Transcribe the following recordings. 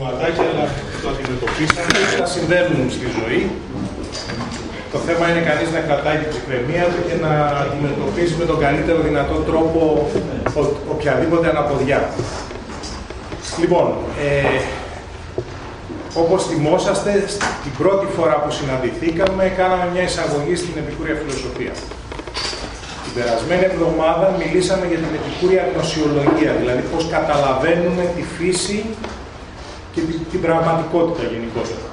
προβληματάκια, αλλά το αντιμετωπίσαμε. Τα συμβαίνουν στη ζωή. Το θέμα είναι κανείς να κρατάει την ψυχραιμία του και να αντιμετωπίσει με τον καλύτερο δυνατό τρόπο οποιαδήποτε αναποδιά. Λοιπόν, ε, όπως θυμόσαστε, την πρώτη φορά που συναντηθήκαμε, κάναμε μια εισαγωγή στην επικούρια φιλοσοφία. Την περασμένη εβδομάδα μιλήσαμε για την επικούρια γνωσιολογία, δηλαδή πώς καταλαβαίνουμε τη φύση και την, πραγματικότητα γενικότερα.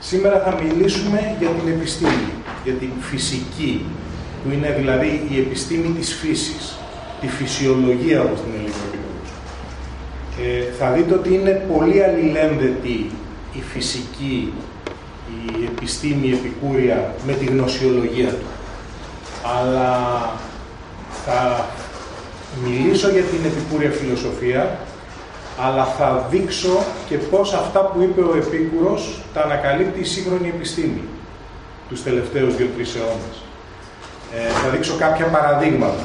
Σήμερα θα μιλήσουμε για την επιστήμη, για την φυσική, που είναι δηλαδή η επιστήμη της φύσης, τη φυσιολογία όπως την ελληνική ε, θα δείτε ότι είναι πολύ αλληλένδετη η φυσική, η επιστήμη, η επικούρια με τη γνωσιολογία του. Αλλά θα μιλήσω για την επικούρια φιλοσοφία, αλλά θα δείξω και πώς αυτά που είπε ο Επίκουρος τα ανακαλύπτει η σύγχρονη επιστήμη τους τελευταίους δύο-τρεις αιώνες. Ε, θα δείξω κάποια παραδείγματα.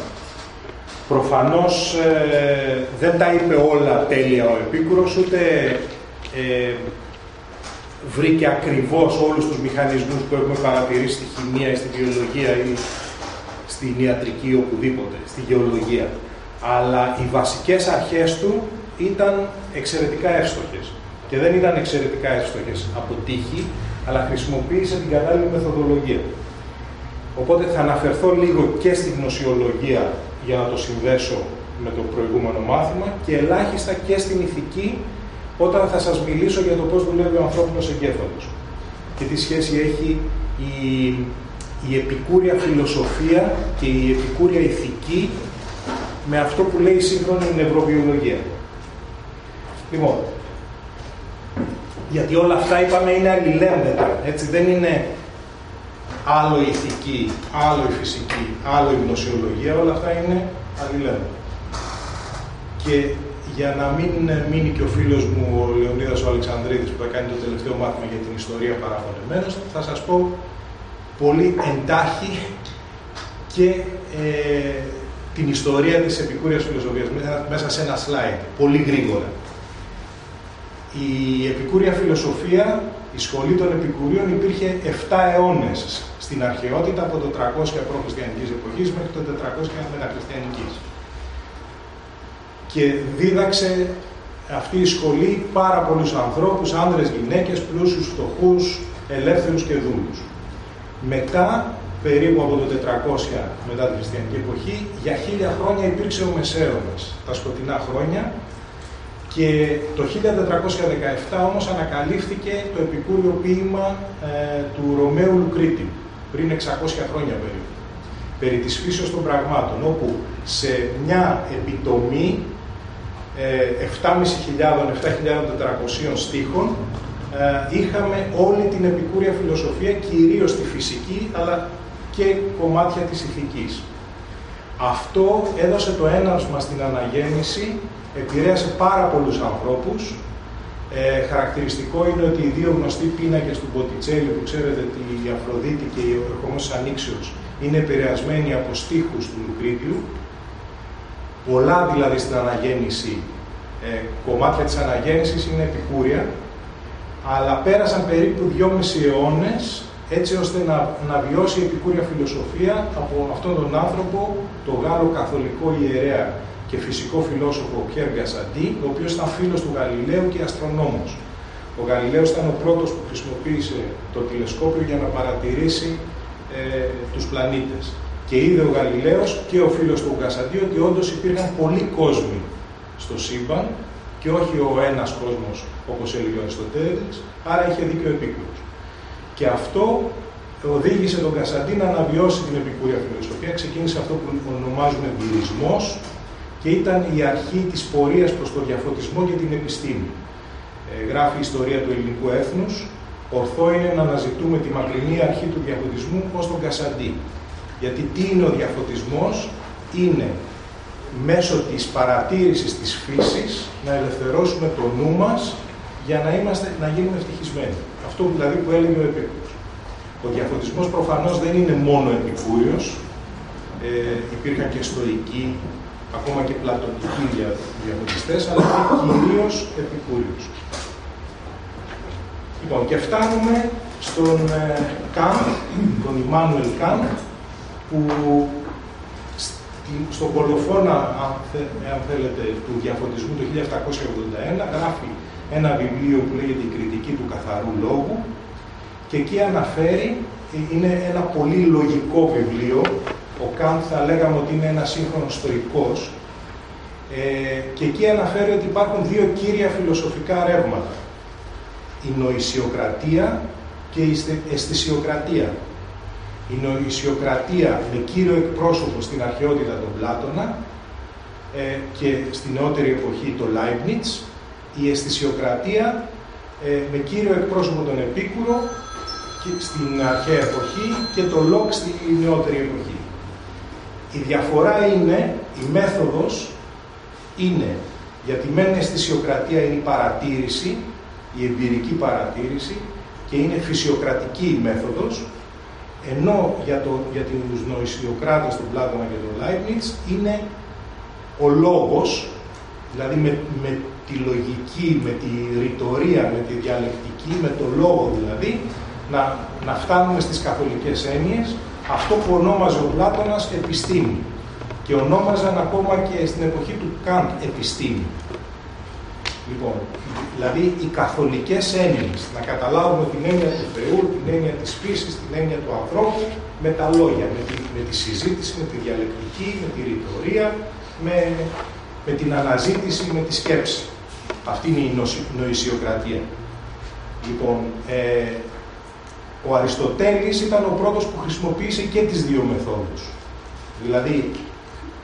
Προφανώς ε, δεν τα είπε όλα τέλεια ο Επίκουρος, ούτε ε, βρήκε ακριβώς όλους τους μηχανισμούς που έχουμε παρατηρήσει στη χημεία ή στη βιολογία ή στην ιατρική ή οπουδήποτε, στη γεωλογία. Αλλά οι βασικές αρχές του ήταν εξαιρετικά εύστοχες. Και δεν ήταν εξαιρετικά εύστοχες από τύχη, αλλά χρησιμοποίησε την κατάλληλη μεθοδολογία. Οπότε θα αναφερθώ λίγο και στη γνωσιολογία για να το συνδέσω με το προηγούμενο μάθημα και ελάχιστα και στην ηθική όταν θα σας μιλήσω για το πώς δουλεύει ο ανθρώπινος εγκέφαλος και τι σχέση έχει η, η επικούρια φιλοσοφία και η επικούρια ηθική με αυτό που λέει η σύγχρονη νευροβιολογία. Λοιπόν, γιατί όλα αυτά είπαμε είναι αλληλένδετα, έτσι δεν είναι άλλο η ηθική, άλλο η φυσική, άλλο η γνωσιολογία, όλα αυτά είναι αλληλένδετα. Και για να μην μείνει και ο φίλος μου ο Λεωνίδας ο Αλεξανδρίδης που θα κάνει το τελευταίο μάθημα για την ιστορία παραπονεμένος, θα σας πω πολύ εντάχει και ε, την ιστορία της επικούριας φιλοσοφίας μέσα σε ένα slide, πολύ γρήγορα. Η επικούρια φιλοσοφία, η σχολή των επικουρίων υπήρχε 7 αιώνες στην αρχαιότητα από το 300 π.Χ. εποχής μέχρι το 400 μεταχριστιανικής και δίδαξε αυτή η σχολή πάρα πολλούς ανθρώπους, άνδρες, γυναίκες, πλούσιους, φτωχούς, ελεύθερους και δούλους. Μετά, περίπου από το 400 μετά τη χριστιανική εποχή, για χίλια χρόνια υπήρξε ο Μεσαίωνας, τα σκοτεινά χρόνια, και το 1417 όμως ανακαλύφθηκε το επικούριο ποίημα ε, του Ρωμαίου Λουκρίτη, πριν 600 χρόνια περίπου, περί της φύσεως των πραγμάτων, όπου σε μια επιτομή 7.500-7.400 στίχων ε, είχαμε όλη την επικούρια φιλοσοφία, κυρίως τη φυσική, αλλά και κομμάτια της ηθικής. Αυτό έδωσε το έναυσμα στην αναγέννηση, επηρέασε πάρα πολλούς ανθρώπους. Ε, χαρακτηριστικό είναι ότι οι δύο γνωστοί πίνακες του Μποτιτσέλη, που ξέρετε ότι η Αφροδίτη και η Ερχομός Ανοίξεως είναι επηρεασμένοι από στίχους του Λουκρίτιου, πολλά δηλαδή στην αναγέννηση, ε, κομμάτια της αναγέννησης είναι επικούρια, αλλά πέρασαν περίπου δυόμιση αιώνες έτσι ώστε να, να βιώσει η επικούρια φιλοσοφία από αυτόν τον άνθρωπο, τον Γάλλο καθολικό ιερέα και φυσικό φιλόσοφο Πιέρ Γκασαντή, ο οποίος ήταν φίλος του Γαλιλαίου και αστρονόμος. Ο Γαλιλαίος ήταν ο πρώτος που χρησιμοποίησε το τηλεσκόπιο για να παρατηρήσει ε, τους πλανήτες. Και είδε ο Γαλιλαίος και ο φίλος του Γκασαντή ότι όντως υπήρχαν πολλοί κόσμοι στο σύμπαν και όχι ο ένας κόσμος όπως έλεγε ο Αριστοτέλης, άρα είχε δίκιο ο Επίκουρος. Και αυτό οδήγησε τον Κασαντή να αναβιώσει την επικούρια φιλοσοφία, ξεκίνησε αυτό που ονομάζουμε εμπειρισμός και ήταν η αρχή της πορείας προς τον διαφωτισμό και την επιστήμη. Ε, γράφει η ιστορία του ελληνικού έθνους, ορθό είναι να αναζητούμε τη μακρινή αρχή του διαφωτισμού ως τον Κασαντή. Γιατί τι είναι ο διαφωτισμός, είναι μέσω της παρατήρησης της φύσης να ελευθερώσουμε το νου μας για να, είμαστε, να γίνουμε ευτυχισμένοι. Αυτό δηλαδή που έλεγε ο Επίκουρος. Ο διαφωτισμός προφανώς δεν είναι μόνο επικούριος, ε, υπήρχαν και στοικοί, ακόμα και πλατωνικοί διαφωτιστές, αλλά είναι κυρίως επικούριος. Λοιπόν, και φτάνουμε στον ε, Καντ, τον Ιμάνουελ Καντ, που στον κολοφόνα, αν θέλετε, του διαφωτισμού του 1781, γράφει ένα βιβλίο που λέγεται «Η κριτική του καθαρού λόγου» και εκεί αναφέρει, είναι ένα πολύ λογικό βιβλίο, ο Καντ θα λέγαμε ότι είναι ένας σύγχρονος στοικός, ε, και εκεί αναφέρει ότι υπάρχουν δύο κύρια φιλοσοφικά ρεύματα. Η νοησιοκρατία και η αισθησιοκρατία η νοησιοκρατία με κύριο εκπρόσωπο στην αρχαιότητα τον Πλάτωνα ε, και στην νεότερη εποχή το Leibniz, η αισθησιοκρατία ε, με κύριο εκπρόσωπο τον Επίκουρο και στην αρχαία εποχή και το Λόκ στην νεότερη εποχή. Η διαφορά είναι, η μέθοδος είναι, γιατί μεν αισθησιοκρατία είναι η παρατήρηση, η εμπειρική παρατήρηση και είναι φυσιοκρατική η μέθοδος, ενώ για, το, για τους νοησιοκράτες του Πλάτωνα και του Leibniz είναι ο λόγος, δηλαδή με, με τη λογική, με τη ρητορία, με τη διαλεκτική, με το λόγο δηλαδή, να, να φτάνουμε στις καθολικές έννοιες, αυτό που ονόμαζε ο Πλάτωνας επιστήμη. Και ονόμαζαν ακόμα και στην εποχή του Καντ επιστήμη. Λοιπόν, δηλαδή οι καθολικές έννοιες, να καταλάβουμε την έννοια του Θεού, την έννοια της φύσης, την έννοια του ανθρώπου, με τα λόγια, με τη, με τη συζήτηση, με τη διαλεκτική, με τη ρητορία, με, με την αναζήτηση, με τη σκέψη. Αυτή είναι η νοησιοκρατία. Λοιπόν, ε, ο Αριστοτέλης ήταν ο πρώτος που χρησιμοποίησε και τις δύο μεθόδους. Δηλαδή,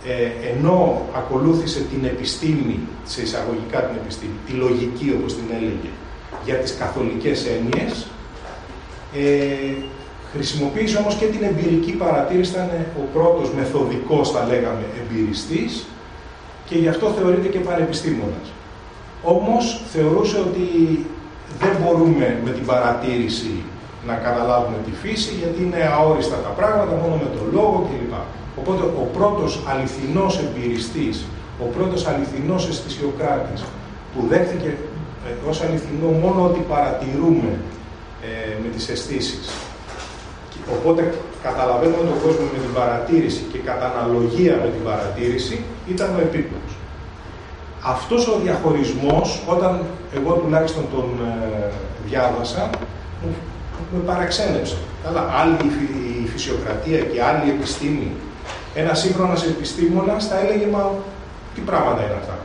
ε, ενώ ακολούθησε την επιστήμη, σε εισαγωγικά την επιστήμη, τη λογική όπως την έλεγε, για τις καθολικές έννοιες, ε, χρησιμοποίησε όμως και την εμπειρική παρατήρηση, ήταν ο πρώτος μεθοδικός, θα λέγαμε, εμπειριστής και γι' αυτό θεωρείται και πανεπιστήμονας. Όμως θεωρούσε ότι δεν μπορούμε με την παρατήρηση να καταλάβουμε τη φύση, γιατί είναι αόριστα τα πράγματα, μόνο με τον λόγο κλπ. Οπότε ο πρώτος αληθινός εμπειριστής, ο πρώτος αληθινός αισθησιοκράτης που δέχθηκε ε, ως αληθινό μόνο ότι παρατηρούμε ε, με τις αισθήσεις. Οπότε καταλαβαίνουμε τον κόσμο με την παρατήρηση και κατά αναλογία με την παρατήρηση ήταν ο επίπλος. Αυτός ο διαχωρισμός, όταν εγώ τουλάχιστον τον ε, διάβασα, μου, με παραξένεψε. Αλλά άλλη η φυσιοκρατία και άλλη η επιστήμη ένα σύγχρονο επιστήμονας θα έλεγε, μα τι πράγματα είναι αυτά.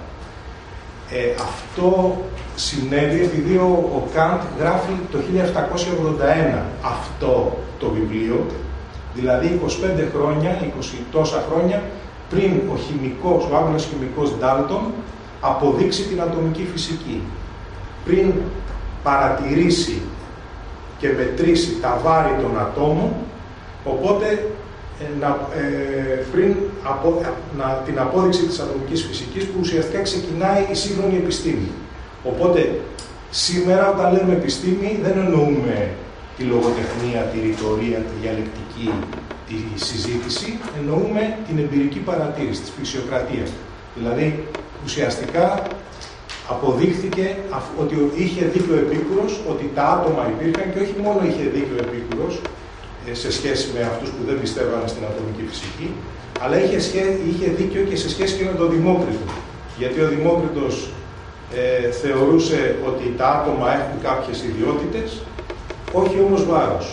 Ε, αυτό συνέβη επειδή ο, ο Καντ γράφει το 1781 αυτό το βιβλίο, δηλαδή 25 χρόνια, 20 τόσα χρόνια πριν ο χημικός, ο Άγγλος χημικός Ντάλτον αποδείξει την ατομική φυσική. Πριν παρατηρήσει και μετρήσει τα βάρη των ατόμων, οπότε ε, να, ε, πριν από, να, την απόδειξη της ατομικής φυσικής που ουσιαστικά ξεκινάει η σύγχρονη επιστήμη. Οπότε, σήμερα όταν λέμε επιστήμη δεν εννοούμε τη λογοτεχνία, τη ρητορία, τη διαλεκτική, τη συζήτηση, εννοούμε την εμπειρική παρατήρηση, της φυσιοκρατίας. Δηλαδή, ουσιαστικά αποδείχθηκε ότι είχε δίκιο ο Επίκουρος, ότι τα άτομα υπήρχαν και όχι μόνο είχε δίκιο ο Επίκουρος, ε, σε σχέση με αυτούς που δεν πιστεύανε στην ατομική φυσική, αλλά είχε, είχε δίκιο και σε σχέση και με τον Δημόκριτο. Γιατί ο Δημόκριτος ε, θεωρούσε ότι τα άτομα έχουν κάποιες ιδιότητες, όχι όμως βάρος.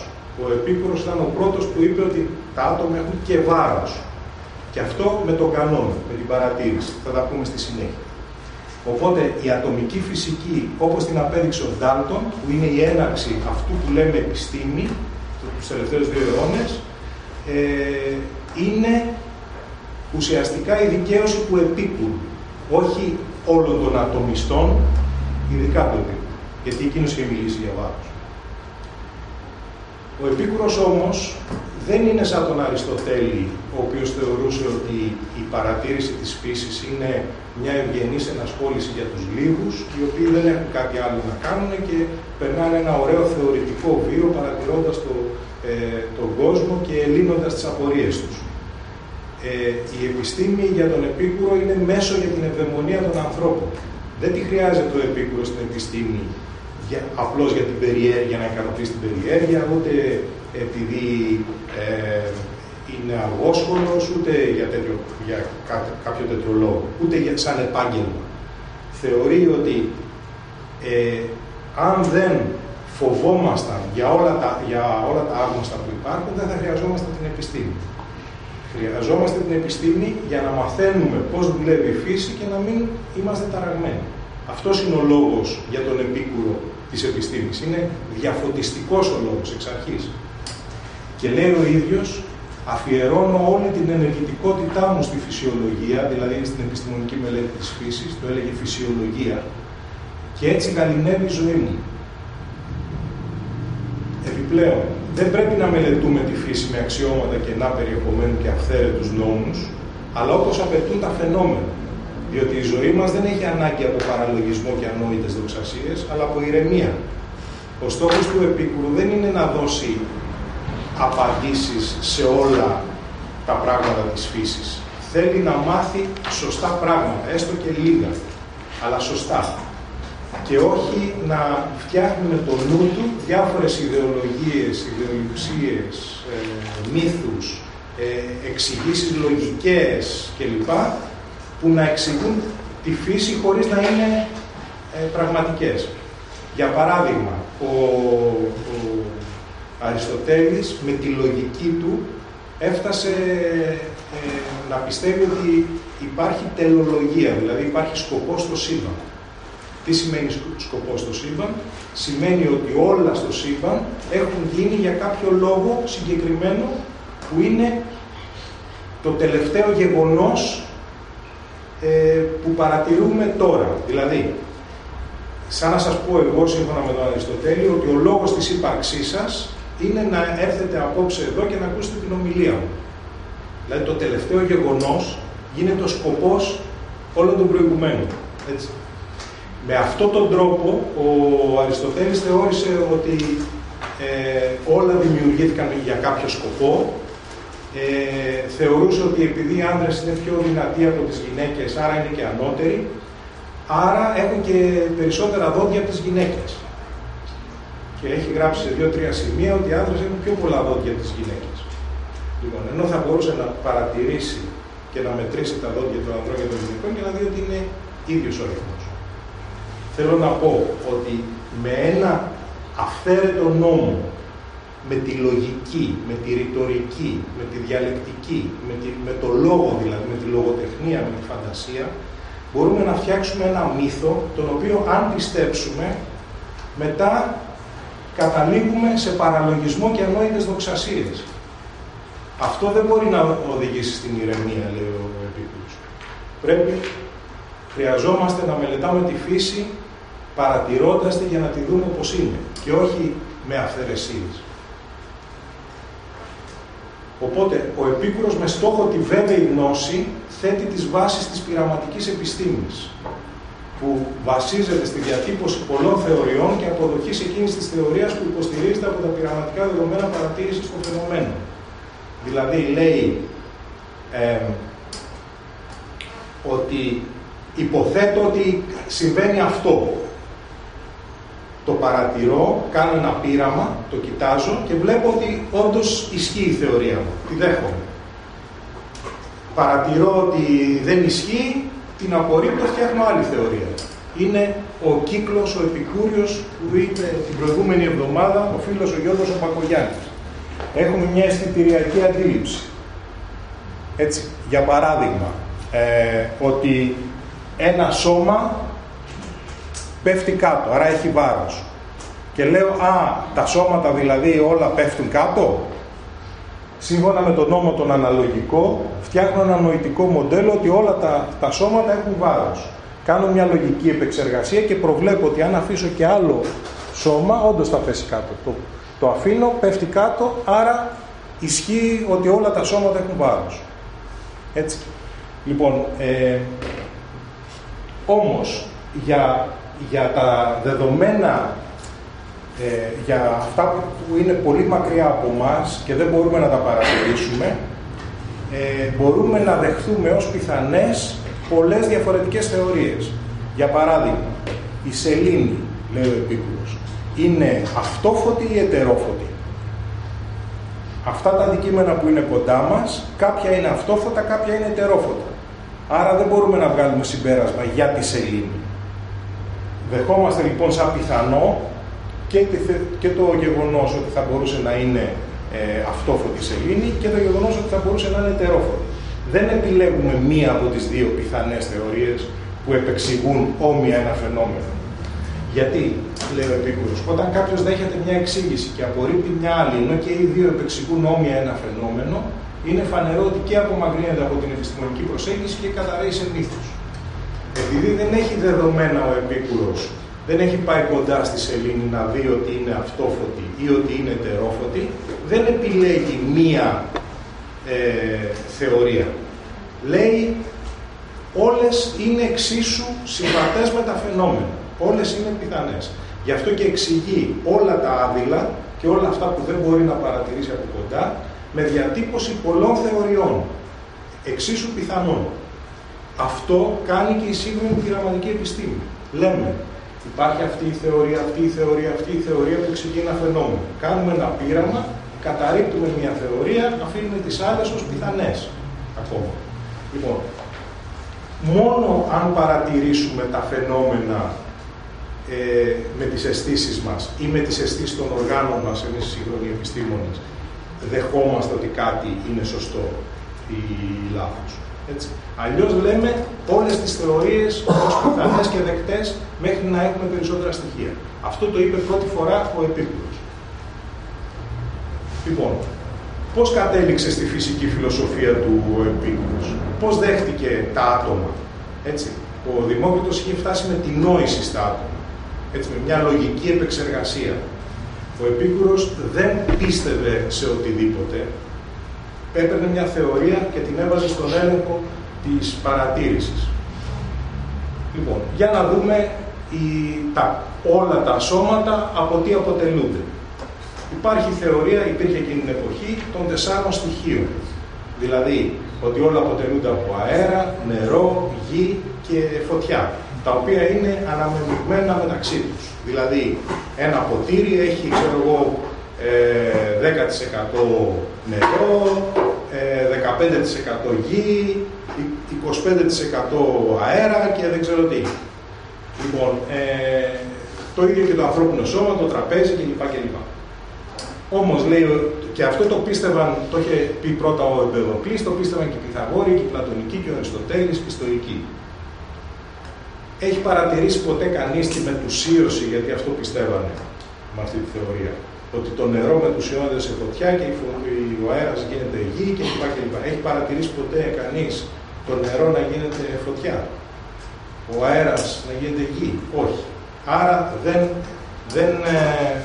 Ο Επίκουρος ήταν ο πρώτος που είπε ότι τα άτομα έχουν και βάρος. Και αυτό με τον κανόνα, με την παρατήρηση. Θα τα πούμε στη συνέχεια. Οπότε η ατομική φυσική, όπως την απέδειξε ο Ντάλτον, που είναι η έναρξη αυτού που λέμε επιστήμη, τους τελευταίους δύο αιώνες, ε, είναι ουσιαστικά η δικαίωση του επίκουρου, όχι όλων των ατομιστών, ειδικά του επίκουρου, γιατί εκείνος είχε μιλήσει για βάρος. Ο Επίκουρος όμως δεν είναι σαν τον Αριστοτέλη, ο οποίος θεωρούσε ότι η παρατήρηση της φύσης είναι μια ευγενής ενασχόληση για τους λίγους, οι οποίοι δεν έχουν κάτι άλλο να κάνουν και περνάνε ένα ωραίο θεωρητικό βίο παρατηρώντας το, ε, τον κόσμο και λύνοντας τις απορίες τους. Ε, η επιστήμη για τον Επίκουρο είναι μέσο για την ευδαιμονία των ανθρώπων. Δεν τη χρειάζεται ο Επίκουρος στην επιστήμη για, απλώς για την περιέργεια, να ικανοποιήσει την περιέργεια, ούτε επειδή ε, είναι αργόσχολος, ούτε για, τέτοιο, για κάποιο τέτοιο λόγο, ούτε για, σαν επάγγελμα. Θεωρεί ότι ε, αν δεν φοβόμασταν για όλα, τα, για όλα τα άγνωστα που υπάρχουν, δεν θα χρειαζόμαστε την επιστήμη. Χρειαζόμαστε την επιστήμη για να μαθαίνουμε πώς δουλεύει η φύση και να μην είμαστε ταραγμένοι. Αυτός είναι ο λόγος για τον επίκουρο της επιστήμης. Είναι διαφωτιστικός ο λόγος εξ αρχής. Και λέει ο ίδιος, αφιερώνω όλη την ενεργητικότητά μου στη φυσιολογία, δηλαδή στην επιστημονική μελέτη της φύσης, το έλεγε φυσιολογία, και έτσι γαλινεύει η ζωή μου. Επιπλέον, δεν πρέπει να μελετούμε τη φύση με αξιώματα κενά περιεχομένου και αυθαίρετους νόμους, αλλά όπως απαιτούν τα φαινόμενα. Διότι η ζωή μας δεν έχει ανάγκη από παραλογισμό και ανόητες δοξασίες, αλλά από ηρεμία. Ο στόχος του Επίκουρου δεν είναι να δώσει απαντήσεις σε όλα τα πράγματα της φύσης. Θέλει να μάθει σωστά πράγματα, έστω και λίγα, αλλά σωστά και όχι να φτιάχνει με το νου του διάφορες ιδεολογίες, ιδεολειψίες, ε, μύθους, ε, εξηγήσεις λογικές κλπ. Που να εξηγούν τη φύση χωρίς να είναι ε, πραγματικές. Για παράδειγμα, ο, ο Αριστοτέλης με τη λογική του έφτασε ε, να πιστεύει ότι υπάρχει τελολογία, δηλαδή υπάρχει σκοπός στο σύμπαν. Τι σημαίνει σκοπός στο σύμπαν; Σημαίνει ότι όλα στο σύμπαν έχουν γίνει για κάποιο λόγο συγκεκριμένο που είναι το τελευταίο γεγονός ε, που παρατηρούμε τώρα. Δηλαδή, σαν να σας πω εγώ σύμφωνα με τον Αριστοτέλη ότι ο λόγος της ύπαρξής σας είναι να έρθετε απόψε εδώ και να ακούσετε την ομιλία μου. Δηλαδή το τελευταίο γεγονός γίνεται ο σκοπός όλων των προηγουμένων. Έτσι. Με αυτόν τον τρόπο ο Αριστοτέλης θεώρησε ότι ε, όλα δημιουργήθηκαν για κάποιο σκοπό. Ε, θεωρούσε ότι επειδή οι άνδρες είναι πιο δυνατοί από τις γυναίκες, άρα είναι και ανώτεροι, άρα έχουν και περισσότερα δόντια από τις γυναίκες. Και έχει γράψει σε δύο-τρία σημεία ότι οι άνδρες έχουν πιο πολλά δόντια από τις γυναίκες. Λοιπόν, ενώ θα μπορούσε να παρατηρήσει και να μετρήσει τα δόντια των ανδρών και των γυναικών και να δει ότι είναι ίδιος ο αριθμός. Θέλω να πω ότι με ένα αυθαίρετο νόμο, με τη λογική, με τη ρητορική, με τη διαλεκτική, με, τη, με το λόγο δηλαδή, με τη λογοτεχνία, με τη φαντασία, μπορούμε να φτιάξουμε ένα μύθο, τον οποίο αν πιστέψουμε, μετά καταλήγουμε σε παραλογισμό και ανόητες δοξασίες. Αυτό δεν μπορεί να οδηγήσει στην ηρεμία, λέει ο Επίκουρος. Πρέπει, χρειαζόμαστε να μελετάμε τη φύση παρατηρώντας τη για να τη δούμε πώς είναι και όχι με αυθαιρεσίες. Οπότε, ο Επίκουρος με στόχο τη βέβαιη γνώση θέτει τις βάσεις της πειραματικής επιστήμης, που βασίζεται στη διατύπωση πολλών θεωριών και αποδοχής εκείνης της θεωρίας που υποστηρίζεται από τα πειραματικά δεδομένα παρατήρησης των φαινομένων. Δηλαδή, λέει ε, ότι υποθέτω ότι συμβαίνει αυτό το παρατηρώ, κάνω ένα πείραμα, το κοιτάζω και βλέπω ότι όντως ισχύει η θεωρία μου. Τη δέχομαι. Παρατηρώ ότι δεν ισχύει, την απορρίπτω, φτιάχνω άλλη θεωρία. Είναι ο κύκλος, ο επικούριος που είπε την προηγούμενη εβδομάδα ο φίλος ο Γιώργος ο Πακογιάννης. Έχουμε μια αισθητηριακή αντίληψη. Έτσι, για παράδειγμα, ε, ότι ένα σώμα πέφτει κάτω, άρα έχει βάρος. Και λέω, α, τα σώματα δηλαδή όλα πέφτουν κάτω. Σύμφωνα με τον νόμο τον αναλογικό, φτιάχνω ένα νοητικό μοντέλο ότι όλα τα, τα σώματα έχουν βάρος. Κάνω μια λογική επεξεργασία και προβλέπω ότι αν αφήσω και άλλο σώμα, όντως θα πέσει κάτω. Το, το αφήνω, πέφτει κάτω, άρα ισχύει ότι όλα τα σώματα έχουν βάρος. Έτσι. Λοιπόν, ε, όμως, για για τα δεδομένα, ε, για αυτά που είναι πολύ μακριά από μας και δεν μπορούμε να τα παρατηρήσουμε, ε, μπορούμε να δεχθούμε ως πιθανές πολλές διαφορετικές θεωρίες. Για παράδειγμα, η σελήνη λέει ο Επίκουρος. Είναι αυτόφωτη ή ετερόφωτη; Αυτά τα αντικείμενα που είναι κοντά μας, κάποια είναι αυτόφωτα, κάποια είναι ετερόφωτα. Άρα δεν μπορούμε να βγάλουμε συμπέρασμα για τη σελήνη. Δεχόμαστε λοιπόν σαν πιθανό και, και το γεγονός ότι θα μπορούσε να είναι ε, αυτόφωτη σελήνη και το γεγονός ότι θα μπορούσε να είναι ετερόφωτη. Δεν επιλέγουμε μία από τις δύο πιθανές θεωρίες που επεξηγούν όμοια ένα φαινόμενο. Γιατί, λέει ο Επίκουρος, όταν κάποιος δέχεται μια εξήγηση και απορρίπτει μια άλλη, ενώ και οι δύο επεξηγούν όμοια ένα φαινόμενο, είναι φανερό ότι και απομακρύνεται από την επιστημονική προσέγγιση και καταραίει σε μύθους. Επειδή δεν έχει δεδομένα ο Επίκουρος, δεν έχει πάει κοντά στη σελήνη να δει ότι είναι αυτόφωτη ή ότι είναι τερόφωτη, δεν επιλέγει μία ε, θεωρία. Λέει όλες είναι εξίσου συμβατές με τα φαινόμενα. Όλες είναι πιθανές. Γι' αυτό και εξηγεί όλα τα άδειλα και όλα αυτά που δεν μπορεί να παρατηρήσει από κοντά με διατύπωση πολλών θεωριών, εξίσου πιθανών. Αυτό κάνει και η σύγχρονη πειραματική επιστήμη. Λέμε, υπάρχει αυτή η θεωρία, αυτή η θεωρία, αυτή η θεωρία που εξηγεί ένα φαινόμενο. Κάνουμε ένα πείραμα, καταρρύπτουμε μια θεωρία, αφήνουμε τις άλλες ως πιθανές ακόμα. Λοιπόν, μόνο αν παρατηρήσουμε τα φαινόμενα ε, με τις αισθήσεις μας ή με τις αισθήσεις των οργάνων μας, εμείς οι σύγχρονοι επιστήμονες, δεχόμαστε ότι κάτι είναι σωστό ή λάθος. Έτσι. Αλλιώς λέμε όλες τις θεωρίες ως πιθανές και δεκτές μέχρι να έχουμε περισσότερα στοιχεία. Αυτό το είπε πρώτη φορά ο Επίκουρος. Λοιπόν, πώς κατέληξε στη φυσική φιλοσοφία του ο Επίκουρος, πώς δέχτηκε τα άτομα; Έτσι. Ο Δημόκριτος είχε φτάσει με την νόηση στα άτομα. Έτσι, με μια λογική επεξεργασία. Ο Επίκουρος δεν πίστευε σε οτιδήποτε. Έπαιρνε μια θεωρία και την έβαζε στον έλεγχο της παρατήρησης. Λοιπόν, για να δούμε η, τα, όλα τα σώματα από τι αποτελούνται. Υπάρχει θεωρία, υπήρχε εκείνη την εποχή, των τεσσάρων στοιχείων. Δηλαδή, ότι όλα αποτελούνται από αέρα, νερό, γη και φωτιά, τα οποία είναι αναμεμειγμένα μεταξύ τους. Δηλαδή, ένα ποτήρι έχει, ξέρω εγώ, 10% ε, νερό, 15% ε, γη, 25% αέρα και δεν ξέρω τι. Λοιπόν, ε, το ίδιο και το ανθρώπινο σώμα, το τραπέζι κλπ. κλπ. Όμως λέει, και αυτό το πίστευαν, το είχε πει πρώτα ο Εμπεδοκλής, το πίστευαν και οι Πυθαγόροι και οι Πλατωνικοί και ο Αριστοτέλης και οι Στοικοί. Έχει παρατηρήσει ποτέ κανείς τη μετουσίωση, γιατί αυτό πιστεύανε με αυτή τη θεωρία; Ότι το νερό μετουσιώνεται σε φωτιά και ο αέρας γίνεται γη κλπ. κλπ. Έχει παρατηρήσει ποτέ κανείς το νερό να γίνεται φωτιά; Ο αέρας να γίνεται γη; Όχι. Άρα δεν. δεν ε,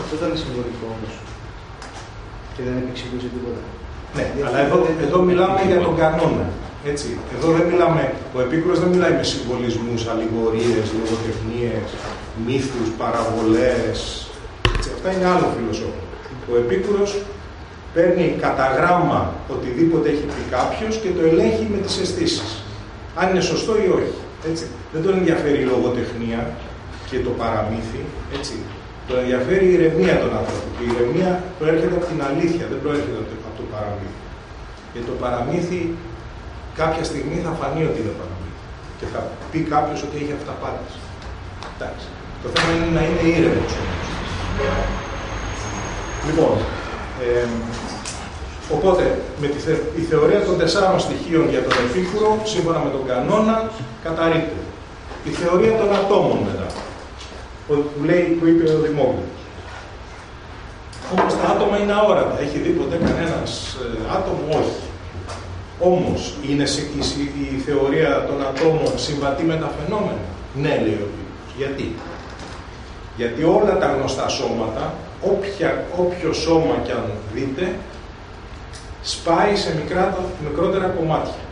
αυτό ήταν συμβολικό όμως. Και δεν επεξηγούσε τίποτα. Ναι, αλλά εδώ, εδώ μιλάμε για τον κανόνα. Έτσι. Εδώ δεν μιλάμε, ο Επίκουρος δεν μιλάει με συμβολισμούς, αλληγορίες, λογοτεχνίες, μύθους, παραβολές. Έτσι. Αυτά είναι άλλο φιλοσόφο. Ο Επίκουρος παίρνει κατά γράμμα οτιδήποτε έχει πει κάποιος και το ελέγχει με τις αισθήσεις. Αν είναι σωστό ή όχι. Έτσι. Δεν τον ενδιαφέρει η λογοτεχνία και το παραμύθι. Έτσι. Το ενδιαφέρει η ηρεμία των ανθρώπων. η ηρεμία προέρχεται από την αλήθεια, δεν προέρχεται από το παραμύθι. Και το παραμύθι κάποια στιγμή θα φανεί ότι είναι παραμύθι. Και θα πει κάποιος ότι έχει αυταπάτε. Εντάξει. Το θέμα είναι να είναι ήρεμος όμω. Λοιπόν, ε, οπότε με τη η θεωρία των τεσσάρων στοιχείων για τον επίκουρο, σύμφωνα με τον κανόνα, καταρρύπτει. Η θεωρία των ατόμων μετά που, λέει, που είπε ο Δημόκριτος. Όμως τα άτομα είναι αόρατα. Έχει δει ποτέ κανένας ε, άτομο, όχι. Όμως, είναι η, η, θεωρία των ατόμων συμβατή με τα φαινόμενα; Ναι, λέει ο Πίπος. Γιατί; Γιατί όλα τα γνωστά σώματα, όποια, όποιο σώμα κι αν δείτε, σπάει σε μικρά, μικρότερα κομμάτια.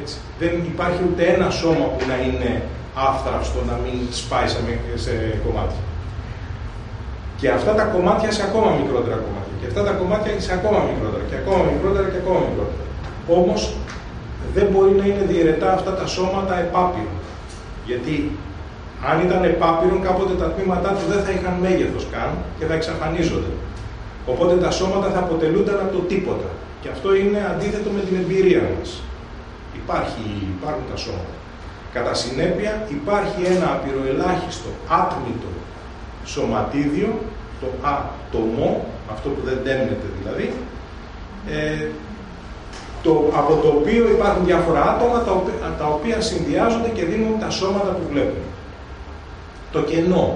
Έτσι. Δεν υπάρχει ούτε ένα σώμα που να είναι άφθραυστο να μην σπάει σε, σε κομμάτια. Και αυτά τα κομμάτια σε ακόμα μικρότερα κομμάτια. Και αυτά τα κομμάτια σε ακόμα μικρότερα και ακόμα μικρότερα και ακόμα μικρότερα. Όμως δεν μπορεί να είναι διαιρετά αυτά τα σώματα επάπειρο. Γιατί Αν ήταν επάπειρον, κάποτε τα τμήματά του δεν θα είχαν μέγεθος καν και θα εξαφανίζονται. Οπότε τα σώματα θα αποτελούνταν από το τίποτα. Και αυτό είναι αντίθετο με την εμπειρία μας. Υπάρχει, υπάρχουν τα σώματα. Κατά συνέπεια υπάρχει ένα απειροελάχιστο, άτμητο σωματίδιο, το άτομο, αυτό που δεν τέμνεται δηλαδή, ε, το, από το οποίο υπάρχουν διάφορα άτομα τα οποία, τα οποία συνδυάζονται και δίνουν τα σώματα που βλέπουμε. Το κενό.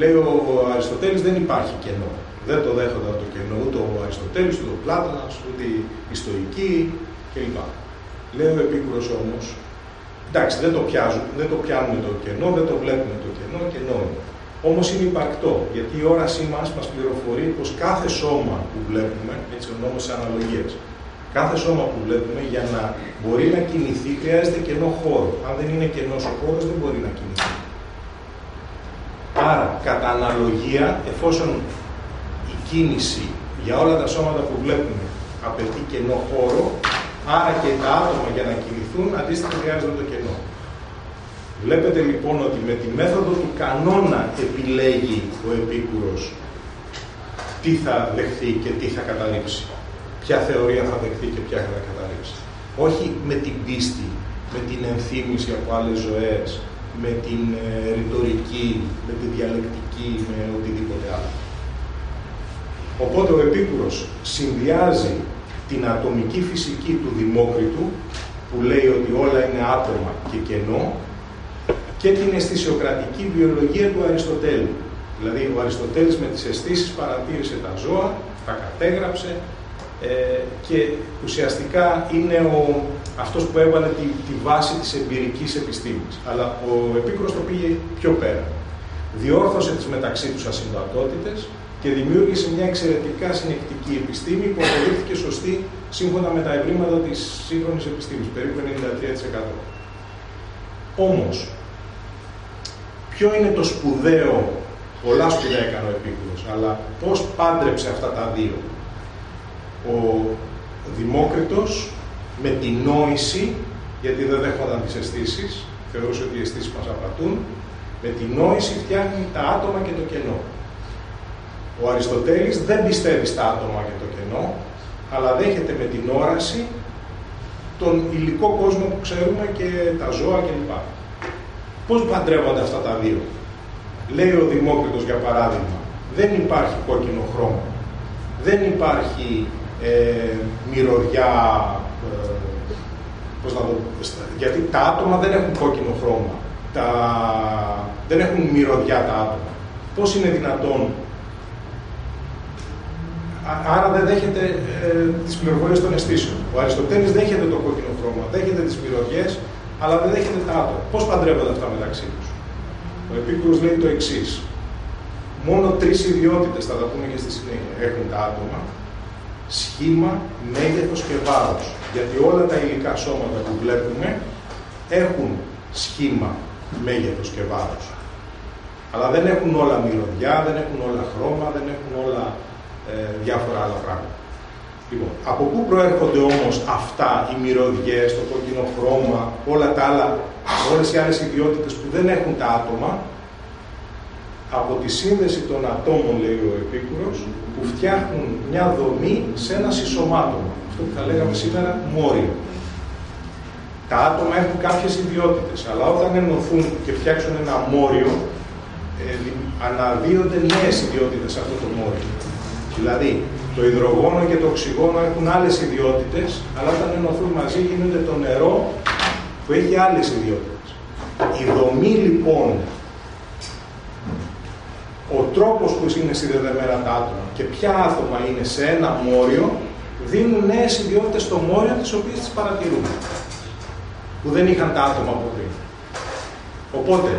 Λέει ο Αριστοτέλης δεν υπάρχει κενό. Δεν το δέχονταν το κενό ούτε ο Αριστοτέλης, ούτε ο Πλάτωνας, ούτε οι Στοικοί κλπ. Λέει ο Επίκουρος όμως, εντάξει δεν το, πιάζουν, δεν το πιάνουμε το κενό, δεν το βλέπουμε το κενό, κενό είναι. Όμως είναι υπαρκτό, γιατί η όρασή μας μας πληροφορεί πως κάθε σώμα που βλέπουμε, έτσι ο νόμος τη αναλογία, κάθε σώμα που βλέπουμε για να μπορεί να κινηθεί χρειάζεται κενό χώρο. Αν δεν είναι κενός ο χώρος, δεν μπορεί να κινηθεί. Άρα, κατά αναλογία, εφόσον η κίνηση για όλα τα σώματα που βλέπουμε απαιτεί κενό χώρο, άρα και τα άτομα για να κινηθούν αντίστοιχα χρειάζεται το κενό. Βλέπετε λοιπόν ότι με τη μέθοδο του κανόνα επιλέγει ο Επίκουρος τι θα δεχθεί και τι θα καταλήψει. Ποια θεωρία θα δεχθεί και ποια θα καταλήψει. Όχι με την πίστη, με την ενθύμηση από άλλες ζωές, με την ε, ρητορική, με τη διαλεκτική, με οτιδήποτε άλλο. Οπότε ο Επίκουρος συνδυάζει την ατομική φυσική του Δημόκριτου, που λέει ότι όλα είναι άτομα και κενό, και την αισθησιοκρατική βιολογία του Αριστοτέλη. Δηλαδή, ο Αριστοτέλης με τις αισθήσεις παρατήρησε τα ζώα, τα κατέγραψε ε, και ουσιαστικά είναι ο, αυτός που έβαλε τη, τη βάση της εμπειρικής επιστήμης. Αλλά ο Επίκρος το πήγε πιο πέρα. Διόρθωσε τις μεταξύ τους ασυμβατότητες και δημιούργησε μια εξαιρετικά συνεκτική επιστήμη που αποδείχθηκε σωστή σύμφωνα με τα ευρήματα της σύγχρονης επιστήμης, περίπου 93%. Όμως, Ποιο είναι το σπουδαίο, πολλά σπουδαία έκανε ο Επίκουρος, αλλά πώς πάντρεψε αυτά τα δύο; Ο Δημόκριτος με την νόηση, γιατί δεν δέχονταν τις αισθήσεις, θεωρούσε ότι οι αισθήσεις μας απατούν, με την νόηση φτιάχνει τα άτομα και το κενό. Ο Αριστοτέλης δεν πιστεύει στα άτομα και το κενό, αλλά δέχεται με την όραση τον υλικό κόσμο που ξέρουμε και τα ζώα κλπ. Πώς παντρεύονται αυτά τα δύο; Λέει ο Δημόκριτος για παράδειγμα, δεν υπάρχει κόκκινο χρώμα. Δεν υπάρχει ε, μυρωδιά, ε, πώς να το, γιατί τα άτομα δεν έχουν κόκκινο χρώμα. Τα, δεν έχουν μυρωδιά τα άτομα. Πώς είναι δυνατόν; Άρα δεν δέχεται ε, τις πληροφορίες των αισθήσεων. Ο Αριστοτέλης δέχεται το κόκκινο χρώμα, δέχεται τις μυρωδιές, αλλά δεν δέχεται τα άτομα. Πώς παντρεύονται αυτά μεταξύ τους; Ο Επίκουρος λέει το εξής. Μόνο τρεις ιδιότητες, θα τα πούμε και στη συνέχεια, έχουν τα άτομα. Σχήμα, μέγεθος και βάρος. Γιατί όλα τα υλικά σώματα που βλέπουμε έχουν σχήμα, μέγεθος και βάρος. Αλλά δεν έχουν όλα μυρωδιά, δεν έχουν όλα χρώμα, δεν έχουν όλα ε, διάφορα άλλα πράγματα. Λοιπόν, από πού προέρχονται όμως αυτά οι μυρωδιές, το κόκκινο χρώμα, όλα τα άλλα, όλες οι άλλες ιδιότητες που δεν έχουν τα άτομα, από τη σύνδεση των ατόμων, λέει ο Επίκουρος, που φτιάχνουν μια δομή σε ένα συσσωμάτωμα. Αυτό που θα λέγαμε σήμερα μόριο. Τα άτομα έχουν κάποιες ιδιότητες, αλλά όταν ενωθούν και φτιάξουν ένα μόριο, ε, αναδύονται νέες ιδιότητες σε αυτό το μόριο. Δηλαδή, το υδρογόνο και το οξυγόνο έχουν άλλες ιδιότητες, αλλά όταν ενωθούν μαζί γίνεται το νερό που έχει άλλες ιδιότητες. Η δομή λοιπόν, ο τρόπος που είναι συνδεδεμένα τα άτομα και ποια άτομα είναι σε ένα μόριο, δίνουν νέες ιδιότητες στο μόριο τις οποίες τις παρατηρούμε, που δεν είχαν τα άτομα από πριν. Οπότε,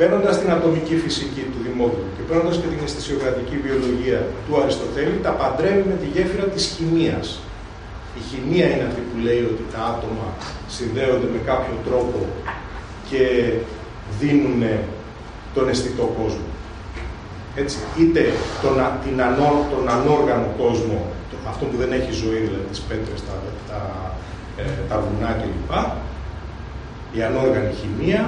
Παίρνοντας την ατομική φυσική του Δημόκριτου και παίρνοντας και την αισθησιοκρατική βιολογία του Αριστοτέλη, τα παντρεύει με τη γέφυρα της χημίας. Η χημεία είναι αυτή που λέει ότι τα άτομα συνδέονται με κάποιο τρόπο και δίνουν τον αισθητό κόσμο. Έτσι, είτε τον, την ανό, τον ανόργανο κόσμο, το, αυτό που δεν έχει ζωή, δηλαδή τις πέτρες, τα, τα, ε, τα βουνά κλπ. Η ανόργανη χημεία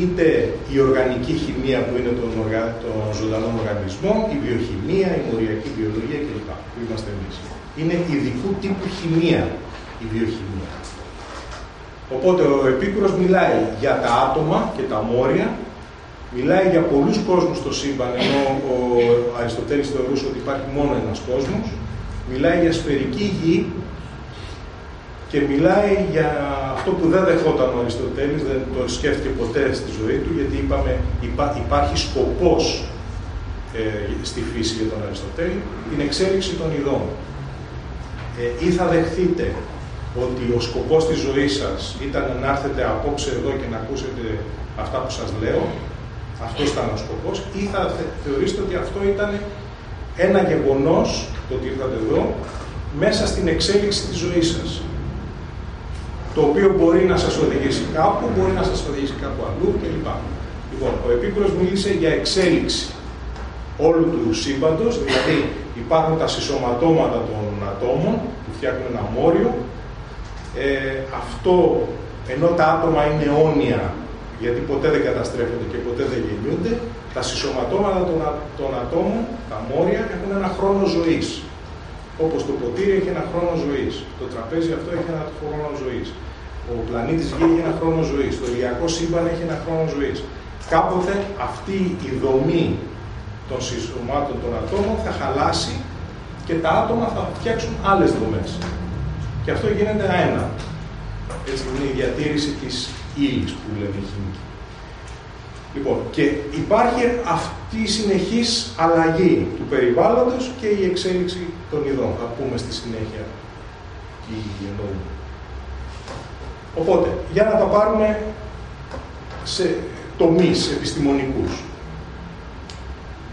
είτε η οργανική χημεία που είναι των, οργα... των ζωντανών οργανισμών, η βιοχημεία, η μοριακή βιολογία κλπ. που είμαστε εμείς. Είναι ειδικού τύπου χημεία η βιοχημεία. Οπότε ο Επίκουρος μιλάει για τα άτομα και τα μόρια, μιλάει για πολλούς κόσμους στο σύμπαν, ενώ ο Αριστοτέλης θεωρούσε ότι υπάρχει μόνο ένας κόσμος, μιλάει για σφαιρική γη και μιλάει για αυτό που δεν δεχόταν ο Αριστοτέλης, δεν το σκέφτηκε ποτέ στη ζωή του, γιατί είπαμε υπάρχει σκοπός ε, στη φύση για τον Αριστοτέλη, την εξέλιξη των ειδών. Ε, ή θα δεχθείτε ότι ο σκοπός της ζωής σας ήταν να έρθετε απόψε εδώ και να ακούσετε αυτά που σας λέω, αυτός ήταν ο σκοπός, ή θα θεωρήσετε ότι αυτό ήταν ένα γεγονός, το ότι ήρθατε εδώ, μέσα στην εξέλιξη της ζωής σας. Το οποίο μπορεί να σας οδηγήσει κάπου, μπορεί να σας οδηγήσει κάπου αλλού κλπ. Λοιπόν, ο Επίκουρος μίλησε για εξέλιξη όλου του σύμπαντος, δηλαδή υπάρχουν τα συσσωματώματα των ατόμων που φτιάχνουν ένα μόριο, ε, αυτό, ενώ τα άτομα είναι αιώνια, γιατί ποτέ δεν καταστρέφονται και ποτέ δεν γεννιούνται, τα συσσωματώματα των, των ατόμων, τα μόρια, έχουν ένα χρόνο ζωής. Όπως το ποτήρι έχει ένα χρόνο ζωής. Το τραπέζι αυτό έχει ένα χρόνο ζωής. Ο πλανήτης Γη έχει ένα χρόνο ζωής. Το ηλιακό σύμπαν έχει ένα χρόνο ζωής. Κάποτε αυτή η δομή των συσσωμάτων των ατόμων θα χαλάσει και τα άτομα θα φτιάξουν άλλες δομές. Και αυτό γίνεται αένα. Έτσι είναι η διατήρηση της ύλης που λέμε η χημική. Λοιπόν, και υπάρχει αυτή η συνεχής αλλαγή του περιβάλλοντος και η εξέλιξη των ειδών. Θα πούμε στη συνέχεια τι εννοούμε. Οπότε, για να τα πάρουμε σε τομείς επιστημονικούς.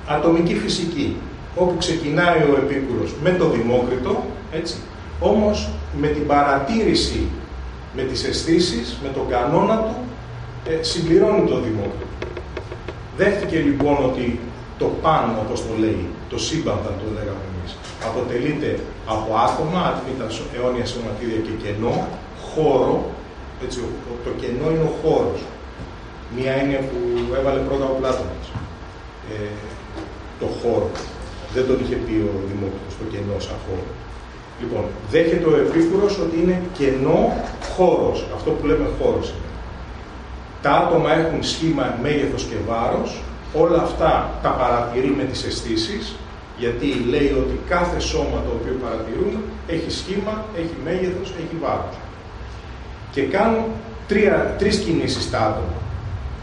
Ατομική φυσική, όπου ξεκινάει ο Επίκουρος με το Δημόκριτο, έτσι, όμως με την παρατήρηση με τις αισθήσεις, με τον κανόνα του, ε, συμπληρώνει το Δημόκριτο. Δέχτηκε λοιπόν ότι το πάνω, όπως το λέει, το σύμπαν θα το λέγαμε εμείς, αποτελείται από άτομα, άτμητα αιώνια σωματίδια και κενό, χώρο, έτσι, το κενό είναι ο χώρος. Μία έννοια που έβαλε πρώτα ο Πλάτωνας. Ε, το χώρο. Δεν τον είχε πει ο Δημόκριτος το κενό σαν χώρο. Λοιπόν, δέχεται ο Επίκουρος ότι είναι κενό χώρος. Αυτό που λέμε χώρος είναι. Τα άτομα έχουν σχήμα, μέγεθος και βάρος. Όλα αυτά τα παρατηρεί με τις αισθήσεις, γιατί λέει ότι κάθε σώμα το οποίο παρατηρούν έχει σχήμα, έχει μέγεθος, έχει βάρος. Και κάνουν τρία, τρεις κινήσεις τα άτομα.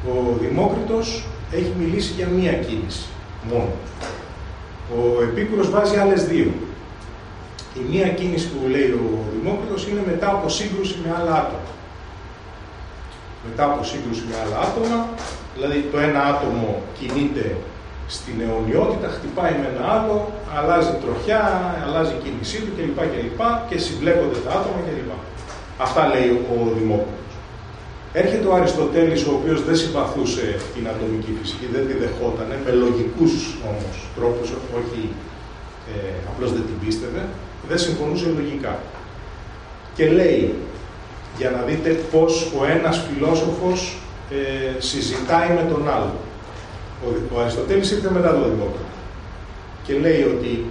Ο Δημόκριτος έχει μιλήσει για μία κίνηση μόνο. Ο Επίκουρος βάζει άλλες δύο. Η μία κίνηση που λέει ο Δημόκριτος είναι μετά από σύγκρουση με άλλα άτομα. Μετά από σύγκρουση με άλλα άτομα, δηλαδή το ένα άτομο κινείται στην αιωνιότητα, χτυπάει με ένα άλλο, αλλάζει τροχιά, αλλάζει η κίνησή του κλπ. κλπ. και συμπλέκονται τα άτομα κλπ. Αυτά λέει ο Δημόκριτος. Έρχεται ο Αριστοτέλης, ο οποίος δεν συμπαθούσε την ατομική φυσική, δεν τη δεχόταν, με λογικούς όμως τρόπους, όχι ε, απλώς δεν την πίστευε, δεν συμφωνούσε λογικά. Και λέει, για να δείτε πώς ο ένας φιλόσοφος ε, συζητάει με τον άλλο. Ο, ο Αριστοτέλης ήρθε μετά το Δημόκριτο. Και λέει ότι,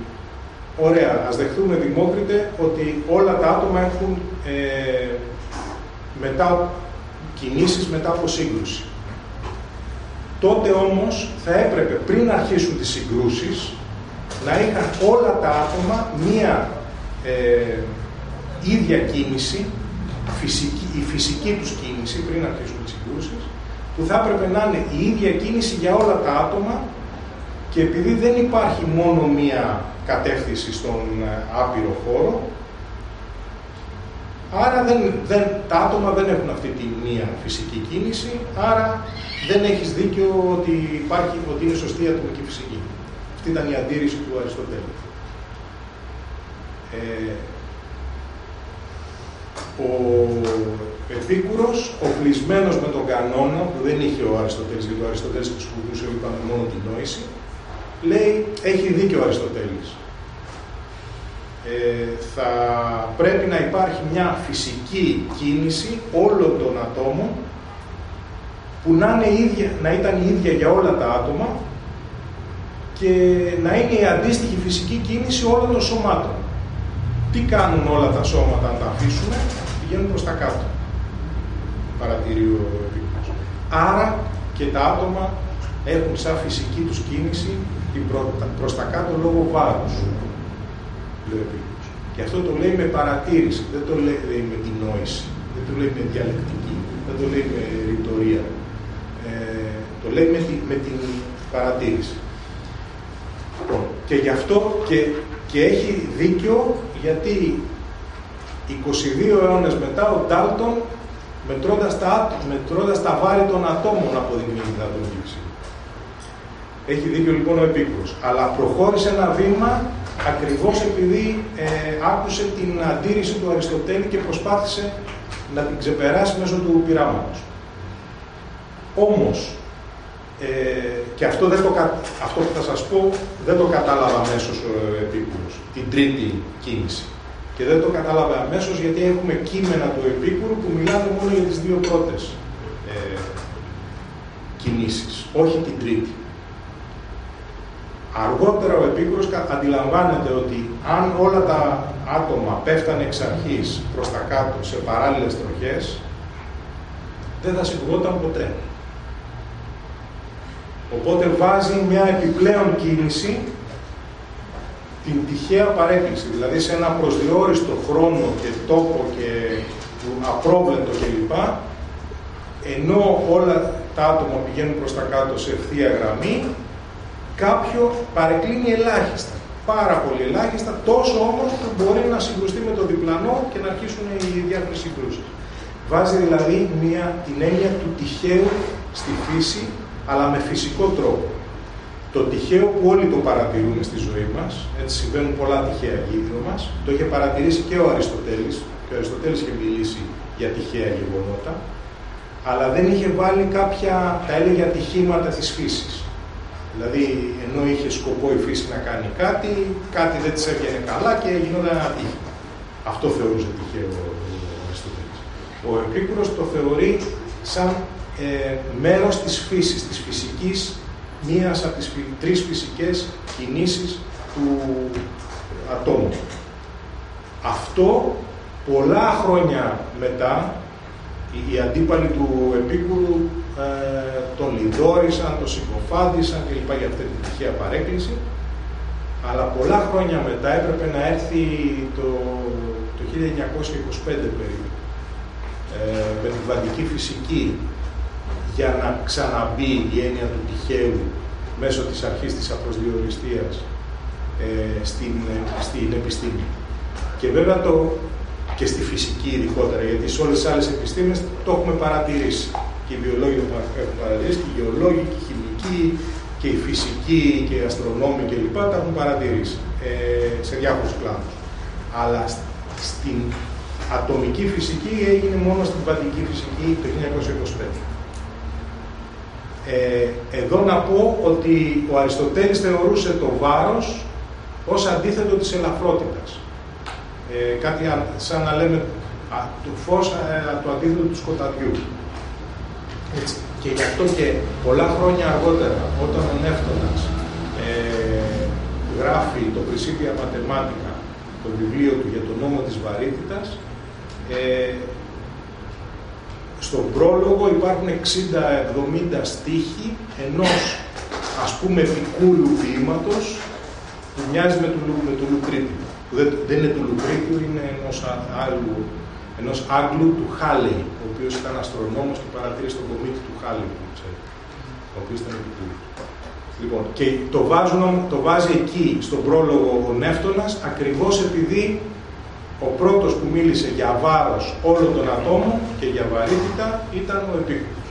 ωραία, ας δεχτούμε Δημόκριτε ότι όλα τα άτομα έχουν ε, μετά, κινήσεις μετά από σύγκρουση. Τότε όμως θα έπρεπε πριν αρχίσουν τις συγκρούσεις να είχαν όλα τα άτομα μία ε, ίδια κίνηση, φυσική, η φυσική τους κίνηση πριν αρχίσουν τις συγκρούσεις, που θα έπρεπε να είναι η ίδια κίνηση για όλα τα άτομα και επειδή δεν υπάρχει μόνο μία κατεύθυνση στον ε, άπειρο χώρο, άρα δεν, δεν, τα άτομα δεν έχουν αυτή τη μία φυσική κίνηση, άρα δεν έχεις δίκιο ότι υπάρχει, ότι είναι σωστή η ατομική φυσική. Αυτή ήταν η αντίρρηση του Αριστοτέλη. Ε, ο Επίκουρος, οπλισμένος με τον κανόνα, που δεν είχε ο Αριστοτέλης, γιατί ο Αριστοτέλης χρησιμοποιούσε είπαμε μόνο την νόηση, λέει, έχει δίκιο ο Αριστοτέλης. Ε, θα πρέπει να υπάρχει μια φυσική κίνηση όλων των ατόμων που να, είναι ίδια, να ήταν η ίδια για όλα τα άτομα και να είναι η αντίστοιχη φυσική κίνηση όλων των σωμάτων. Τι κάνουν όλα τα σώματα αν τα αφήσουμε, πηγαίνουν προς τα κάτω. Παρατηρεί ο Επίκουρος. Άρα και τα άτομα έχουν σαν φυσική τους κίνηση την προς τα κάτω λόγω βάρους, λέει ο Και αυτό το λέει με παρατήρηση, δεν το λέει με την νόηση, δεν το λέει με διαλεκτική, δεν το λέει με ρητορία. Ε, το λέει με, με την παρατήρηση. Λοιπόν, και γι' αυτό και, και έχει δίκιο γιατί 22 αιώνες μετά ο Ντάλτον μετρώντας τα, μετρώντας τα βάρη των ατόμων αποδεικνύει την ατομική Έχει δίκιο λοιπόν ο Επίκουρος. Αλλά προχώρησε ένα βήμα ακριβώς επειδή ε, άκουσε την αντίρρηση του Αριστοτέλη και προσπάθησε να την ξεπεράσει μέσω του πειράματος. Όμως, ε, και αυτό, δεν το, αυτό που θα σας πω δεν το κατάλαβα αμέσως ο Επίκουρος, την τρίτη κίνηση. Και δεν το κατάλαβα αμέσως γιατί έχουμε κείμενα του Επίκουρου που μιλάνε μόνο για τις δύο πρώτες ε, κινήσεις, όχι την τρίτη. Αργότερα ο Επίκουρος αντιλαμβάνεται ότι αν όλα τα άτομα πέφτανε εξ αρχής προς τα κάτω σε παράλληλες τροχές, δεν θα συγκρουόταν ποτέ. Οπότε βάζει μια επιπλέον κίνηση την τυχαία παρέκκληση, δηλαδή σε ένα προσδιορίστο χρόνο και τόπο και απρόβλεπτο κλπ. Ενώ όλα τα άτομα πηγαίνουν προς τα κάτω σε ευθεία γραμμή, κάποιο παρεκκλίνει ελάχιστα. Πάρα πολύ ελάχιστα, τόσο όμως που μπορεί να συγκρουστεί με το διπλανό και να αρχίσουν οι διάφορες συγκρούσεις. Βάζει δηλαδή μια, την έννοια του τυχαίου στη φύση αλλά με φυσικό τρόπο. Το τυχαίο που όλοι το παρατηρούμε στη ζωή μας, έτσι συμβαίνουν πολλά τυχαία γύρω μας, το είχε παρατηρήσει και ο Αριστοτέλης, και ο Αριστοτέλης είχε μιλήσει για τυχαία γεγονότα, αλλά δεν είχε βάλει κάποια, τα έλεγε ατυχήματα της φύσης. Δηλαδή, ενώ είχε σκοπό η φύση να κάνει κάτι, κάτι δεν της έβγαινε καλά και γινόταν ένα ατύχημα. Αυτό θεωρούσε τυχαίο ο Αριστοτέλης. Ο Επίκουρος το θεωρεί σαν ε, μέρος της φύσης, της φυσικής, μίας από τις τρεις φυσικές κινήσεις του ατόμου. Αυτό πολλά χρόνια μετά, οι αντίπαλοι του Επίκουρου ε, τον λιδόρισαν, τον συκοφάντησαν κλπ. για αυτή την τυχαία παρέκκληση. Αλλά πολλά χρόνια μετά έπρεπε να έρθει το, το 1925 περίπου ε, με την κβαντική φυσική για να ξαναμπεί η έννοια του τυχαίου μέσω της αρχής της απροσδιοριστίας ε, στην, στην επιστήμη. Και βέβαια το, και στη φυσική ειδικότερα, γιατί σε όλες τις άλλες επιστήμες το έχουμε παρατηρήσει. Και οι βιολόγοι το έχουν παρατηρήσει, και οι γεωλόγοι, και οι χημικοί, και οι φυσικοί, και οι αστρονόμοι κλπ. τα έχουν παρατηρήσει ε, σε διάφορους κλάδους. Αλλά στην ατομική φυσική έγινε μόνο στην παντική φυσική το 1925. Ε, εδώ να πω ότι ο Αριστοτέλης θεωρούσε το βάρος ως αντίθετο της ελαφρότητας. Ε, κάτι σαν να λέμε α, το φως ε, το αντίθετο του σκοταδιού. Έτσι. Και γι' αυτό και πολλά χρόνια αργότερα, όταν ο Νεύτωνας ε, γράφει το Principia Mathematica, το βιβλίο του για τον νόμο της βαρύτητας, ε, στον πρόλογο υπάρχουν 60-70 στίχοι ενός ας πούμε επικούρου ποίηματος που μοιάζει με του, με του Λουκρίτιου. Που δεν, δεν είναι του Λουκρίτιου, είναι ενός άλλου, ενός Άγγλου του Χάλεϊ, ο οποίος ήταν αστρονόμος και παρατήρησε τον κομίτη του Χάλεϊ, ο οποίος ήταν επικούρου. Λοιπόν, και το, βάζουν, το βάζει εκεί στον πρόλογο ο Νεύτωνας ακριβώς επειδή ο πρώτος που μίλησε για βάρος όλων των ατόμων και για βαρύτητα ήταν ο Επίκουρος.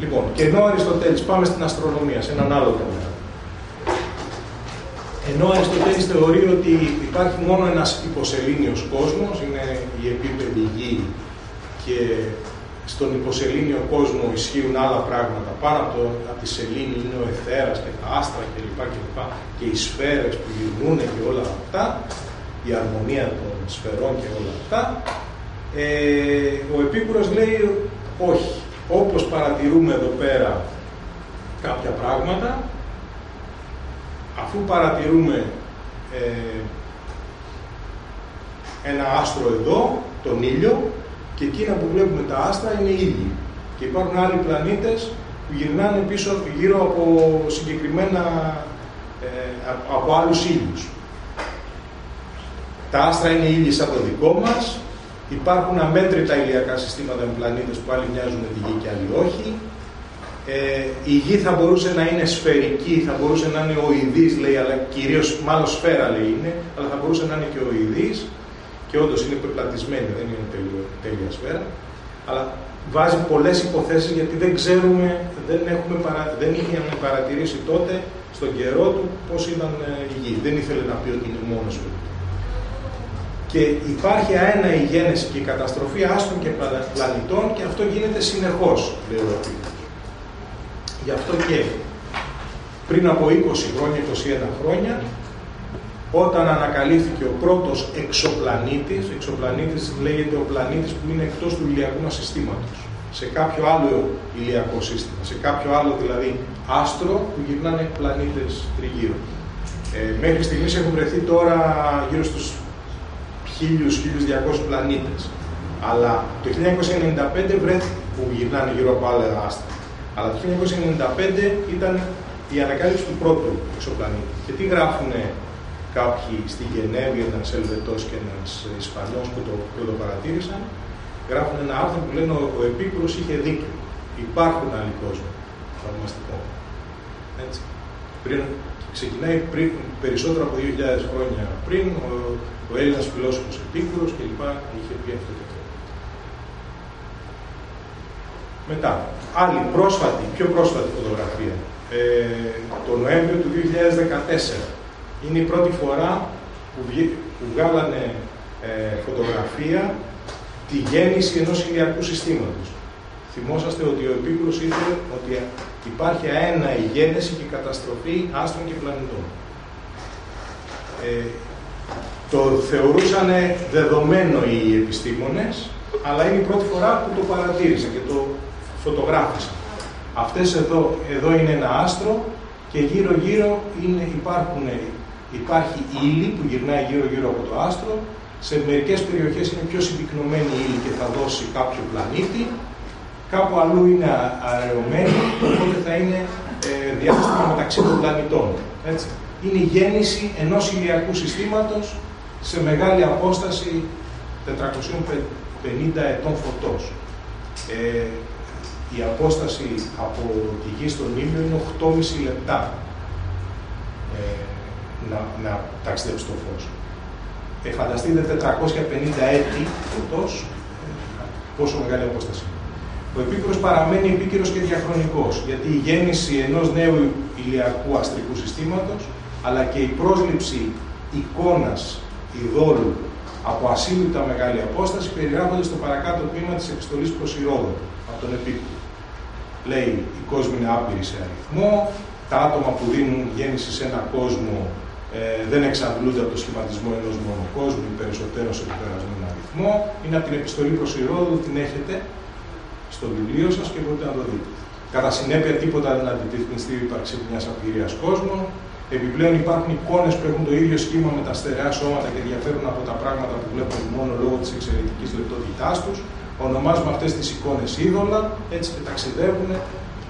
Λοιπόν, και ενώ ο Αριστοτέλης, πάμε στην αστρονομία, σε έναν άλλο τομέα. Ενώ ο Αριστοτέλης θεωρεί ότι υπάρχει μόνο ένας υποσελήνιος κόσμος, είναι η επίπεδη γη και στον υποσελήνιο κόσμο ισχύουν άλλα πράγματα. Πάνω από, το, από της σελήνη είναι ο εθέρας και τα άστρα κλπ. Και, και, και οι σφαίρες που γυρνούν και όλα αυτά, η αρμονία των σφαιρών και όλα αυτά. Ε, ο Επίκουρος λέει όχι. Όπως παρατηρούμε εδώ πέρα κάποια πράγματα, αφού παρατηρούμε ε, ένα άστρο εδώ, τον ήλιο, και εκείνα που βλέπουμε τα άστρα είναι ήλιοι. Και υπάρχουν άλλοι πλανήτες που γυρνάνε πίσω γύρω από συγκεκριμένα, ε, από άλλους ήλιους. Τα άστρα είναι ήλιοι σαν το δικό μας, υπάρχουν αμέτρητα ηλιακά συστήματα με πλανήτες που άλλοι μοιάζουν με τη Γη και άλλοι όχι. Ε, η Γη θα μπορούσε να είναι σφαιρική, θα μπορούσε να είναι οειδής, λέει, αλλά κυρίως, μάλλον σφαίρα λέει είναι, αλλά θα μπορούσε να είναι και οειδής και όντως είναι πεπλατισμένη, δεν είναι τέλεια, τέλεια σφαίρα. Αλλά βάζει πολλές υποθέσεις γιατί δεν ξέρουμε, δεν, έχουμε παρα, δεν είχαμε παρατηρήσει τότε στον καιρό του πώς ήταν ε, η γη. Δεν ήθελε να πει ότι είναι μόνος του. Και υπάρχει αένα η γένεση και η καταστροφή άστρων και πλανητών και αυτό γίνεται συνεχώς, λέει ο Γι' αυτό και πριν από 20 χρόνια, 21 χρόνια, όταν ανακαλύφθηκε ο πρώτος εξωπλανήτης, εξωπλανήτης λέγεται ο πλανήτης που είναι εκτός του ηλιακού μας συστήματος, σε κάποιο άλλο ηλιακό σύστημα, σε κάποιο άλλο δηλαδή άστρο που γυρνάνε πλανήτες τριγύρω. Ε, μέχρι στιγμής έχουν βρεθεί τώρα γύρω στους 1000-1200 πλανήτες. Αλλά το 1995 βρέθηκε που γυρνάνε γύρω από άλλα άστρα. Αλλά το 1995 ήταν η ανακάλυψη του πρώτου εξωπλανήτη. Και τι γράφουνε κάποιοι στη Γενέβη, ένας Ελβετός και ένας Ισπανός που το, που το παρατήρησαν, γράφουν ένα άρθρο που λένε ο, ο Επίκουρος είχε δίκιο. Υπάρχουν άλλοι κόσμοι. Θαυμαστικό. Έτσι. Πριν, ξεκινάει πριν, περισσότερο από 2.000 χρόνια πριν, ο, ο Έλληνας φιλόσοφος Επίκουρος κλπ. είχε πει αυτό και αυτό. Μετά, άλλη πρόσφατη, πιο πρόσφατη φωτογραφία. Ε, το Νοέμβριο του 2014 είναι η πρώτη φορά που, που βγάλανε ε, φωτογραφία τη γέννηση ενός ηλιακού συστήματος. Θυμόσαστε ότι ο Επίκουρος είπε ότι υπάρχει αένα η γέννηση και η καταστροφή άστρων και πλανητών. Ε, το θεωρούσαν δεδομένο οι επιστήμονες, αλλά είναι η πρώτη φορά που το παρατήρησαν και το φωτογράφησαν. Αυτές εδώ, εδώ είναι ένα άστρο και γύρω-γύρω υπάρχουν υπάρχει ύλη που γυρνάει γύρω-γύρω από το άστρο. Σε μερικές περιοχές είναι πιο συμπυκνωμένη ύλη και θα δώσει κάποιο πλανήτη. Κάπου αλλού είναι αραιωμένη, οπότε θα είναι ε, διάστημα μεταξύ των πλανητών. Έτσι. Είναι η γέννηση ενός ηλιακού συστήματος σε μεγάλη απόσταση 450 ετών φωτός. Ε, η απόσταση από τη γη στον ήλιο είναι 8,5 λεπτά. Ε, να, να ταξιδέψει το φως. Ε, φανταστείτε 450 έτη φωτός, πόσο μεγάλη απόσταση. Ο επίκαιρος παραμένει επίκαιρος και διαχρονικός, γιατί η γέννηση ενός νέου ηλιακού αστρικού συστήματος, αλλά και η πρόσληψη εικόνας ειδόλου από ασύλληπτα μεγάλη απόσταση περιγράφονται στο παρακάτω τμήμα της επιστολής προς Ηρώδο, από τον επίκαιρο. Λέει, οι κόσμοι είναι άπειροι σε αριθμό, τα άτομα που δίνουν γέννηση σε ένα κόσμο ε, δεν εξαντλούνται από το σχηματισμό ενός μόνο κόσμου ή περισσότερο σε περασμένο αριθμό. Είναι από την επιστολή προς Ηρώδου, την έχετε στο βιβλίο σας και μπορείτε να το δείτε. Κατά συνέπεια, τίποτα δεν αντιτίθεται στη ύπαρξη μιας απειρίας κόσμων. Επιπλέον, υπάρχουν εικόνες που έχουν το ίδιο σχήμα με τα στερεά σώματα και διαφέρουν από τα πράγματα που βλέπουμε μόνο λόγω της εξαιρετικής λεπτότητάς τους. Ονομάζουμε αυτές τις εικόνες είδωλα, έτσι και ταξιδεύουν.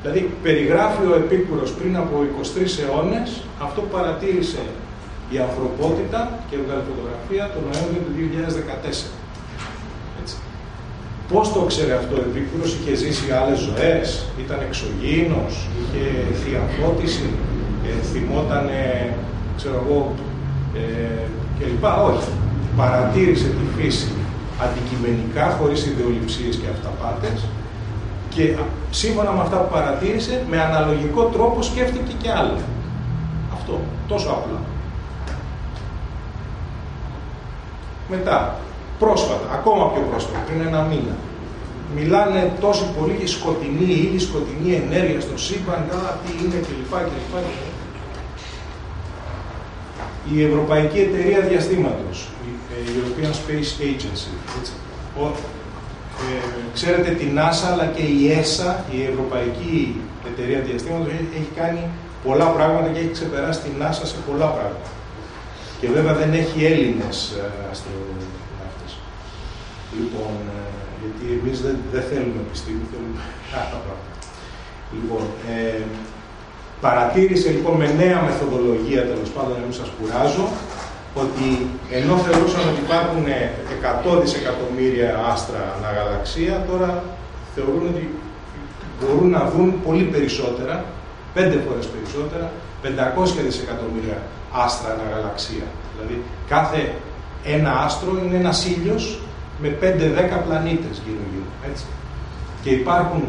Δηλαδή, περιγράφει ο Επίκουρος πριν από 23 αιώνες αυτό που παρατήρησε η ανθρωπότητα και έβγαλε φωτογραφία τον Νοέμβριο του 2014. Έτσι. Πώς το ξέρει αυτό ο Επίκουρος, είχε ζήσει άλλες ζωές, ήταν εξωγήινος, είχε θειαφώτιση, ε, θυμότανε, ξέρω εγώ, ε, κλπ. Όχι. Παρατήρησε τη φύση αντικειμενικά, χωρίς ιδεολειψίες και αυταπάτες και σύμφωνα με αυτά που παρατήρησε, με αναλογικό τρόπο σκέφτηκε και άλλα. Αυτό, τόσο απλά. Μετά, πρόσφατα, ακόμα πιο πρόσφατα, πριν ένα μήνα, μιλάνε τόσο πολύ για σκοτεινή ύλη, σκοτεινή ενέργεια στο σύμπαν, τι είναι κλπ. κλπ. Η Ευρωπαϊκή Εταιρεία Διαστήματος, η European Space Agency, έτσι, Ε, ξέρετε την NASA αλλά και η ESA, η Ευρωπαϊκή Εταιρεία Διαστήματος, έχει κάνει πολλά πράγματα και έχει ξεπεράσει την NASA σε πολλά πράγματα. Και βέβαια δεν έχει Έλληνες ε, αστροναύτες. Λοιπόν, ε, γιατί εμείς δεν, δεν θέλουμε επιστήμη, θέλουμε άλλα πράγματα. Λοιπόν, ε, παρατήρησε λοιπόν με νέα μεθοδολογία, τέλος πάντων, να μην σας κουράζω, ότι ενώ θεωρούσαν ότι υπάρχουν 100 δισεκατομμύρια άστρα αναγαλαξία, τώρα θεωρούν ότι μπορούν να δουν πολύ περισσότερα, πέντε φορές περισσότερα, 500 δισεκατομμύρια άστρα αναγαλαξία. Δηλαδή κάθε ένα άστρο είναι ένας ήλιος με 5-10 πλανήτες γύρω-γύρω. Έτσι. Και υπάρχουν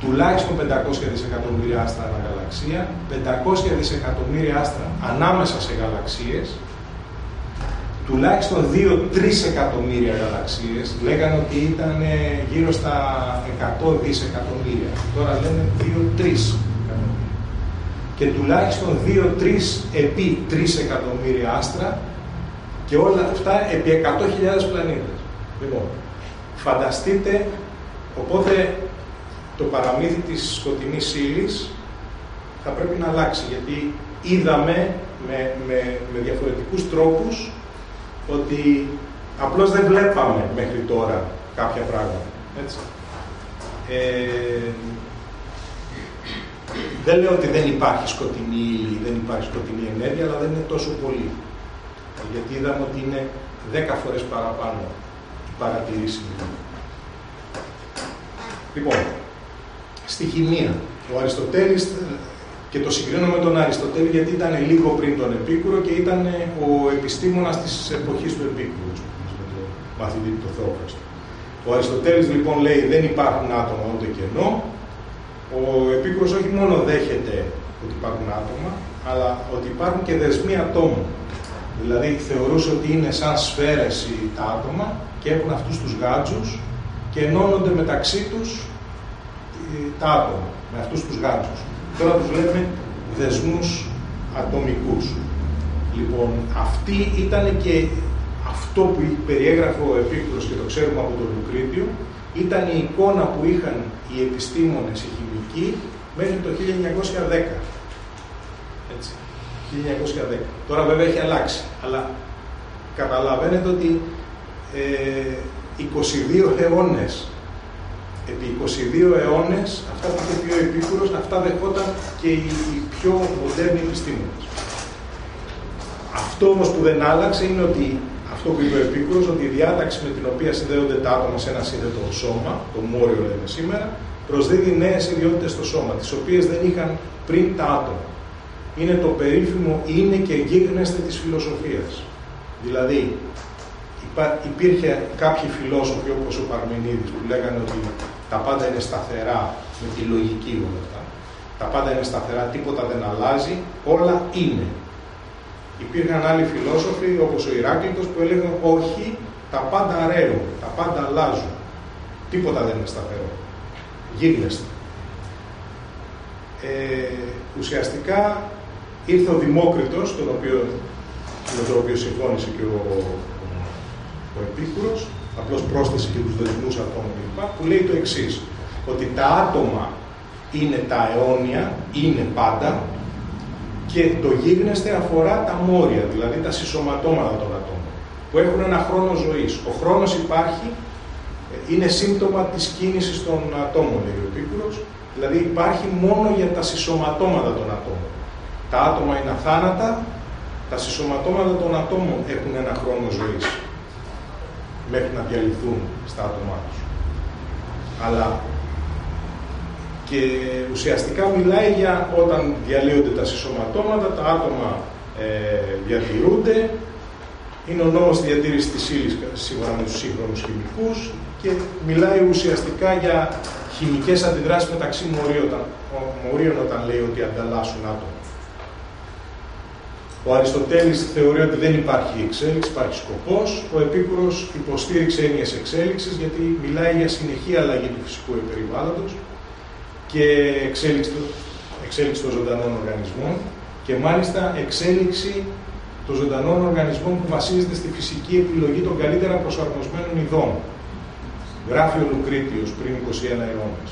τουλάχιστον 500 δισεκατομμύρια άστρα αναγαλαξία, 500 δισεκατομμύρια άστρα ανάμεσα σε γαλαξίες, τουλάχιστον 2-3 εκατομμύρια γαλαξίες, λέγανε ότι ήταν γύρω στα 100 δισεκατομμύρια. Τώρα λένε 2-3 και τουλάχιστον 2-3 επί 3 εκατομμύρια άστρα και όλα αυτά επί 100.000 πλανήτες. Λοιπόν, φανταστείτε, οπότε το παραμύθι της σκοτεινής ύλης θα πρέπει να αλλάξει, γιατί είδαμε με, με, με διαφορετικούς τρόπους ότι απλώς δεν βλέπαμε μέχρι τώρα κάποια πράγματα. Έτσι. Ε, δεν λέω ότι δεν υπάρχει σκοτεινή ύλη, δεν υπάρχει σκοτεινή ενέργεια, αλλά δεν είναι τόσο πολύ. Γιατί είδαμε ότι είναι 10 φορές παραπάνω η παρατηρήσιμη. Λοιπόν, στη χημεία. Ο Αριστοτέλης, και το συγκρίνω με τον Αριστοτέλη γιατί ήταν λίγο πριν τον Επίκουρο και ήταν ο επιστήμονας της εποχής του Επίκουρου, με τον μαθητή του Θεόφραστο. Ο Αριστοτέλης λοιπόν λέει δεν υπάρχουν άτομα ούτε κενό, ο Επίκουρος όχι μόνο δέχεται ότι υπάρχουν άτομα, αλλά ότι υπάρχουν και δεσμοί ατόμων. Δηλαδή θεωρούσε ότι είναι σαν σφαίρες τα άτομα και έχουν αυτούς τους γάτζους και ενώνονται μεταξύ τους ε, τα άτομα, με αυτούς τους γάτζους. Τώρα τους λέμε δεσμούς ατομικούς. Λοιπόν, αυτή ήταν και αυτό που περιέγραφε ο Επίκουρος και το ξέρουμε από τον Λουκρίτιο, ήταν η εικόνα που είχαν οι επιστήμονες, οι χημικοί, μέχρι το 1910. Έτσι, 1910. Τώρα βέβαια έχει αλλάξει, αλλά καταλαβαίνετε ότι ε, 22 αιώνες επί 22 αιώνες, αυτά που είχε πει ο Επίκουρος, αυτά δεχόταν και οι, οι πιο μοντέρνοι επιστήμονες. Αυτό όμως που δεν άλλαξε είναι ότι αυτό που είπε ο Επίκουρος, ότι η διάταξη με την οποία συνδέονται τα άτομα σε ένα σύνδετο σώμα, το μόριο λέμε σήμερα, προσδίδει νέες ιδιότητες στο σώμα, τις οποίες δεν είχαν πριν τα άτομα. Είναι το περίφημο είναι και γίγνεσθε της φιλοσοφίας. Δηλαδή, υπήρχε κάποιοι φιλόσοφοι όπως ο Παρμενίδης που λέγανε ότι τα πάντα είναι σταθερά με τη λογική όλα αυτά. Τα πάντα είναι σταθερά, τίποτα δεν αλλάζει, όλα είναι. Υπήρχαν άλλοι φιλόσοφοι όπως ο Ηράκλειτος που έλεγαν όχι, τα πάντα ρέουν, τα πάντα αλλάζουν. Τίποτα δεν είναι σταθερό. Γίγνεσθε. Ε, ουσιαστικά ήρθε ο Δημόκριτος, τον οποίο, με τον οποίο συμφώνησε και ο ο Επίκουρος, απλώς πρόσθεσε και τους δεσμούς ατόμων κλπ, που λέει το εξής ότι τα άτομα είναι τα αιώνια, είναι πάντα, και το γίγνεσθε αφορά τα μόρια, δηλαδή τα συσσωματώματα των ατόμων, που έχουν ένα χρόνο ζωής. Ο χρόνος υπάρχει, ε, είναι σύμπτωμα της κίνησης των ατόμων, λέει ο Επίκουρος, δηλαδή υπάρχει μόνο για τα συσσωματώματα των ατόμων. Τα άτομα είναι αθάνατα, τα συσσωματώματα των ατόμων έχουν ένα χρόνο ζωής μέχρι να διαλυθούν στα άτομά τους. Αλλά και ουσιαστικά μιλάει για όταν διαλύονται τα συσσωματώματα, τα άτομα ε, διατηρούνται, είναι ο νόμος στη διατήρησης της ύλης σύμφωνα με τους σύγχρονους χημικούς και μιλάει ουσιαστικά για χημικές αντιδράσεις μεταξύ μορίων όταν λέει ότι ανταλλάσσουν άτομα. Ο Αριστοτέλης θεωρεί ότι δεν υπάρχει εξέλιξη, υπάρχει σκοπός. Ο Επίκουρος υποστήριξε έννοιες εξέλιξης γιατί μιλάει για συνεχή αλλαγή του φυσικού περιβάλλοντος και εξέλιξη, εξέλιξη των ζωντανών οργανισμών και μάλιστα εξέλιξη των ζωντανών οργανισμών που βασίζεται στη φυσική επιλογή των καλύτερα προσαρμοσμένων ειδών. Γράφει ο Λουκρίτιος πριν 21 αιώνες.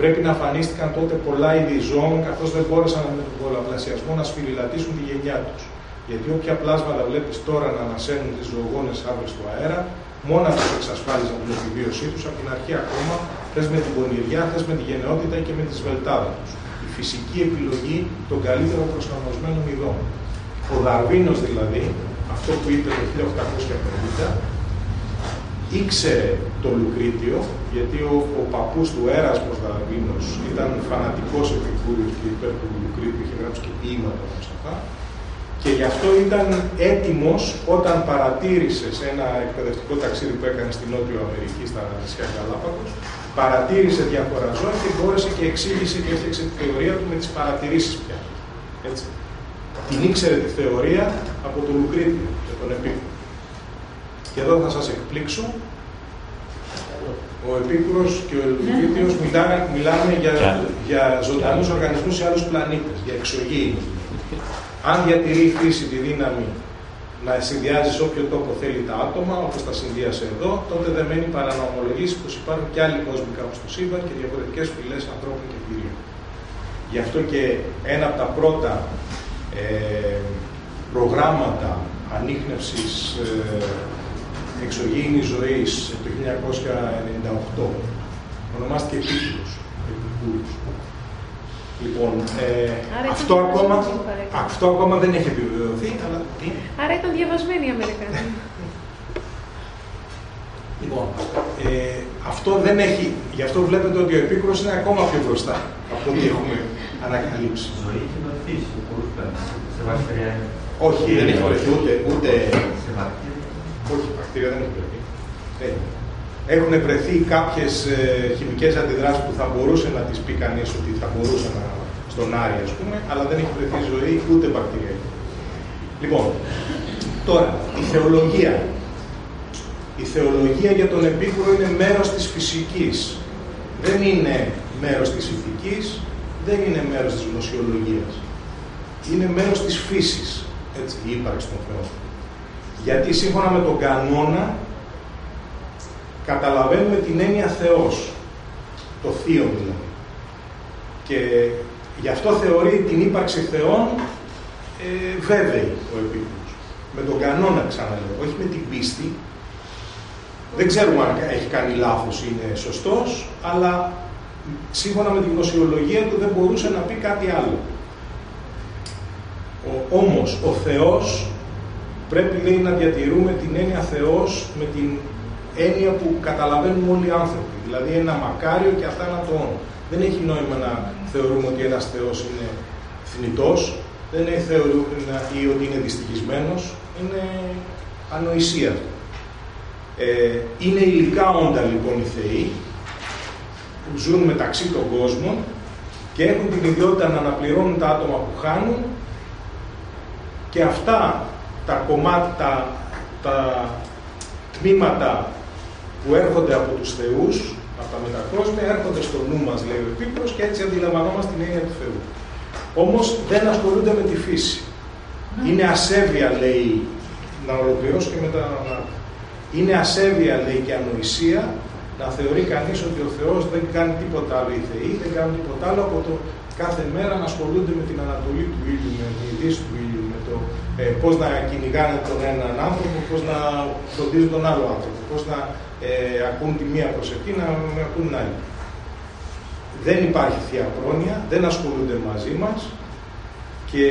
Πρέπει να αφανίστηκαν τότε πολλά είδη ζώων, καθώς δεν μπόρεσαν με τον πολλαπλασιασμό να σφυριλατήσουν τη γενιά τους. Γιατί όποια πλάσματα βλέπεις τώρα να ανασένουν τις ζωογόνες άβρε του αέρα, μόνα τους εξασφάλιζαν την επιβίωσή τους από την αρχή ακόμα, θες με την πονηριά, θες με τη γενναιότητα και με τη σβελτάδα τους. Η φυσική επιλογή των καλύτερων προσαρμοσμένων ειδών. Ο Δαρβίνος δηλαδή, αυτό που είπε το 1850, ήξερε το Λουκρίτιο, γιατί ο, ο παππούς του Έρασμος Δαρβίνος ήταν φανατικός επικούριος και υπέρ του Λουκρίτιου, είχε γράψει και ποίηματα όπως αυτά, και γι' αυτό ήταν έτοιμος όταν παρατήρησε σε ένα εκπαιδευτικό ταξίδι που έκανε στην Νότιο Αμερική, στα νησιά Γαλάπαγος, παρατήρησε διάφορα ζώα και μπόρεσε και εξήγησε και έφτιαξε τη θεωρία του με τις παρατηρήσεις πια. Έτσι. Την ήξερε τη θεωρία από τον Λουκρίτιο και τον Επίκουρο. Και εδώ θα σας εκπλήξω. Ο Επίκουρος και ο Ελβίτιος μιλάνε, μιλάνε για, για ζωντανούς οργανισμούς σε άλλους πλανήτες, για εξωγήινους. Αν διατηρεί η φύση τη δύναμη να συνδυάζει σε όποιο τόπο θέλει τα άτομα, όπως τα συνδύασε εδώ, τότε δεν μένει παρά να ομολογήσει πως υπάρχουν και άλλοι κόσμοι κάπου στο σύμπαν και διαφορετικές φυλές ανθρώπων και κυρίων. Γι' αυτό και ένα από τα πρώτα ε, προγράμματα ανείχνευσης ε, εξωγήινης ζωής το 1998 ονομάστηκε Επίκουρος. Λοιπόν, ε, αυτό, ακόμα, αυτό ακόμα δεν έχει επιβεβαιωθεί, αλλά τι; Άρα ήταν διαβασμένοι οι Αμερικανοί. λοιπόν, ε, αυτό δεν έχει, γι' αυτό βλέπετε ότι ο Επίκουρος είναι ακόμα πιο μπροστά από ό,τι έχουμε ανακαλύψει. Ζωή και το φύση, σε βακτηριά. Όχι, δεν έχει βρεθεί ούτε, ούτε... Σε βακτήρια. Όχι, βακτήρια δεν έχει βρεθεί. Έχουν βρεθεί κάποιες ε, χημικές αντιδράσεις που θα μπορούσε να τις πει κανείς ότι θα μπορούσε να στον Άρη, ας πούμε, αλλά δεν έχει βρεθεί ζωή ούτε βακτηριακή. Λοιπόν, τώρα, η θεολογία. Η θεολογία για τον Επίκουρο είναι μέρος της φυσικής. Δεν είναι μέρος της ηθικής, δεν είναι μέρος της γνωσιολογίας. Είναι μέρος της φύσης, έτσι, η ύπαρξη των Θεών. Γιατί σύμφωνα με τον κανόνα, καταλαβαίνουμε την έννοια Θεός, το Θείο δηλαδή. Και γι' αυτό θεωρεί την ύπαρξη Θεών ε, βέβαιη ο Επίκουρος. Με τον κανόνα ξαναλέω, όχι με την πίστη. Δεν ξέρουμε αν έχει κάνει λάθος ή είναι σωστός, αλλά σύμφωνα με την γνωσιολογία του δεν μπορούσε να πει κάτι άλλο. Ο, όμως, ο Θεός πρέπει λέει, να διατηρούμε την έννοια Θεός με την έννοια που καταλαβαίνουμε όλοι οι άνθρωποι. Δηλαδή ένα μακάριο και αυτά ένα το Δεν έχει νόημα να θεωρούμε ότι ένας Θεός είναι θνητός, δεν έχει θεωρούμε ή ότι είναι δυστυχισμένος, είναι ανοησία. Ε, είναι υλικά όντα λοιπόν οι Θεοί, που ζουν μεταξύ των κόσμων και έχουν την ιδιότητα να αναπληρώνουν τα άτομα που χάνουν και αυτά τα κομμάτια, τα, τμήματα που έρχονται από τους θεούς, από τα μετακόσμια, έρχονται στο νου μας, λέει ο Επίκρος, και έτσι αντιλαμβανόμαστε την έννοια του Θεού. Όμως δεν ασχολούνται με τη φύση. Είναι ασέβεια, λέει, να ολοκληρώσω και μετά να... Είναι ασέβεια, λέει, και ανοησία να θεωρεί κανείς ότι ο Θεός δεν κάνει τίποτα άλλο, οι Θεοί δεν κάνουν τίποτα άλλο από το κάθε μέρα να ασχολούνται με την ανατολή του ήλιου, με τη δύση του ήλιου, με το ε, πώς να κυνηγάνε τον έναν άνθρωπο, πώς να φροντίζουν τον άλλο άνθρωπο, πώς να ε, ακούν τη μία προσευχή, να ακούν την άλλη. Δεν υπάρχει θεία πρόνοια, δεν ασχολούνται μαζί μας και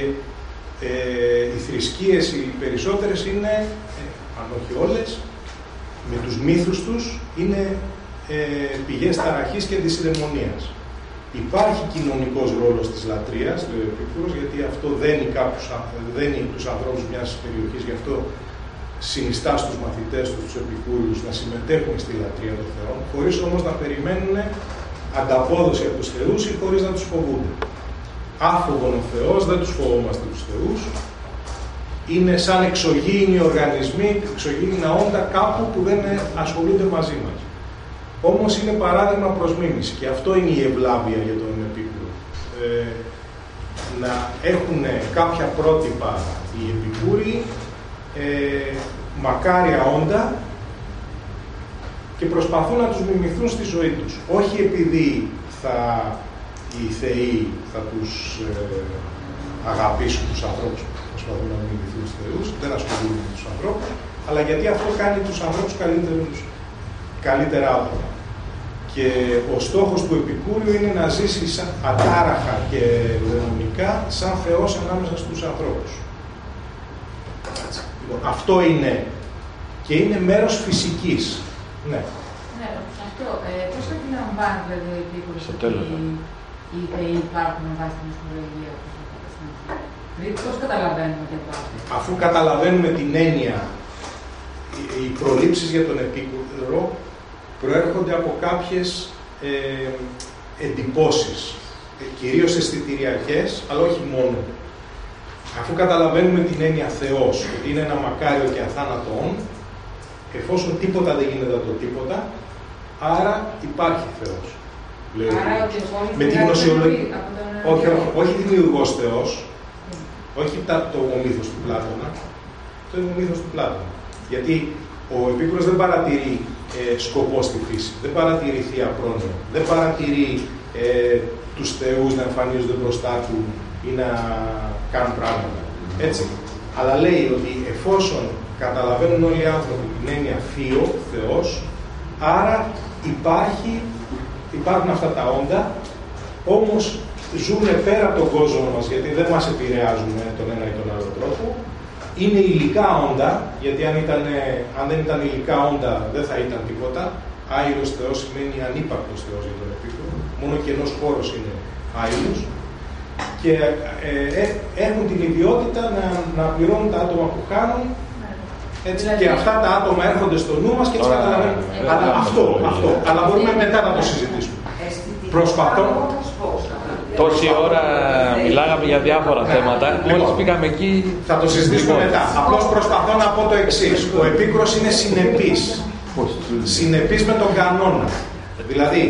ε, οι θρησκείες οι περισσότερες είναι, ε, αν όχι όλες, με τους μύθους τους, είναι ε, πηγές ταραχής και δυσιδαιμονίας. Υπάρχει κοινωνικός ρόλος της λατρείας, λέει ο γιατί αυτό δένει, κάποιους, δένει τους ανθρώπους μιας περιοχής, γι' αυτό συνιστά στους μαθητές τους, τους επικούριους, να συμμετέχουν στη λατρεία των Θεών, χωρίς όμως να περιμένουν ανταπόδοση από τους θεούς ή χωρίς να τους φοβούνται. Άφοβον ο Θεός, δεν τους φοβόμαστε τους θεούς, είναι σαν εξωγήινοι οργανισμοί, εξωγήινα όντα κάπου που δεν ασχολούνται μαζί μας. Όμως είναι παράδειγμα προς μίμηση και αυτό είναι η ευλάβεια για τον Επίκουρο. Ε, να έχουν κάποια πρότυπα οι Επικούροι, ε, μακάρια όντα, και προσπαθούν να τους μιμηθούν στη ζωή τους. Όχι επειδή θα, οι θεοί θα τους ε, αγαπήσουν τους ανθρώπους που προσπαθούν να μιμηθούν στους θεούς, δεν ασχολούνται με τους ανθρώπους, αλλά γιατί αυτό κάνει τους ανθρώπους καλύτερους, καλύτερα άτομα. Και ο στόχος του Επικούριου είναι να ζήσει σαν, ατάραχα και δαιμονικά σαν Θεός ανάμεσα στους ανθρώπους. Λοιπόν, αυτό είναι και είναι μέρος φυσικής. Ναι. Ναι, αυτό. Ε, πώς θα αντιλαμβάνει δηλαδή ο Επίκουρος Στο ότι τέλος, ναι. οι θεοί υπάρχουν με βάση την αστρολογία. Δηλαδή πώς καταλαβαίνουμε ότι υπάρχουν. Αφού καταλαβαίνουμε την έννοια, οι- οι προλήψεις για τον Επίκουρο προέρχονται από κάποιες ε, εντυπώσεις, ε, κυρίως αισθητηριακές, αλλά όχι μόνο. Αφού καταλαβαίνουμε την έννοια Θεός, ότι είναι ένα μακάριο και αθάνατο όν, εφόσον τίποτα δεν γίνεται από το τίποτα, άρα υπάρχει Θεός. λέει ο Άρα Επίκουρος. ότι ο κόσμος Με τη βγάζει γνωσιολογία. από τον Όχι, Θεό. όχι, όχι δημιουργός Θεός, όχι τα, το μύθος του Πλάτωνα, το μύθος του Πλάτωνα. Γιατί ο Επίκουρος δεν παρατηρεί ε, σκοπό στη φύση, δεν παρατηρεί θεία πρόνοια, δεν παρατηρεί ε, τους θεούς να εμφανίζονται μπροστά του ή να κάνουν πράγματα. Έτσι. Αλλά λέει ότι εφόσον καταλαβαίνουν όλοι οι άνθρωποι την έννοια θείο, Θεός, άρα υπάρχει, υπάρχουν αυτά τα όντα, όμως ζουν πέρα από τον κόσμο μας, γιατί δεν μας επηρεάζουν με τον ένα ή τον άλλο τρόπο. Είναι υλικά όντα, γιατί αν, ήταν, αν δεν ήταν υλικά όντα δεν θα ήταν τίποτα. Άϊρος Θεός σημαίνει ανύπαρκτος Θεός για τον επίκορο. Μόνο κενός χώρος είναι άϊρος. Και ε, ε, έχουν την ιδιότητα να, να πληρώνουν τα άτομα που χάνουν έτσι, Δηλαδή- και αυτά τα άτομα έρχονται στο νου μας και τις Τώρα, καταλαβαίνουν. ε, Αλλά ε, αυτό, ε, αυτό. Αλλά μπορούμε μετά να το συζητήσουμε. Προσπαθώ. Τόση ώρα μιλάγαμε για διάφορα θέματα. Μόλις Λοιπόν. πήγαμε εκεί. Θα το συζητήσουμε Λοιπόν. μετά. Απλώς προσπαθώ να πω το εξής. Ο Επίκουρος είναι συνεπής. Συνεπής με τον κανόνα. Δηλαδή,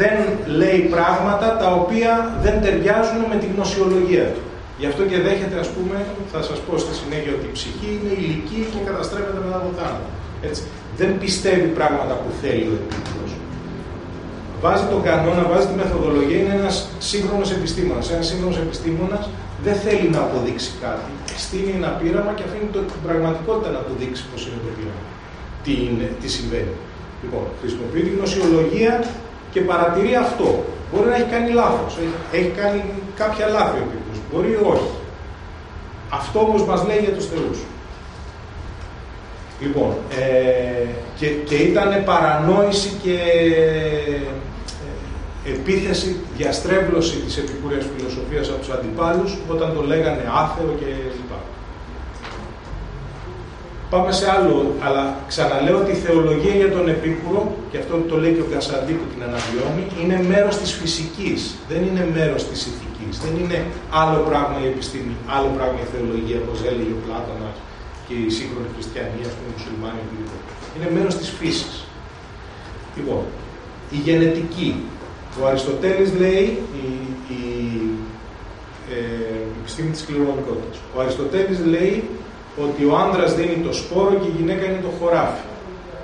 δεν λέει πράγματα τα οποία δεν ταιριάζουν με τη γνωσιολογία του. Γι' αυτό και δέχεται, ας πούμε, θα σας πω στη συνέχεια ότι η ψυχή είναι ηλική και καταστρέφεται μετά από θάνατο. Έτσι. Δεν πιστεύει πράγματα που θέλει ο Επίκουρος. Βάζει τον κανόνα, βάζει τη μεθοδολογία, είναι ένας σύγχρονος επιστήμονας. Ένας σύγχρονος επιστήμονας δεν θέλει να αποδείξει κάτι. Στείνει ένα πείραμα και αφήνει το, την πραγματικότητα να αποδείξει πώς είναι το πείραμα. Τι, είναι, τι συμβαίνει. Λοιπόν, χρησιμοποιεί τη γνωσιολογία και παρατηρεί αυτό. Μπορεί να έχει κάνει λάθος, έχει, έχει κάνει κάποια λάθη ο Επίκουρος. Μπορεί όχι. Αυτό όμως μας λέει για τους θεούς. Λοιπόν, ε, και, και ήταν παρανόηση και ε, επίθεση, διαστρέβλωση της επικούριας φιλοσοφίας από τους αντιπάλους όταν το λέγανε άθεο και λοιπά. Πάμε σε άλλο, αλλά ξαναλέω ότι η θεολογία για τον Επίκουρο, και αυτό το λέει και ο Κασαντή που την αναβιώνει, είναι μέρος της φυσικής, δεν είναι μέρος της ηθικής. Δεν είναι άλλο πράγμα η επιστήμη, άλλο πράγμα η θεολογία, όπως έλεγε ο Πλάτωνας και οι σύγχρονοι χριστιανοί, ας πούμε, οι μουσουλμάνοι, οτιδήποτε. Είναι μέρος της φύσης. Λοιπόν, η γενετική. Ο Αριστοτέλης λέει, η, η, ε, η επιστήμη της κληρονομικότητας. Ο Αριστοτέλης λέει ότι ο άνδρας δίνει το σπόρο και η γυναίκα είναι το χωράφι.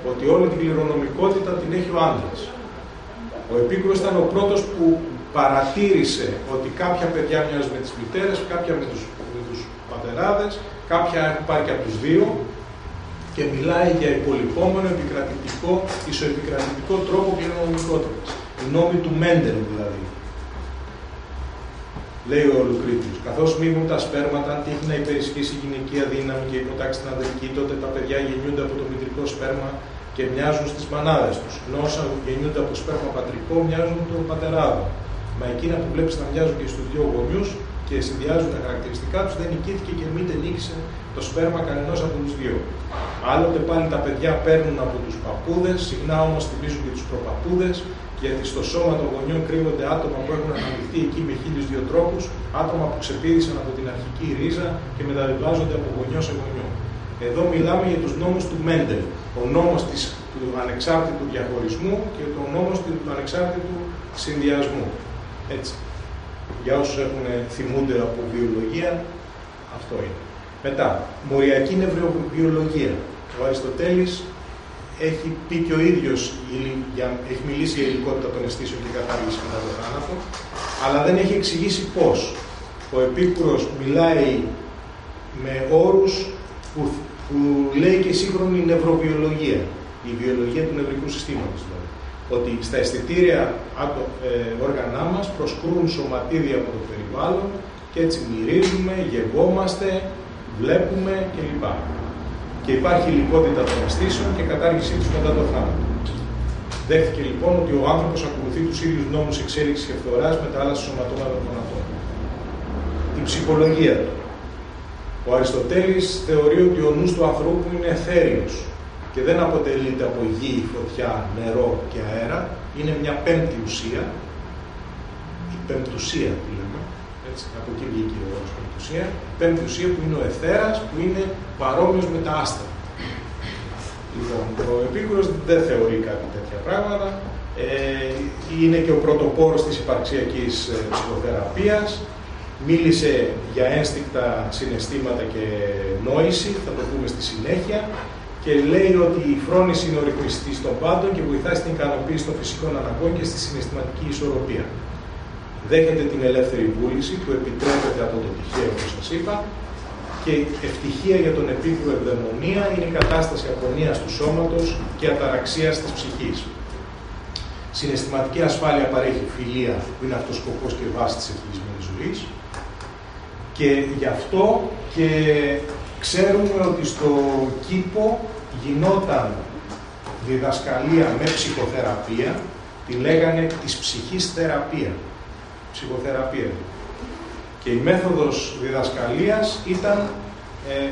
Ότι όλη την κληρονομικότητα την έχει ο άνδρας. Ο Επίκουρος ήταν ο πρώτος που παρατήρησε ότι κάποια παιδιά μοιάζουν με τις μητέρες, κάποια με τους, με τους πατεράδες, κάποια έχουν πάρει και από τους δύο και μιλάει για υπολοιπόμενο, επικρατητικό, ισοεπικρατητικό τρόπο κληρονομικότητας. Οι νόμοι του Μέντελ δηλαδή. Λέει ο Λουκρίτιος, καθώς μείνουν τα σπέρματα, αν τύχει να υπερισχύσει η γυναικεία δύναμη και υποτάξει την αδελφική, τότε τα παιδιά γεννιούνται από το μητρικό σπέρμα και μοιάζουν στις μανάδες τους. Ενώ όσα γεννιούνται από σπέρμα πατρικό μοιάζουν τον πατεράδο. Μα εκείνα που βλέπεις να μοιάζουν και στους δύο γονιούς και συνδυάζουν τα χαρακτηριστικά τους, δεν νικήθηκε και μήτε νίκησε το σπέρμα κανενός από τους δύο. Άλλοτε πάλι τα παιδιά παίρνουν από τους παππούδες, συχνά όμως θυμίζουν και τους προπαππούδες, γιατί στο σώμα των γονιών κρύβονται άτομα που έχουν αναλυθεί εκεί με χίλιους δύο τρόπους, άτομα που ξεπήδησαν από την αρχική ρίζα και μεταβιβάζονται από γονιό σε γονιό. Εδώ μιλάμε για τους νόμους του Μέντελ, ο νόμος της, του ανεξάρτητου διαχωρισμού και ο νόμος του ανεξάρτητου συνδυασμού. Έτσι. Για όσους έχουν θυμούνται από βιολογία, αυτό είναι. Μετά, μοριακή νευροβιολογία. Ο Αριστοτέλης έχει πει και ο ίδιος, έχει μιλήσει για υλικότητα των αισθήσεων και κατάργηση μετά το θάνατο, αλλά δεν έχει εξηγήσει πώς. Ο Επίκουρος μιλάει με όρους που, που λέει και η σύγχρονη νευροβιολογία, η βιολογία του νευρικού συστήματος δηλαδή. Ότι στα αισθητήρια ε, όργανά μας προσκρούν σωματίδια από το περιβάλλον και έτσι μυρίζουμε, γευόμαστε, βλέπουμε κλπ. Και υπάρχει υλικότητα των αισθήσεων και κατάργησή τους μετά το θάνατο. Δέχθηκε λοιπόν ότι ο άνθρωπος ακολουθεί τους ίδιους νόμους εξέλιξης και φθοράς με τα άλλα σωματώματα των ατόμων. Η ψυχολογία του. Ο Αριστοτέλης θεωρεί ότι ο νους του ανθρώπου είναι εθέριος και δεν αποτελείται από γη, φωτιά, νερό και αέρα. Είναι μια πέμπτη ουσία, η πεμπτουσία που λέμε, έτσι, από εκεί βγήκε ο όρος πεμπτουσία, πέμπτη ουσία που είναι ο εθέρας, που είναι παρόμοιος με τα άστρα. Λοιπόν, ο Επίκουρος δεν θεωρεί κάτι τέτοια πράγματα. Ε, είναι και ο πρωτοπόρος της υπαρξιακής ε, ψυχοθεραπείας. Μίλησε για ένστικτα συναισθήματα και νόηση, θα το πούμε στη συνέχεια. Και λέει ότι η φρόνηση είναι ο ρυθμιστής των πάντων και βοηθάει στην ικανοποίηση των φυσικών αναγκών και στη συναισθηματική ισορροπία. Δέχεται την ελεύθερη βούληση, που επιτρέπεται από το τυχαίο, όπως σας είπα, και ευτυχία για τον επίκουρο ευδαιμονία είναι η κατάσταση αγωνίας του σώματος και αταραξίας της ψυχής. Συναισθηματική ασφάλεια παρέχει φιλία, που είναι αυτός ο σκοπός και βάση της ευτυχισμένης ζωής. Και γι' αυτό και ξέρουμε ότι στο κήπο γινόταν διδασκαλία με ψυχοθεραπεία, τη λέγανε της ψυχής θεραπεία. Ψυχοθεραπεία. Και η μέθοδος διδασκαλίας ήταν ε,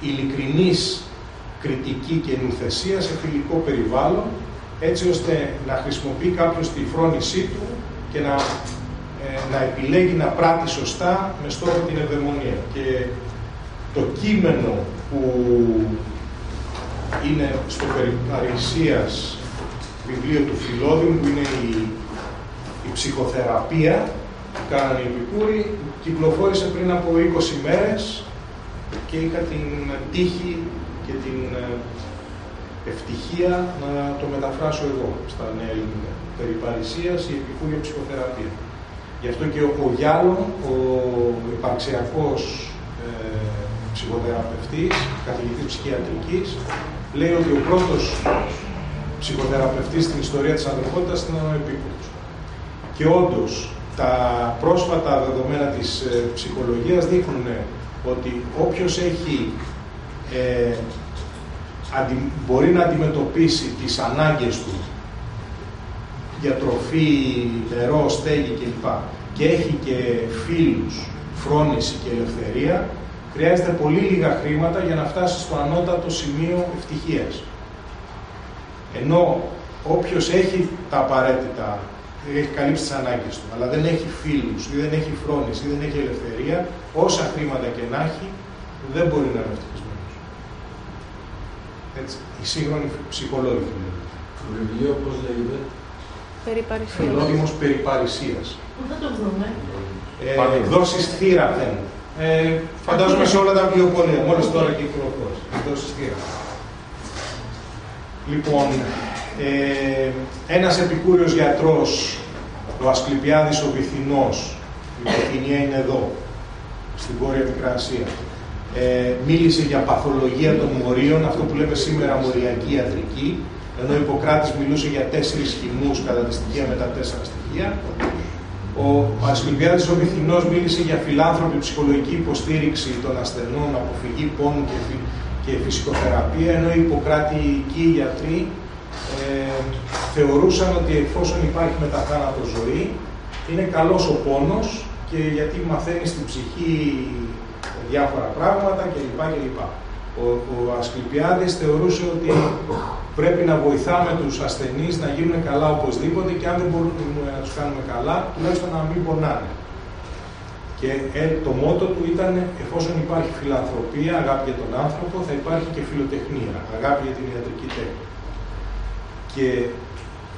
ειλικρινής κριτική και νουθεσία σε φιλικό περιβάλλον, έτσι ώστε να χρησιμοποιεί κάποιος τη φρόνησή του και να, ε, να επιλέγει να πράττει σωστά με στόχο την ευδαιμονία. Και το κείμενο που είναι στο Περιπαρησίας βιβλίο του Φιλόδημου, που είναι η, η ψυχοθεραπεία, που κάνανε οι Επικούροι, κυκλοφόρησε πριν από 20 μέρες και είχα την τύχη και την ε, ευτυχία να το μεταφράσω εγώ στα νέα ελληνικά. Περί Παρισίας, η επικούρια ψυχοθεραπεία. Γι' αυτό και ο, ο Γιάλλον, ο υπαρξιακός ε, ψυχοθεραπευτής, καθηγητής ψυχιατρικής, λέει ότι ο πρώτος ψυχοθεραπευτής στην ιστορία της ανθρωπότητας ήταν ο Επίκουρος. Και όντως, τα πρόσφατα δεδομένα της ε, ψυχολογίας δείχνουν ότι όποιος έχει, ε, μπορεί να αντιμετωπίσει τις ανάγκες του για τροφή, νερό, στέγη κλπ. και έχει και φίλους, φρόνηση και ελευθερία, χρειάζεται πολύ λίγα χρήματα για να φτάσει στο ανώτατο σημείο ευτυχίας. Ενώ όποιος έχει τα απαραίτητα έχει καλύψει τις ανάγκες του, αλλά δεν έχει φίλους ή δεν έχει φρόνηση ή δεν έχει ελευθερία, όσα χρήματα και να έχει, δεν μπορεί να είναι ευτυχισμένος. Έτσι, οι σύγχρονοι ψυχολόγοι του λένε. Το βιβλίο πώ λέγεται. Περιπαρησίας. Φιλόδημος περιπαρησίας. Πού θα το βρούμε; Ε, εκδόσεις θύρα θέλουν. Ε, φαντάζομαι σε όλα τα βιβλιοπολία, μόλις τώρα και κυκλοφόρησε. Εκδόσεις θύρα. Λοιπόν, ε, ένας επικούριος γιατρός, ο Ασκληπιάδης ο Βυθινός, η Βυθινία είναι εδώ, στην Βόρεια Μικρασία, ε, μίλησε για παθολογία των μορίων, αυτό που λέμε σήμερα μοριακή ιατρική, ενώ ο Ιπποκράτης μιλούσε για τέσσερις χυμούς κατά τη στοιχεία με τα τέσσερα στοιχεία. Ο Ασκληπιάδης ο Βυθινός μίλησε για φιλάνθρωπη ψυχολογική υποστήριξη των ασθενών, αποφυγή πόνου και, φυ... και φυσικοθεραπεία, ενώ οι Ιπποκράτικοι γιατροί ε, θεωρούσαν ότι εφόσον υπάρχει μεταθάνατο ζωή, είναι καλός ο πόνος και γιατί μαθαίνει στην ψυχή διάφορα πράγματα κλπ. κλπ. Ο, ο Ασκληπιάδης θεωρούσε ότι πρέπει να βοηθάμε τους ασθενείς να γίνουν καλά οπωσδήποτε και αν δεν μπορούμε να τους κάνουμε καλά, τουλάχιστον να μην πονάνε. Και ε, το μότο του ήταν, εφόσον υπάρχει φιλανθρωπία, αγάπη για τον άνθρωπο, θα υπάρχει και φιλοτεχνία, αγάπη για την ιατρική τέχνη και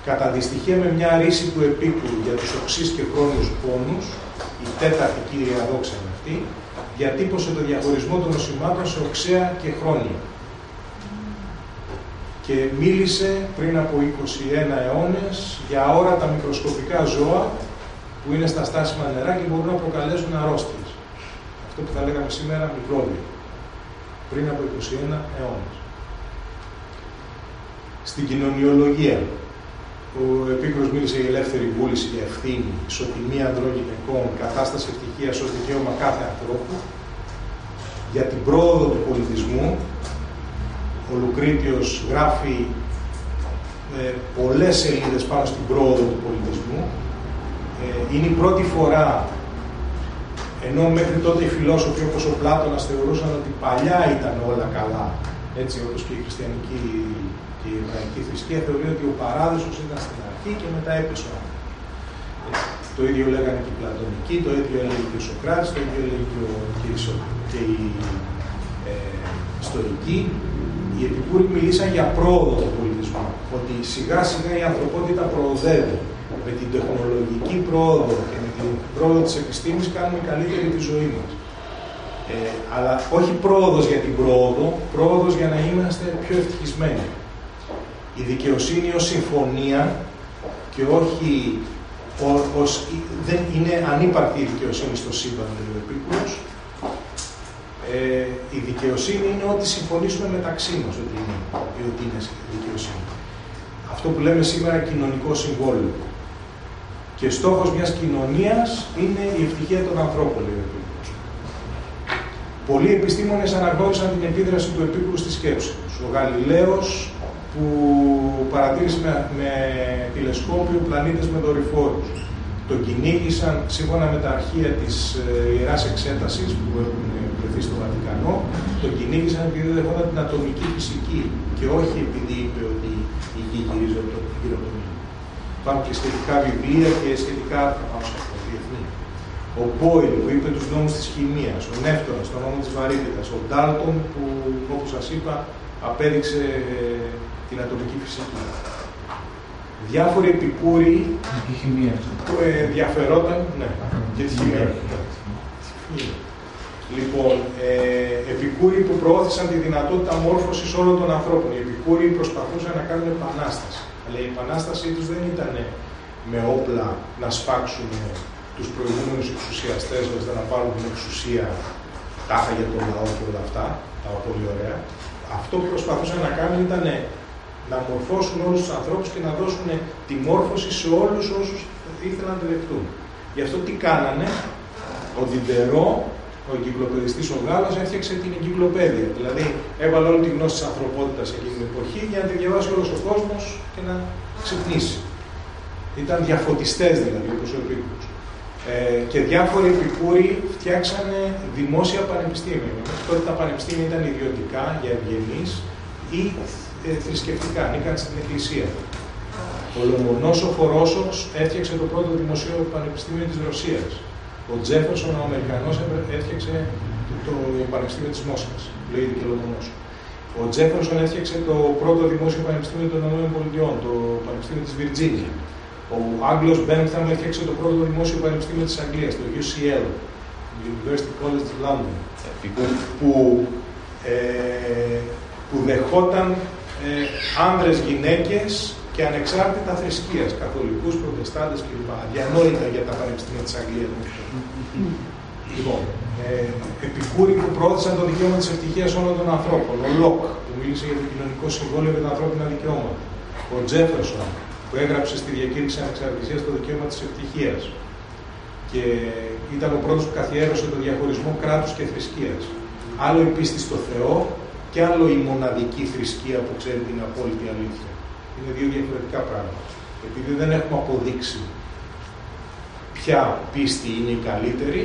κατά δυστυχία με μια ρίση του επίκουρου για τους οξύς και χρόνιους πόνους, η τέταρτη κύρια δόξα είναι αυτή, διατύπωσε το διαχωρισμό των νοσημάτων σε οξέα και χρόνια. και μίλησε πριν από 21 αιώνες για όρατα μικροσκοπικά ζώα που είναι στα στάσιμα νερά και μπορούν να προκαλέσουν αρρώστιες. Αυτό που θα λέγαμε σήμερα μικρόβιο. Πριν από 21 αιώνες. Στην κοινωνιολογία, ο Επίκρος μίλησε για ελεύθερη βούληση, για ευθύνη, ισοτιμία ανδρών γυναικών, κατάσταση ευτυχίας ως δικαίωμα κάθε ανθρώπου, για την πρόοδο του πολιτισμού. Ο Λουκρίτιος γράφει ε, πολλές σελίδες πάνω στην πρόοδο του πολιτισμού. Ε, είναι η πρώτη φορά, ενώ μέχρι τότε οι φιλόσοφοι όπως ο Πλάτωνας θεωρούσαν ότι παλιά ήταν όλα καλά, έτσι όπως και η χριστιανική και η εβραϊκή θρησκεία, θεωρεί ότι ο παράδεισος ήταν στην αρχή και μετά έπεσε ο άνθρωπος. Το ίδιο λέγανε και οι Πλατωνικοί, το ίδιο έλεγε και ο Σοκράτης, το ίδιο έλεγε και, ο, και, η, και οι ε, Στοικοί. Οι Επικούροι μιλήσαν για πρόοδο του πολιτισμού, ότι σιγά σιγά η ανθρωπότητα προοδεύει. Με την τεχνολογική πρόοδο και με την πρόοδο της επιστήμης κάνουμε καλύτερη τη ζωή μας. Ε, αλλά όχι πρόοδος για την πρόοδο, πρόοδος για να είμαστε πιο ευτυχισμένοι. Η δικαιοσύνη ως συμφωνία και όχι ως, δεν είναι ανύπαρκτη η δικαιοσύνη στο σύμπαν, λέει ο Επίκουρος. Ε, η δικαιοσύνη είναι ότι συμφωνήσουμε μεταξύ μας ότι είναι, ότι είναι δικαιοσύνη. Αυτό που λέμε σήμερα κοινωνικό συμβόλαιο. Και στόχος μιας κοινωνίας είναι η ευτυχία των ανθρώπων, λέει ο Επίκουρος. Πολλοί επιστήμονες αναγνώρισαν την επίδραση του Επίκουρου στη σκέψη τους. Ο Γαλιλαίος που παρατήρησε με, με τηλεσκόπιο πλανήτες με δορυφόρους. Τον κυνήγησαν σύμφωνα με τα αρχεία της ε, Ιεράς Εξέτασης που έχουν βρεθεί στο Βατικανό, τον κυνήγησαν επειδή δεχόταν την ατομική φυσική και όχι επειδή είπε ότι η γη γυρίζεται γύρω από τον ήλιο. Υπάρχουν και σχετικά βιβλία και σχετικά άρθρα πάνω σε αυτό, διεθνή. Ο Μπόιλ που είπε τους νόμους της χημίας, ο Νεύτωνας, τον νόμο της βαρύτητας, ο Ντάλτον που όπως σας είπα απέδειξε ε, την ατομική φυσική. Διάφοροι επικούροι που ενδιαφερόταν ναι, για τη χημία. Λοιπόν, ε, επικούροι που προώθησαν τη δυνατότητα μόρφωσης όλων των ανθρώπων. Οι επικούροι προσπαθούσαν να κάνουν επανάσταση. Αλλά η επανάστασή τους δεν ήταν με όπλα να σπάξουν τους προηγούμενους εξουσιαστές, ώστε να πάρουν την εξουσία τάχα για τον λαό και όλα αυτά, τα πολύ ωραία. Αυτό που προσπαθούσαν να κάνουν ήταν να μορφώσουν όλους τους ανθρώπους και να δώσουν τη μόρφωση σε όλους όσους ήθελαν να τη δεχτούν. Γι' αυτό τι κάνανε, ο Διντερό, ο εγκυκλοπαιδιστής ο Γάλλος, έφτιαξε την εγκυκλοπαίδεια. Δηλαδή έβαλε όλη τη γνώση της ανθρωπότητας εκείνη την εποχή για να τη διαβάσει όλος ο κόσμος και να ξυπνήσει. Ήταν διαφωτιστές δηλαδή, όπως ο Επίκουρος. Ε, και διάφοροι επικούροι φτιάξανε δημόσια πανεπιστήμια. Μέχρι τότε τα πανεπιστήμια ήταν ιδιωτικά για ευγενείς ή ε, θρησκευτικά, ανήκαν στην Εκκλησία. Ο Λομονός ο Φορόσος έφτιαξε το πρώτο δημοσίο πανεπιστήμιο της Ρωσίας. Ο Τζέφερσον, ο Αμερικανός, έφτιαξε το, Πανεπιστήμιο της Μόσχας, λέει και Λομονός. Ο Τζέφερσον έφτιαξε το πρώτο δημόσιο πανεπιστήμιο των ΗΠΑ, το Πανεπιστήμιο της Βιρτζίνια. Ο Άγγλος Μπένθαμ έφτιαξε το πρώτο δημόσιο πανεπιστήμιο της Αγγλίας, το UCL, University College of London, που, ε, που δεχόταν ε, άνδρες, γυναίκες και ανεξάρτητα θρησκείας, καθολικούς, προτεστάντες κλπ. Αδιανόητα για τα πανεπιστήμια της Αγγλίας. λοιπόν, ε, επικούρειοι που προώθησαν το δικαίωμα της ευτυχίας όλων των ανθρώπων. Ο Λοκ, που μίλησε για το κοινωνικό συμβόλαιο για τα ανθρώπινα δικαιώματα. Ο Τζέφερσον, που έγραψε στη διακήρυξη ανεξαρτησίας το δικαίωμα της ευτυχίας. Και ήταν ο πρώτος που καθιέρωσε το διαχωρισμό κράτους και θρησκείας. Άλλο η πίστη στο Θεό, και άλλο η μοναδική θρησκεία που ξέρει την απόλυτη αλήθεια. Είναι δύο διαφορετικά πράγματα. Επειδή δεν έχουμε αποδείξει ποια πίστη είναι η καλύτερη,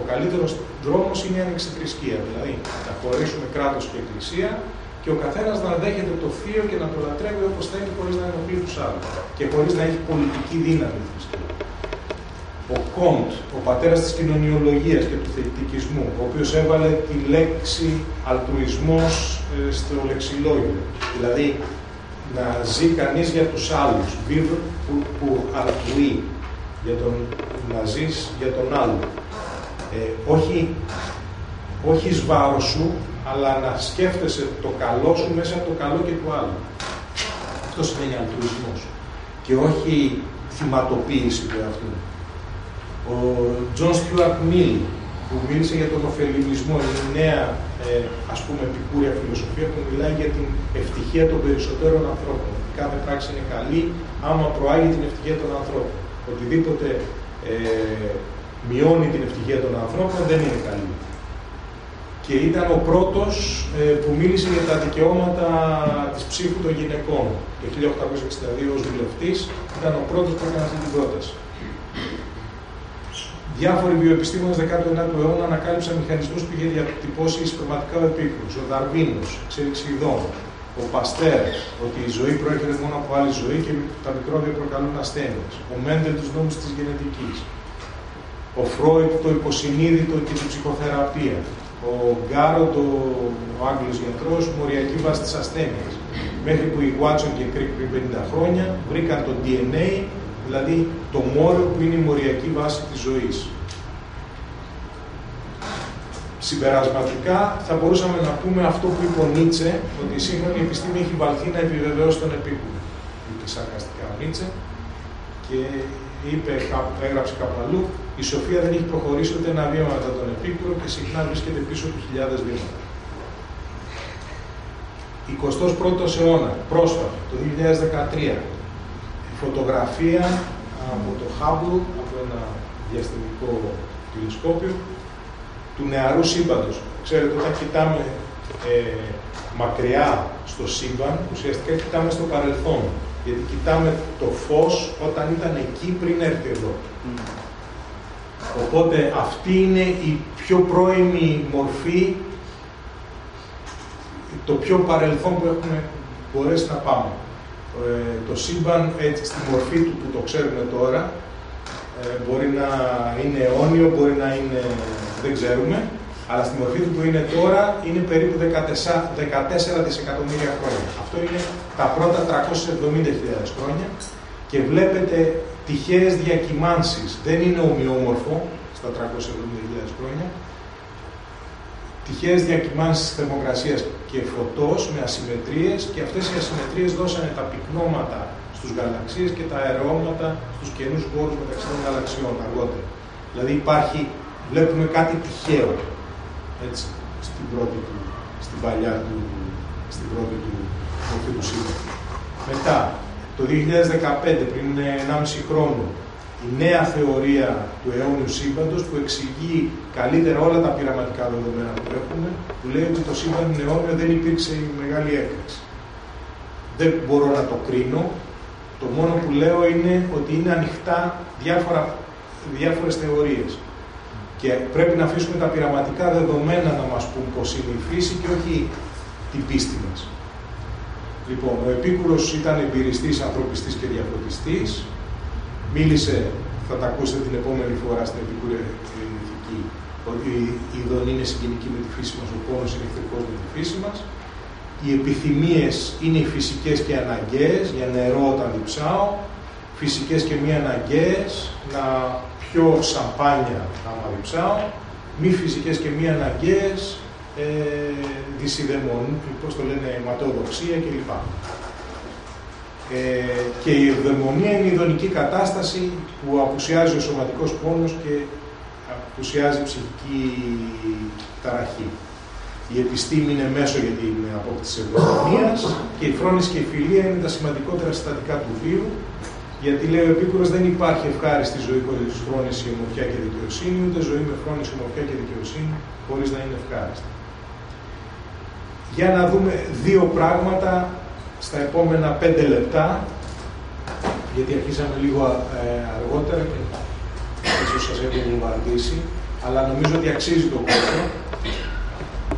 ο καλύτερο δρόμος είναι η θρησκεία. Δηλαδή να χωρίσουμε κράτος και εκκλησία και ο καθένας να δέχεται το θείο και να το λατρεύει όπως θέλει, χωρίς να ενοχλεί τους άλλους και χωρίς να έχει πολιτική δύναμη θρησκεία ο Κοντ, ο πατέρας της κοινωνιολογίας και του θετικισμού, ο οποίος έβαλε τη λέξη αλτρουισμός ε, στο λεξιλόγιο. Δηλαδή, να ζει κανείς για τους άλλους, vivre που altruí, για τον, να ζεις για τον άλλο. Ε, όχι, όχι εις βάρος σου, αλλά να σκέφτεσαι το καλό σου μέσα από το καλό και του άλλου. Αυτό σημαίνει αλτρουισμός και όχι θυματοποίηση του εαυτού. Ο Τζον Στιούαρτ Μιλ που μίλησε για τον ωφελημισμό, είναι η νέα ε, ας πούμε επικούρεια φιλοσοφία που μιλάει για την ευτυχία των περισσότερων ανθρώπων. Κάθε πράξη είναι καλή άμα προάγει την ευτυχία των ανθρώπων. Οτιδήποτε ε, μειώνει την ευτυχία των ανθρώπων δεν είναι καλή. Και ήταν ο πρώτος ε, που μίλησε για τα δικαιώματα της ψήφου των γυναικών. Το 1862 ως βουλευτής ήταν ο πρώτος που έκανε αυτή την πρόταση. Διάφοροι βιοεπιστήμονες 19ου αιώνα ανακάλυψαν μηχανισμούς που είχε διατυπώσει σπερματικά ο επίκουρος, ο Δαρβίνος, εξέλιξη ειδών, ο Παστέρ, ότι η ζωή προέρχεται μόνο από άλλη ζωή και τα μικρόβια προκαλούν ασθένειες, ο Μέντελ τους νόμους της γενετικής, ο Φρόιτ το υποσυνείδητο και την ψυχοθεραπεία, ο Γκάρο, το, ο Άγγλος γιατρός, μοριακή βάση της ασθένειας. Μέχρι που οι Βάτσον και Κρίκ πριν 50 χρόνια βρήκαν το DNA, δηλαδή το μόριο που είναι η μοριακή βάση της ζωής. Συμπερασματικά θα μπορούσαμε να πούμε αυτό που είπε ο Νίτσε, ότι η σύγχρονη επιστήμη έχει βαλθεί να επιβεβαιώσει τον επίκουρο. Είπε σαρκαστικά ο Νίτσε και είπε, έγραψε κάπου αλλού, η σοφία δεν έχει προχωρήσει ούτε ένα βήμα μετά τον επίκουρο και συχνά βρίσκεται πίσω από χιλιάδες βήματα. 21ος αιώνα, πρόσφατα, το 2013, φωτογραφία από το Hubble, από ένα διαστημικό τηλεσκόπιο, του νεαρού σύμπαντος. Ξέρετε, όταν κοιτάμε ε, μακριά στο σύμπαν, ουσιαστικά κοιτάμε στο παρελθόν. Γιατί κοιτάμε το φως όταν ήταν εκεί πριν έρθει εδώ. Οπότε αυτή είναι η πιο πρώιμη μορφή, το πιο παρελθόν που έχουμε μπορέσει να πάμε. Ε, το σύμπαν έτσι στη μορφή του που το ξέρουμε τώρα, ε, μπορεί να είναι αιώνιο, μπορεί να είναι, δεν ξέρουμε, αλλά στη μορφή του που είναι τώρα είναι περίπου 14, 14 δισεκατομμύρια χρόνια. Αυτό είναι τα πρώτα 370.000 χρόνια και βλέπετε τυχαίες διακυμάνσεις. Δεν είναι ομοιόμορφο στα 370.000 χρόνια. Τυχαίες διακυμάνσεις της θερμοκρασίας και φωτός με ασυμμετρίες και αυτές οι ασυμμετρίες δώσανε τα πυκνώματα στους γαλαξίες και τα αερώματα στους καινούς χώρους μεταξύ των γαλαξιών αργότερα. Δηλαδή υπάρχει, βλέπουμε κάτι τυχαίο, έτσι, στην πρώτη του, στην παλιά του, στην πρώτη του μορφή του σύμπαντος. Μετά, το 2015, πριν 1,5 χρόνο, η νέα θεωρία του αιώνιου σύμπαντος που εξηγεί καλύτερα όλα τα πειραματικά δεδομένα που έχουμε, που λέει ότι το σύμπαν είναι αιώνιο, δεν υπήρξε η μεγάλη έκρηξη. Δεν μπορώ να το κρίνω. Το μόνο που λέω είναι ότι είναι ανοιχτά διάφορα, διάφορες θεωρίες. Και πρέπει να αφήσουμε τα πειραματικά δεδομένα να μας πούν πώς είναι η φύση και όχι την πίστη μας. Λοιπόν, ο Επίκουρος ήταν εμπειριστής, ανθρωπιστής και διαφωτιστής. Μίλησε, θα τα ακούσετε την επόμενη φορά στην Επίκουρη Ηθική, ότι η ειδονή είναι συγγενική με τη φύση μας, ο πόνος είναι εχθρικός με τη φύση μας. Οι επιθυμίες είναι οι φυσικές και αναγκαίες, για νερό όταν διψάω, φυσικές και μη αναγκαίες, να πιω σαμπάνια άμα διψάω, μη φυσικές και μη αναγκαίες, ε, δυσιδαιμονή, πώς το λένε, αιματοδοξία κλπ. Ε, και η ευδαιμονία είναι η ειδονική κατάσταση που απουσιάζει ο σωματικός πόνος και απουσιάζει η ψυχική ταραχή. Η επιστήμη είναι μέσο για την απόκτηση ευδαιμονίας και η φρόνηση και η φιλία είναι τα σημαντικότερα συστατικά του βίου γιατί λέει ο Επίκουρος δεν υπάρχει ευχάριστη ζωή χωρίς φρόνηση, ομορφιά και δικαιοσύνη, ούτε ζωή με φρόνηση, ομορφιά και δικαιοσύνη χωρίς να είναι ευχάριστη για να δούμε δύο πράγματα στα επόμενα πέντε λεπτά, γιατί αρχίσαμε λίγο ε, αργότερα και ίσως σας έχω βομβαρδίσει, αλλά νομίζω ότι αξίζει το κόσμο,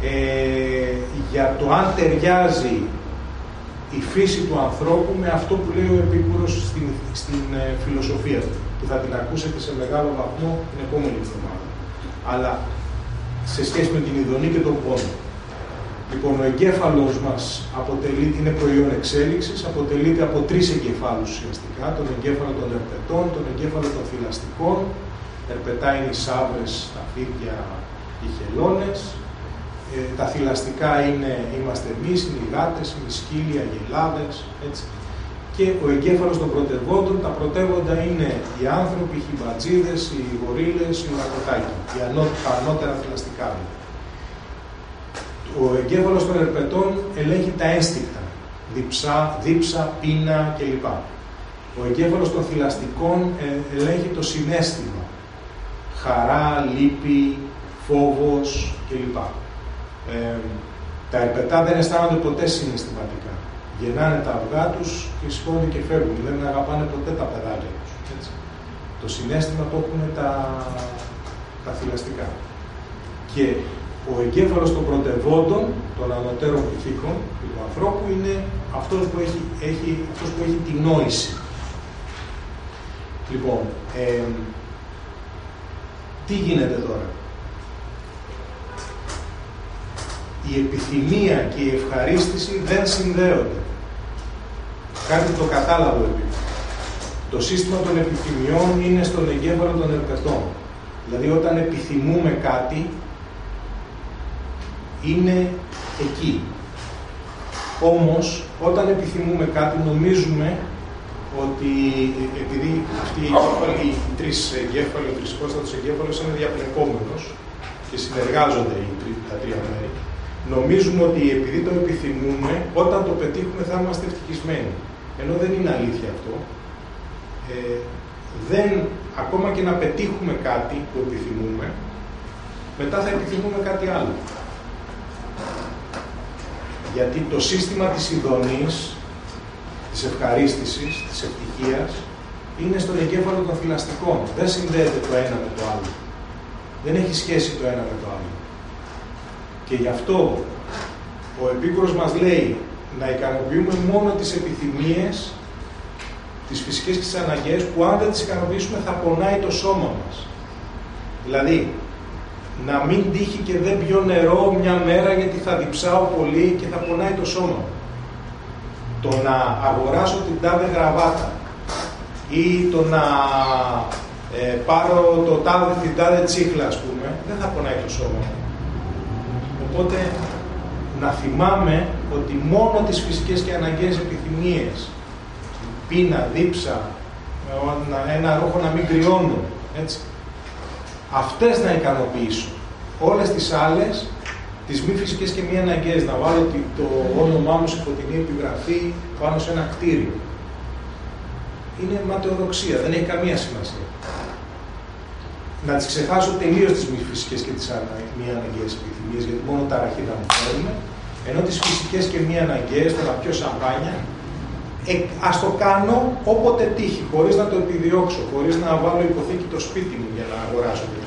ε, για το αν ταιριάζει η φύση του ανθρώπου με αυτό που λέει ο Επίκουρος στην, στην ε, φιλοσοφία του, που θα την ακούσετε σε μεγάλο βαθμό την επόμενη εβδομάδα. Αλλά σε σχέση με την ειδονή και τον πόνο. Λοιπόν, ο εγκέφαλος μας είναι προϊόν εξέλιξης, αποτελείται από τρεις εγκεφάλους ουσιαστικά. Τον εγκέφαλο των ερπετών, τον εγκέφαλο των θηλαστικών. Ερπετά είναι οι σάβρε, τα φίδια, οι χελώνες. Ε, τα θηλαστικά είναι, είμαστε εμείς, είναι οι γάτες, οι σκύλοι, οι αγελάδες. και ο εγκέφαλος των πρωτευόντων, τα πρωτεύοντα είναι οι άνθρωποι, οι χιμπατζίδες, οι γορίλες, οι ουρακοτάκοι, οι ανώ- τα ανώτερα θηλαστικά. Ο εγκέφαλος των ερπετών ελέγχει τα ένστικτα, διψά, δίψα, πείνα κλπ. Ο εγκέφαλος των θηλαστικών ε, ελέγχει το συνέστημα, χαρά, λύπη, φόβος κλπ. Ε, τα ερπετά δεν αισθάνονται ποτέ συναισθηματικά. Γεννάνε τα αυγά τους και σηκώνονται και φεύγουν. Δεν αγαπάνε ποτέ τα παιδάκια τους. έτσι. Το συνέστημα το έχουν τα, τα θηλαστικά. Και ο εγκέφαλος των πρωτευόντων, των ανωτέρων πυθίκων του ανθρώπου είναι αυτός που έχει, έχει, αυτός που έχει τη νόηση. Λοιπόν, ε, τι γίνεται τώρα; Η επιθυμία και η ευχαρίστηση δεν συνδέονται. Κάτι το κατάλαβο επειδή. Το σύστημα των επιθυμιών είναι στον εγκέφαλο των ερπετών. Δηλαδή όταν επιθυμούμε κάτι, είναι εκεί. Όμως, όταν επιθυμούμε κάτι, νομίζουμε ότι επειδή αυτοί οι, εγκέφαλοι, οι τρεις εγκέφαλοι, ο τρισικόστατος εγκέφαλος είναι διαπλεκόμενος και συνεργάζονται οι τρι, τα τρία μέρη, νομίζουμε ότι επειδή το επιθυμούμε, όταν το πετύχουμε θα είμαστε ευτυχισμένοι. Ενώ δεν είναι αλήθεια αυτό. Ε, δεν, ακόμα και να πετύχουμε κάτι που επιθυμούμε, μετά θα επιθυμούμε κάτι άλλο. Γιατί το σύστημα της ειδονής, της ευχαρίστησης, της ευτυχίας, είναι στον εγκέφαλο των θηλαστικών. Δεν συνδέεται το ένα με το άλλο. Δεν έχει σχέση το ένα με το άλλο. Και γι' αυτό ο Επίκουρος μας λέει να ικανοποιούμε μόνο τις επιθυμίες, τις φυσικές και τις αναγκαίες, που αν δεν τις ικανοποιήσουμε θα πονάει το σώμα μας. Δηλαδή, να μην τύχει και δεν πιω νερό μια μέρα γιατί θα διψάω πολύ και θα πονάει το σώμα μου. Το να αγοράσω την τάδε γραβάτα ή το να ε, πάρω το τάδε, την τάδε τσίχλα, ας πούμε, δεν θα πονάει το σώμα μου. Οπότε, να θυμάμαι ότι μόνο τις φυσικές και αναγκαίες επιθυμίες, πείνα, δίψα, ένα ρούχο να μην κρυώνω, έτσι, αυτές να ικανοποιήσω. Όλες τις άλλες, τις μη φυσικές και μη αναγκαίες, να βάλω το όνομά μου σε φωτεινή επιγραφή πάνω σε ένα κτίριο. Είναι ματαιοδοξία, δεν έχει καμία σημασία. Να τις ξεχάσω τελείως τις μη φυσικές και τις ανα... μη αναγκαίες επιθυμίες, γιατί μόνο τα ραχίδα μου φέρνουν, ενώ τις φυσικές και μη αναγκαίες, το να πιω σαμπάνια, ε, ας το κάνω όποτε τύχει, χωρίς να το επιδιώξω, χωρίς να βάλω υποθήκη το σπίτι μου για να αγοράσω τέτοια πράγματα.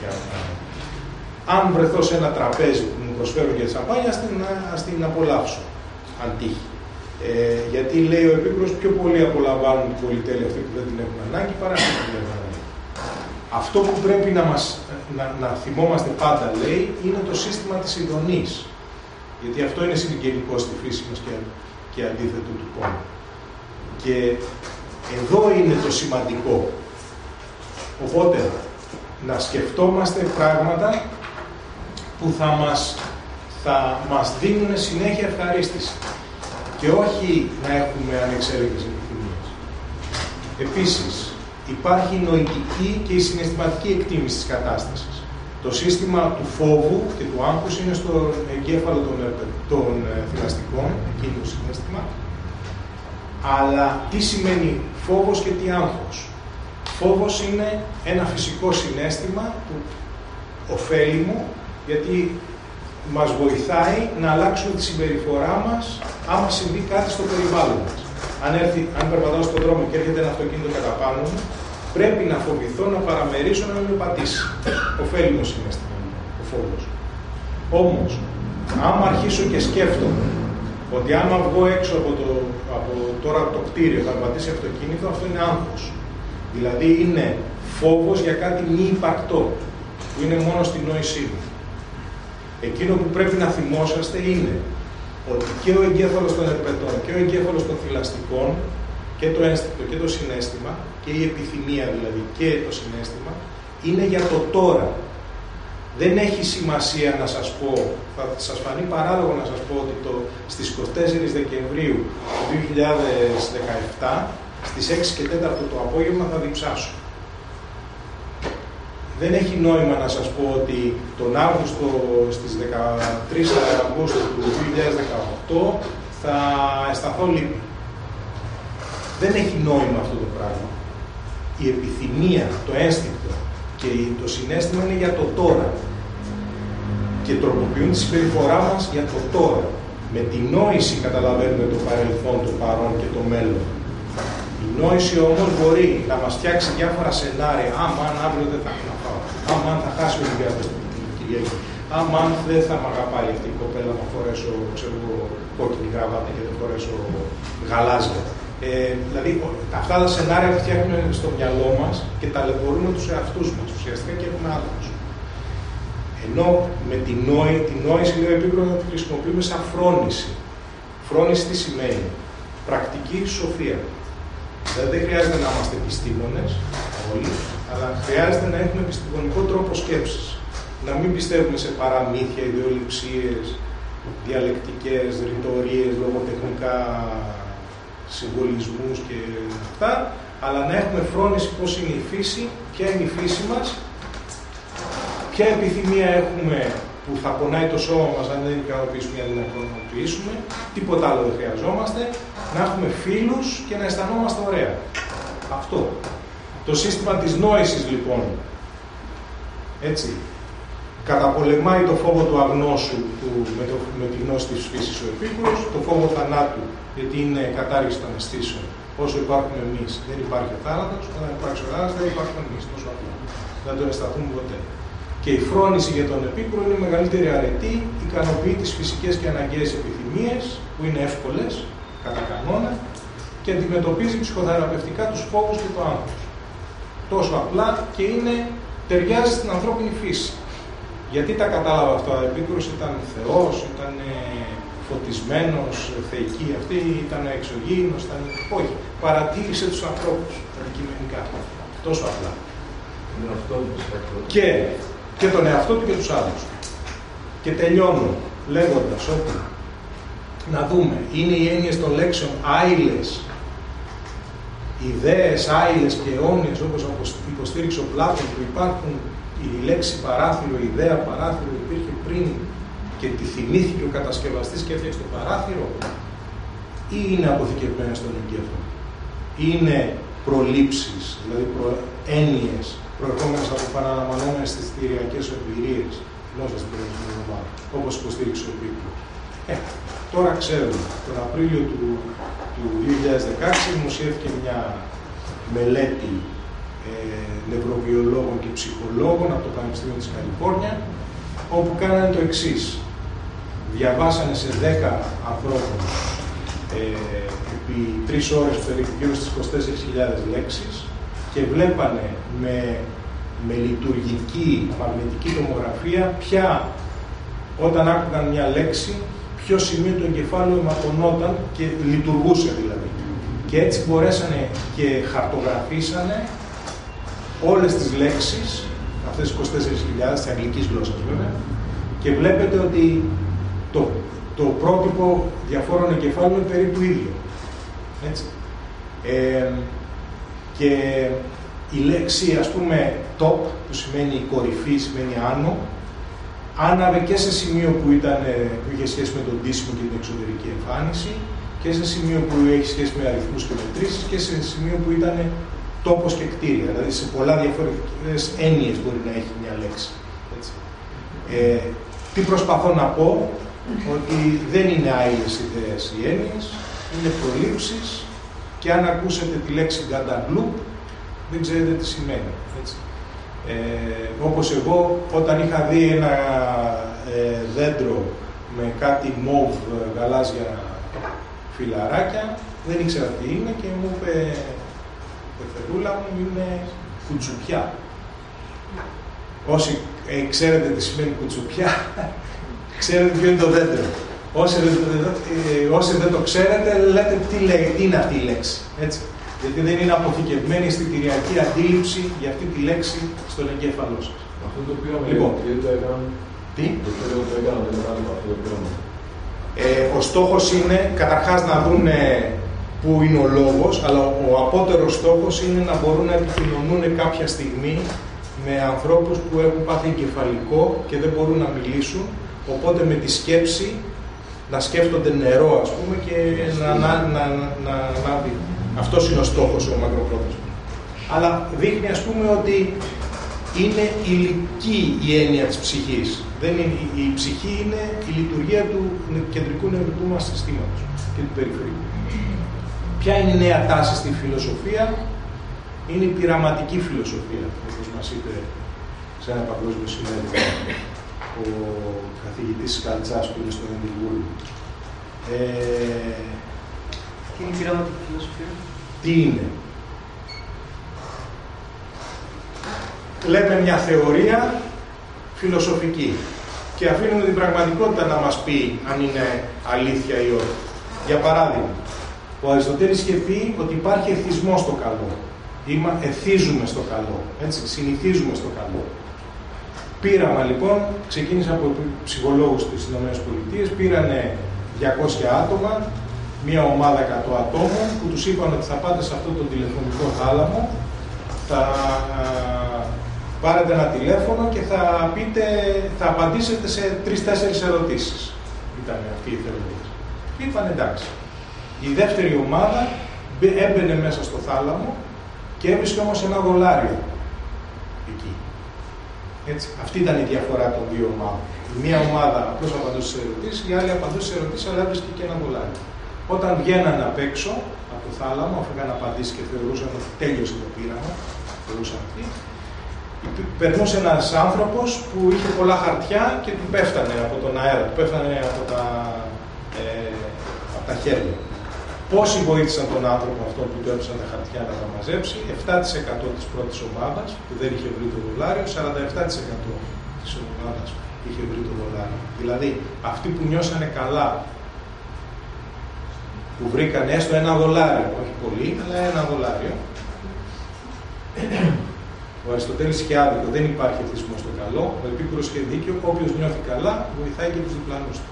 Αν βρεθώ σε ένα τραπέζι που μου προσφέρουν για σαμπάνια, ας την, ας την απολαύσω, αν τύχει. Ε, γιατί λέει ο Επίκουρος πιο πολύ απολαμβάνουν την πολυτέλεια αυτή που δεν την έχουν ανάγκη παρά αυτή που την έχουν ανάγκη. Αυτό που πρέπει να, μας, να, να θυμόμαστε πάντα, λέει, είναι το σύστημα της ειδονής. Γιατί αυτό είναι συγγενικό στη φύση μας και, και αντίθετο του πόνου. Και εδώ είναι το σημαντικό. Οπότε, να σκεφτόμαστε πράγματα που θα μας, θα μας δίνουν συνέχεια ευχαρίστηση και όχι να έχουμε ανεξέλεγκτες επιθυμίες. Επίσης, υπάρχει η νοητική και η συναισθηματική εκτίμηση της κατάστασης. Το σύστημα του φόβου και του άγχους είναι στο εγκέφαλο των, των θηλαστικών, εκείνο το συνέστημα, αλλά τι σημαίνει φόβος και τι άγχος; Φόβος είναι ένα φυσικό συνέστημα που ωφέλιμο, γιατί μας βοηθάει να αλλάξουμε τη συμπεριφορά μας άμα συμβεί κάτι στο περιβάλλον μας. Αν, έρθει, αν περπατάω στον δρόμο και έρχεται ένα αυτοκίνητο κατά πάνω μου, πρέπει να φοβηθώ, να παραμερίσω, να μην με πατήσει. Ωφέλιμο συνέστημα ο φόβος. Όμως, άμα αρχίσω και σκέφτομαι ότι άμα βγω έξω από, το, από τώρα το κτίριο θα πατήσει αυτοκίνητο, αυτό είναι άγχος. Δηλαδή είναι φόβος για κάτι μη υπαρκτό, που είναι μόνο στην νόησή μου. Εκείνο που πρέπει να θυμόσαστε είναι ότι και ο εγκέφαλος των ερπετών και ο εγκέφαλος των θηλαστικών και το ένστικτο και το συνέστημα και η επιθυμία δηλαδή και το συνέστημα είναι για το τώρα. Δεν έχει σημασία να σας πω, θα σας φανεί παράλογο να σας πω ότι το, στις 24 Δεκεμβρίου του 2017, στις 6 και 4 το απόγευμα θα διψάσω. Δεν έχει νόημα να σας πω ότι τον Αύγουστο στις 13 Αυγούστου του 2018 θα αισθανθώ λύπη. Δεν έχει νόημα αυτό το πράγμα. Η επιθυμία, το ένστικτο και το συνέστημα είναι για το τώρα. Και τροποποιούν τη συμπεριφορά μας για το τώρα. Με τη νόηση καταλαβαίνουμε το παρελθόν, το παρόν και το μέλλον. Η νόηση όμως μπορεί να μας φτιάξει διάφορα σενάρια. Άμα αν αύριο δεν θα έχω να πάω. Άμα αν θα χάσει ο Ολυμπιάδος την Κυριακή. Άμα αν δεν θα με αγαπάει αυτή η κοπέλα να φορέσω ξέρω, κόκκινη γραβάτα και δεν φορέσω γαλάζια. Ε, δηλαδή, αυτά τα σενάρια τα φτιάχνουμε στο μυαλό μας και ταλαιπωρούμε τους εαυτούς μας ουσιαστικά και έχουμε άδικο. Ενώ με την, νόη, την νόηση, λέω επίπεδο, να τη χρησιμοποιούμε σαν φρόνηση. Φρόνηση τι σημαίνει; Πρακτική σοφία. Δηλαδή δεν χρειάζεται να είμαστε επιστήμονες όλοι, αλλά χρειάζεται να έχουμε επιστημονικό τρόπο σκέψης. Να μην πιστεύουμε σε παραμύθια, ιδεολειψίες, διαλεκτικές, ρητορίες, λογοτεχνικά συμβολισμούς και αυτά, αλλά να έχουμε φρόνηση πώς είναι η φύση, ποια είναι η φύση μας, ποια επιθυμία έχουμε που θα πονάει το σώμα μας αν δεν ικανοποιήσουμε ή αν δεν ικανοποιήσουμε, τίποτα άλλο δεν χρειαζόμαστε, να έχουμε φίλους και να αισθανόμαστε ωραία. Αυτό. Το σύστημα της νόησης λοιπόν, έτσι, καταπολεμάει το φόβο του αγνώσου του, με, το, με τη γνώση της φύσης ο Επίκουρος, το φόβο θανάτου, γιατί είναι κατάργηση των αισθήσεων. Όσο υπάρχουμε εμείς δεν υπάρχει ο θάνατος, όταν υπάρχει ο θάνατος δεν υπάρχουμε εμείς, τόσο απλά. Δεν το αισθανθούμε ποτέ. Και η φρόνηση για τον Επίκουρο είναι μεγαλύτερη αρετή, ικανοποιεί τις φυσικές και αναγκαίες επιθυμίες, που είναι εύκολες, κατά κανόνα, και αντιμετωπίζει ψυχοθεραπευτικά τους φόβους και το άγχος. Τόσο απλά και είναι, ταιριάζει στην ανθρώπινη φύση. Γιατί τα κατάλαβα αυτά, ο Επίκουρος ήταν Θεός, ήταν ε, φωτισμένος, θεϊκή αυτή, ήταν εξωγήινος, ήταν... Όχι, παρατήρησε τους ανθρώπους, αντικειμενικά. Τόσο απλά. Και, και τον εαυτό του και τους άλλους. Και τελειώνω λέγοντας ότι να δούμε, είναι οι έννοιες των λέξεων άειλες, ιδέες άειλες και αιώνιες όπως υποστήριξε ο Πλάτων που υπάρχουν η λέξη παράθυρο, η ιδέα παράθυρο υπήρχε πριν και τη θυμήθηκε ο κατασκευαστής και έφτιαξε το παράθυρο ή είναι αποθηκευμένα στον εγκέφαλο; Είναι προλήψεις, δηλαδή προ... έννοιες προερχόμενες από παραλαμβανόμενες θηριακές εμπειρίες γλώσσα στην προηγούμενη εβδομάδα, όπως υποστήριξε ο Πίπλο. Ε, τώρα ξέρουμε, τον Απρίλιο του, του 2016 δημοσιεύτηκε μια μελέτη ε, νευροβιολόγων και ψυχολόγων από το Πανεπιστήμιο της Καλιφόρνια, όπου κάνανε το εξής. Διαβάσανε σε 10 ανθρώπους ε, επί 3 ώρες περίπου γύρω στις 24.000 λέξεις και βλέπανε με, με λειτουργική μαγνητική τομογραφία ποια όταν άκουγαν μια λέξη, ποιο σημείο του εγκεφάλου αιματωνόταν και λειτουργούσε δηλαδή. Και έτσι μπορέσανε και χαρτογραφήσανε όλες τις λέξεις, αυτές τις 24.000 της αγγλικής γλώσσας βέβαια, και βλέπετε ότι το, το πρότυπο διαφόρων εγκεφάλων είναι περίπου ίδιο. Έτσι. Ε, και η λέξη, ας πούμε, top, που σημαίνει κορυφή, σημαίνει άνω, άναβε και σε σημείο που, ήταν, που είχε σχέση με τον τίσιμο και την εξωτερική εμφάνιση, και σε σημείο που έχει σχέση με αριθμούς και μετρήσεις, και σε σημείο που ήταν τόπος και κτίρια. Δηλαδή σε πολλά διαφορετικές έννοιες μπορεί να έχει μια λέξη. Έτσι. Ε, τι προσπαθώ να πω, ότι δεν είναι άειλες ιδέες οι έννοιες, είναι προλήψεις και αν ακούσετε τη λέξη «γκανταγκλουπ» δεν ξέρετε τι σημαίνει. Έτσι. Ε, όπως εγώ, όταν είχα δει ένα ε, δέντρο με κάτι μοβ γαλάζια φιλαράκια, δεν ήξερα τι είναι και μου είπε πεθερούλα μου είναι κουτσουπιά. Όσοι ε, ξέρετε τι σημαίνει κουτσουπιά, ξέρετε ποιο είναι το δέντρο. Όσοι, ε, όσοι δεν το ξέρετε, λέτε τι λέει, τι είναι αυτή η λέξη. Έτσι. Γιατί δεν είναι αποθηκευμένη η αισθητηριακή αντίληψη για αυτή τη λέξη στον εγκέφαλό σας. Αυτό το πήραμε. Λοιπόν. γιατί το έκαναν. Τι; Το πήραμε, το έκαναν, δεν κατάλαβα. Αυτό το πήραμε. Ε, ο στόχος είναι καταρχάς να δούνε που είναι ο λόγος, αλλά ο απότερος στόχος είναι να μπορούν να επικοινωνούν κάποια στιγμή με ανθρώπους που έχουν πάθει εγκεφαλικό και δεν μπορούν να μιλήσουν, οπότε με τη σκέψη να σκέφτονται νερό, ας πούμε, και να, να, να, να, να, Αυτός είναι ο στόχος ο μακροπρόθεσμος. Αλλά δείχνει, ας πούμε, ότι είναι υλική η έννοια της ψυχής. Δεν είναι, η ψυχή είναι η λειτουργία του κεντρικού νευρικού μας συστήματος και του περιφερειακού. Ποια είναι η νέα τάση στη φιλοσοφία, είναι η πειραματική φιλοσοφία, όπως μας είπε σε ένα παγκόσμιο συνέδριο ο καθηγητής Καλτσάς που είναι στο Εδιμβούργο. Ε, Τι είναι η πειραματική φιλοσοφία. τι είναι; Λέμε μια θεωρία φιλοσοφική και αφήνουμε την πραγματικότητα να μας πει αν είναι αλήθεια ή όχι. Για παράδειγμα, ο Αριστοτέλης είχε πει ότι υπάρχει εθισμός στο καλό. Είμα, εθίζουμε στο καλό, έτσι, συνηθίζουμε στο καλό. Πείραμα λοιπόν, ξεκίνησε από ψυχολόγους της ΗΠΑ, πήρανε 200 άτομα, μια ομάδα 100 ατόμων, που τους είπαν ότι θα πάτε σε αυτό το τηλεφωνικό θάλαμο, θα πάρετε ένα τηλέφωνο και θα, πείτε, θα απαντήσετε σε τρεις-τέσσερις ερωτήσεις. Ήταν αυτή η θεωρία. Είπαν εντάξει. Η δεύτερη ομάδα έμπαινε μέσα στο θάλαμο και έβρισκε όμως ένα δολάριο εκεί. Έτσι. Αυτή ήταν η διαφορά των δύο ομάδων. Η μία ομάδα απλώς απαντούσε σε ερωτήσεις, η άλλη απαντούσε σε ερωτήσεις, αλλά έβρισκε και ένα δολάριο. Όταν βγαίνανε απ' έξω από το θάλαμο, αφού είχαν απαντήσεις και θεωρούσαν ότι τέλειωσε το πείραμα, θεωρούσαν αυτοί, περνούσε ένας άνθρωπος που είχε πολλά χαρτιά και του πέφτανε από τον αέρα, του πέφτανε από τα, ε, από τα χέρια. Πόσοι βοήθησαν τον άνθρωπο αυτό που του έπεσαν τα χαρτιά να τα μαζέψει, 7% της πρώτης ομάδας που δεν είχε βρει το δολάριο, 47% της ομάδας που είχε βρει το δολάριο. Δηλαδή, αυτοί που νιώσανε καλά, που βρήκαν έστω ένα δολάριο, όχι πολύ, αλλά ένα δολάριο, ο Αριστοτέλης είχε άδικο, δεν υπάρχει εθισμός στο καλό. Ο Επίκουρος είχε δίκιο, όποιος νιώθει καλά βοηθάει και τους διπλανούς του.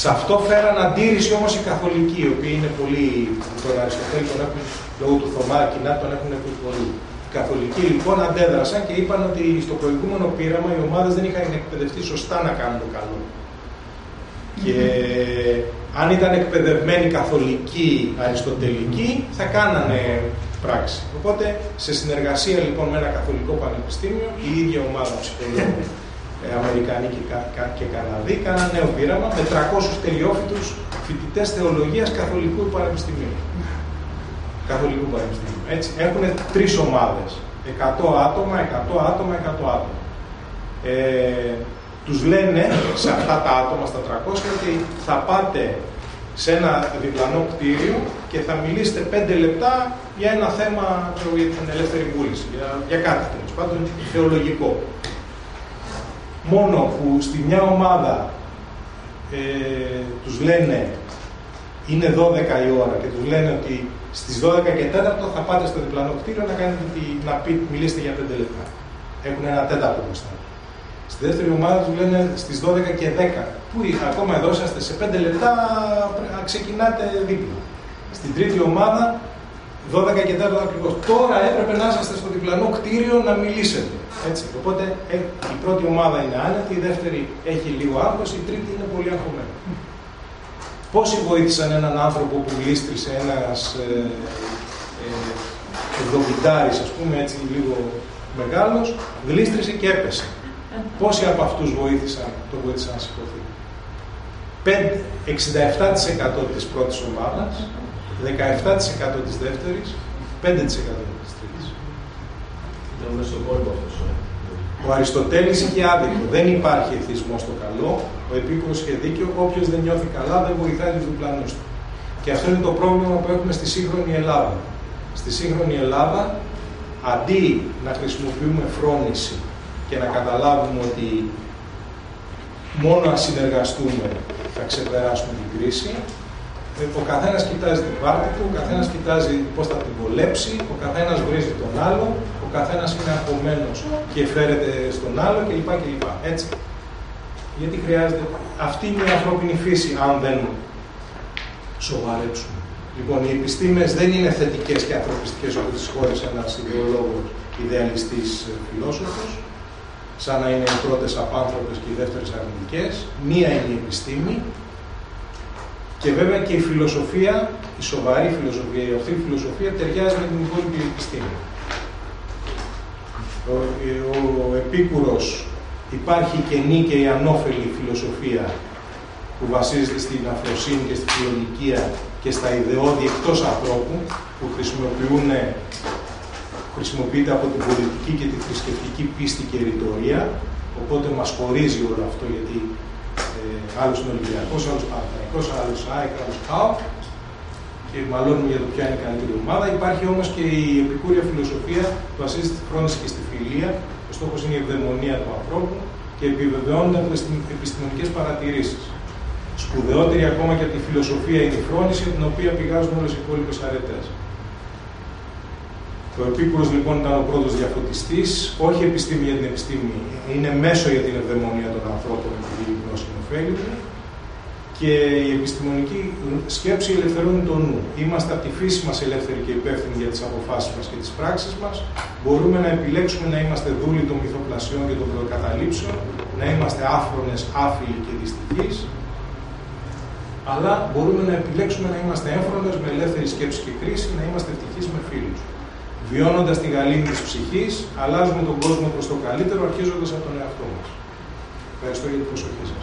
Σε αυτό φέραν αντίρρηση όμως οι καθολικοί, οι οποίοι είναι πολύ, τον Αριστοτέλη τον έχουν, λόγω του Θωμά κοινά τον έχουν πολύ. Οι καθολικοί λοιπόν αντέδρασαν και είπαν ότι στο προηγούμενο πείραμα οι ομάδες δεν είχαν εκπαιδευτεί σωστά να κάνουν το καλό. Και αν ήταν εκπαιδευμένοι καθολικοί αριστοτελικοί, θα κάνανε πράξη. Οπότε, σε συνεργασία λοιπόν με ένα καθολικό πανεπιστήμιο, η ίδια ομάδα ψυχολόγων ε, Αμερικανοί και, κα, και Καναδοί κάναν νέο πείραμα με 300 τελειόφοιτους φοιτητές θεολογίας καθολικού πανεπιστημίου. Καθολικού πανεπιστημίου. Έτσι, έχουν τρεις ομάδες. 100 άτομα, 100 άτομα, 100 άτομα. Ε, τους λένε σε αυτά τα άτομα, στα 300, ότι θα πάτε σε ένα διπλανό κτίριο και θα μιλήσετε πέντε λεπτά για ένα θέμα για την ελεύθερη βούληση, για, για κάτι τέλος πάντων θεολογικό. Μόνο που στη μια ομάδα ε, τους λένε είναι 12 η ώρα και τους λένε ότι στις 12 και 4 θα πάτε στο διπλανό κτίριο να, κάνετε τη, να πει, μιλήσετε για 5 λεπτά. Έχουν ένα τέταρτο μπροστά. Στη δεύτερη ομάδα του λένε στις 12 και 10. Πού ακόμα εδώ είσαστε σε 5 λεπτά ξεκινάτε δίπλα. Στην τρίτη ομάδα 12 και 4 ακριβώς. Τώρα έπρεπε να είσαστε στο διπλανό κτίριο να μιλήσετε. Έτσι. Οπότε ε, η πρώτη ομάδα είναι άνετη, η δεύτερη έχει λίγο άγχος, η τρίτη είναι πολύ αγχωμένη. Πόσοι βοήθησαν έναν άνθρωπο που γλίστρισε ένας ε, ε, ας πούμε, έτσι λίγο μεγάλος, γλίστρισε και έπεσε. Πόσοι από αυτούς βοήθησαν, το βοήθησαν να σηκωθεί; 67% της πρώτης ομάδας, 17% της δεύτερης, 5% της τρίτης. Ήταν μέσα στο κόλπο αυτός. ε. Ο Αριστοτέλης είχε άδικο. Δεν υπάρχει εθισμός στο καλό. Ο Επίκουρος είχε δίκιο. Όποιος δεν νιώθει καλά δεν βοηθάει τους διπλανούς του. Και αυτό είναι το πρόβλημα που έχουμε στη σύγχρονη Ελλάδα. Στη σύγχρονη Ελλάδα, αντί να χρησιμοποιούμε φρόνηση και να καταλάβουμε ότι μόνο αν συνεργαστούμε θα ξεπεράσουμε την κρίση, ο καθένας κοιτάζει την πάρτη του, ο καθένας κοιτάζει πώς θα την βολέψει, ο καθένας βρίζει τον άλλο, ο καθένας είναι απομένος και φέρεται στον άλλο κλπ. κλπ. Έτσι. Γιατί χρειάζεται. Αυτή είναι η ανθρώπινη φύση, αν δεν σοβαρέψουμε. Λοιπόν, οι επιστήμες δεν είναι θετικές και ανθρωπιστικές όπως τις χώρες ένας ιδεολόγος, ιδεαλιστής ε, φιλόσοφος, σαν να είναι οι πρώτες απάνθρωπες και οι δεύτερες αρνητικές. Μία είναι η επιστήμη και βέβαια και η φιλοσοφία, η σοβαρή φιλοσοφία, η ορθή φιλοσοφία ταιριάζει με την υπόλοιπη επιστήμη. Ο, ο, ο Επίκουρος υπάρχει η καινή και η ανώφελη φιλοσοφία που βασίζεται στην αφροσύνη και στη φιλολογία και στα ιδεώδη εκτός ανθρώπου που χρησιμοποιούν, χρησιμοποιείται από την πολιτική και τη θρησκευτική πίστη και ρητορία οπότε μας χωρίζει όλο αυτό γιατί ε, άλλος είναι Ολυμπιακός, άλλος Παναθηναϊκός, άλλος ΑΕΚ, άλλος ΚΑΟ και μαλώνουμε για το ποια είναι η καλύτερη ομάδα. Υπάρχει όμως και η επικούρια φιλοσοφία που βασίζεται στη φρόνηση και στη φιλία. Ο στόχος είναι η ευδαιμονία του ανθρώπου και επιβεβαιώνεται από τις επιστημονικές παρατηρήσεις. Σπουδαιότερη ακόμα και από τη φιλοσοφία είναι η φρόνηση, την οποία πηγάζουν όλες οι υπόλοιπες αρετές. Ο Επίκουρος λοιπόν ήταν ο πρώτος διαφωτιστής, όχι επιστήμη για την επιστήμη, είναι μέσο για την ευδαιμονία των ανθρώπων επειδή η γνώση είναι ωφέλιμη και η επιστημονική σκέψη ελευθερώνει τον νου. Είμαστε από τη φύση μας ελεύθεροι και υπεύθυνοι για τις αποφάσεις μας και τις πράξεις μας. Μπορούμε να επιλέξουμε να είμαστε δούλοι των μυθοπλασιών και των προκαταλήψεων, να είμαστε άφρονες, άφιλοι και δυστυχείς, αλλά μπορούμε να επιλέξουμε να είμαστε έμφρονες με ελεύθερη σκέψη και κρίση, να είμαστε ευτυχείς με φίλους. Βιώνοντας τη γαλήνη της ψυχής, αλλάζουμε τον κόσμο προς το καλύτερο, αρχίζοντας από τον εαυτό μας. Ευχαριστώ για την προσοχή σας.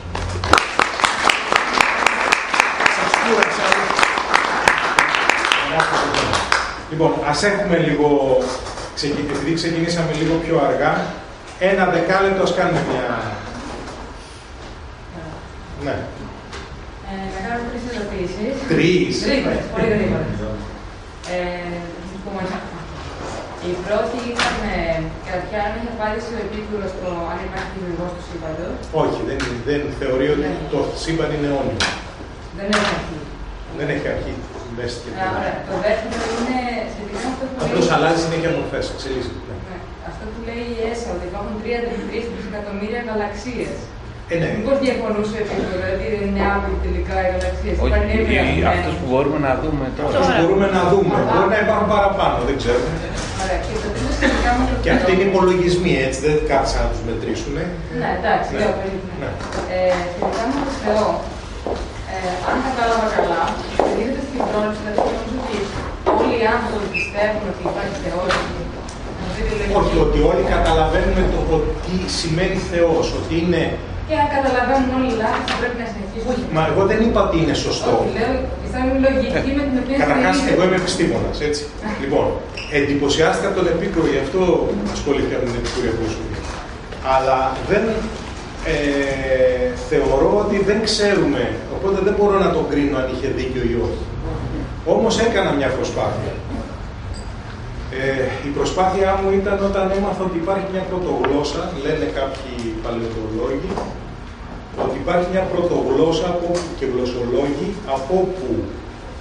Λοιπόν, ας έχουμε λίγο, επειδή ξεκινήσαμε λίγο πιο αργά, ένα δεκάλεπτο ας κάνουμε μια... Ναι. Ε, να κάνω τρεις ερωτήσεις. Τρεις. Γρήγορες, πολύ γρήγορες. Ε, η πρώτη ήταν ε, κατά ποια αν είχε απάντηση ο επίκουρος στο αν υπάρχει δημιουργός του σύμπαντος. Όχι, δεν, δεν θεωρεί ότι Ναι. το σύμπαν είναι αιώνιο. Δεν έχει αρχή. Δεν έχει αρχή. Μέση και Α, ωραία. Το δεύτερο είναι σχετικά με αυτό που Απλώς λέει. αλλάζει συνέχεια μορφές, εξελίσσεται. Ναι. Ναι. Αυτό που λέει η ΕΣΑ, ότι υπάρχουν 33 δισεκατομμύρια γαλαξίες. Ε, ναι. Μήπω διαφωνούσε ο επίκουρο, δηλαδή δεν είναι άπειροι τελικά οι γαλαξίε. Όχι, αυτούς που μπορούμε να δούμε τώρα. Αυτούς μπορούμε να δούμε. Μπορεί να υπάρχουν παραπάνω, δεν ξέρουμε. Ωραία. Και το τρίτο σχετικά με το Και αυτοί είναι Θεό. υπολογισμοί, έτσι, δεν κάθισαν να τους μετρήσουν. Ναι, εντάξει, Ναι. λέω περίπου. Ναι. Ε, σχετικά με το Θεό, ε, αν κατάλαβα καλά, δίδεται στην πρόληψη, δηλαδή νομίζω ότι όλοι οι άνθρωποι πιστεύουν ότι υπάρχει Θεός. Όχι, ότι όλοι καταλαβαίνουμε το ότι σημαίνει Θεός, ότι είναι... Και αν καταλαβαίνουν όλοι λάθος, θα πρέπει να συνεχίσουν. Μα εγώ δεν είπα ότι είναι σωστό. Όχι, λέω, πιστεύω είναι λογική με την οποία Καταρχάς, συνεχίζεται. εγώ είμαι επιστήμονας, έτσι. λοιπόν, εντυπωσιάστηκα από τον Επίκουρο, γι' αυτό ασχολήθηκα με την Επικουρία φιλοσοφία. Αλλά δεν ε, θεωρώ ότι δεν ξέρουμε, οπότε δεν μπορώ να το κρίνω αν είχε δίκιο ή όχι. Όμως έκανα μια προσπάθεια. Ε, η προσπάθειά μου ήταν όταν έμαθα ότι υπάρχει μια πρωτογλώσσα, λένε κάποιοι παλαιοντολόγοι, ότι υπάρχει μια πρωτογλώσσα από, και γλωσσολόγοι από όπου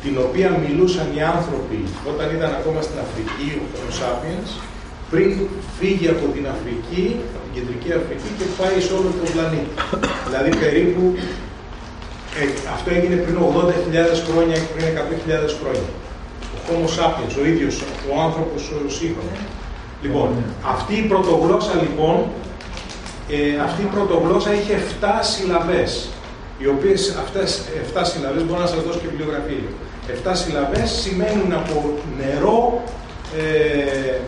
την οποία μιλούσαν οι άνθρωποι όταν ήταν ακόμα στην Αφρική, ο Homo sapiens, πριν φύγει από την Αφρική, από την κεντρική Αφρική και πάει σε όλο τον πλανήτη. δηλαδή περίπου, ε, αυτό έγινε πριν 80.000 χρόνια ή πριν 100.000 χρόνια. Ο Homo sapiens, ο ίδιος, ο άνθρωπος ο σύγχρονος. Λοιπόν, αυτή η πρωτογλώσσα λοιπόν, ε, αυτή η πρωτογλώσσα είχε 7 συλλαβές, οι οποίες αυτές 7 συλλαβές, μπορώ να σας δώσω και βιβλιογραφία. 7 συλλαβές σημαίνουν από νερό, ε,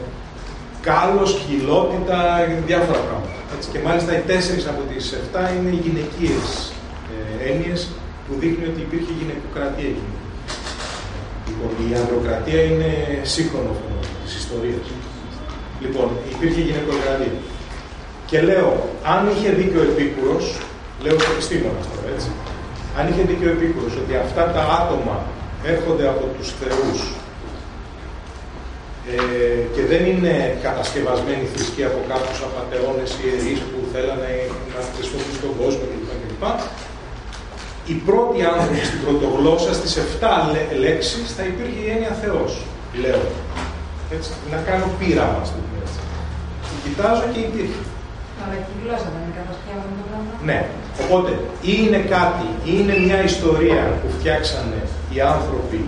κάλος, χυλότητα, διάφορα πράγματα. Έτσι. Και μάλιστα οι τέσσερις από τις 7 είναι γυναικείες ε, έννοιες που δείχνουν ότι υπήρχε γυναικοκρατία εκεί. Λοιπόν, η ανδροκρατία είναι σύγχρονο φαινόμενο της ιστορίας. Λοιπόν, υπήρχε γυναικοκρατία. Και λέω, αν είχε δίκιο ο Επίκουρος, λέω στο επιστήμονα τώρα, έτσι, αν είχε δίκιο ο Επίκουρος ότι αυτά τα άτομα έρχονται από τους θεούς ε, και δεν είναι κατασκευασμένη θρησκεία από κάποιους απατεώνες ιερείς που θέλανε να χρησιμοποιήσουν τον κόσμο κλπ. Κλπ. Οι πρώτοι άνθρωποι στην πρωτογλώσσα, στις 7 λέ- λέξεις, θα υπήρχε η έννοια Θεός, λέω. Έτσι, να κάνω πείραμα, ας το πούμε έτσι. κοιτάζω και υπήρχε. Αλλά και η γλώσσα δεν είναι κάπως πια αυτό το πράγμα. Ναι. Οπότε, ή είναι κάτι, ή είναι μια ιστορία που φτιάξανε οι άνθρωποι.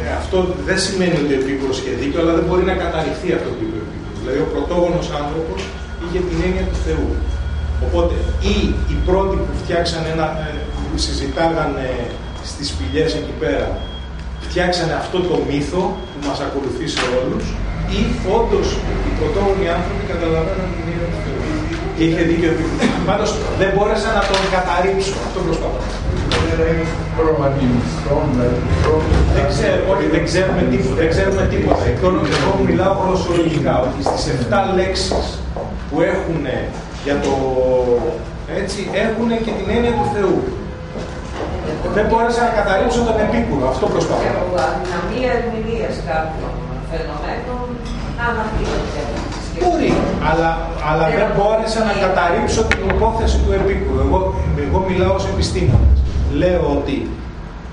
Ε, αυτό δεν σημαίνει ότι ο επίκουρος είχε δίκιο, αλλά δεν μπορεί να καταρριφθεί αυτό που είπε ο επίκουρος. Δηλαδή, ο πρωτόγονος άνθρωπος είχε την έννοια του Θεού. Οπότε, ή οι πρώτοι που φτιάξανε ένα, ε, που συζητάγανε στις σπηλιές εκεί πέρα, φτιάξανε αυτό το μύθο που μας ακολουθεί σε όλους, ή όντως οι πρωτόγονοι άνθρωποι καταλαβαίνουν την έννοια του Θεού. Και είχε δίκιο ο επίκουρος. Πάντως, δεν μπόρεσα να τον καταρρύψω. Αυτό προσπαθώ. Δεν ξέρω, όχι, δεν ξέρουμε τίποτα. Δεν ξέρουμε τίποτα. Εγώ, εγώ μιλάω γλωσσολογικά ότι στις 7 λέξεις που έχουν για το έτσι έχουν και την έννοια του Θεού. Δεν μπόρεσα να καταρρύψω τον επίκουρο. Αυτό προσπαθώ. Από αδυναμία ερμηνεία κάποιων φαινομένων να αναπτύσσεται. Μπορεί, αλλά, αλλά δεν μπόρεσα να καταρρύψω την υπόθεση του επίκουρου. Εγώ, εγώ μιλάω ως επιστήμονας. Λέω ότι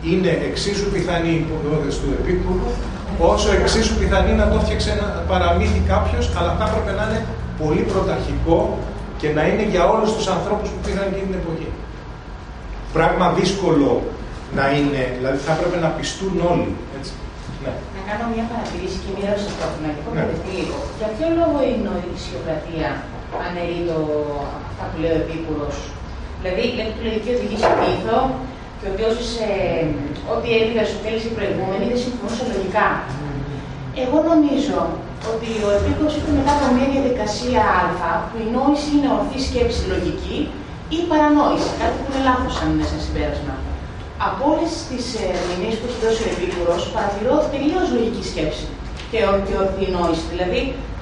είναι εξίσου πιθανή η υπόθεση του επίκουρου, όσο εξίσου πιθανή να το έφτιαξε ένα παραμύθι κάποιος, αλλά θα έπρεπε να είναι πολύ πρωταρχικό και να είναι για όλους τους ανθρώπους που πήγαν εκείνη την εποχή. Πράγμα δύσκολο να είναι, δηλαδή θα έπρεπε να πιστούν όλοι. Έτσι. Ναι. Να κάνω μια παρατηρήση και μια ερώτηση στο αυτοματικό Ναι. ναι. λίγο. Για ποιο λόγο η νοησιοκρατία αναιρεί το, αυτά που λέει ο Επίκουρος; Δηλαδή, λέει ότι η λογική οδηγεί σε πίθο και ότι όσοι σε, ό,τι έλεγε ο Αριστοτέλης οι προηγούμενοι δεν συμφωνούσαν λογικά. Εγώ νομίζω ότι ο Επίκουρος ήρθε μετά από μια διαδικασία Α, που η νόηση είναι ορθή σκέψη λογική ή παρανόηση, κάτι που είναι λάθος αν είναι σε συμπέρασμα. Από όλες τις ερμηνείε που έχει δώσει ο Επίκουρος, παρατηρώ τελείως λογική σκέψη και, ορ, και ορθή νόηση. Δηλαδή,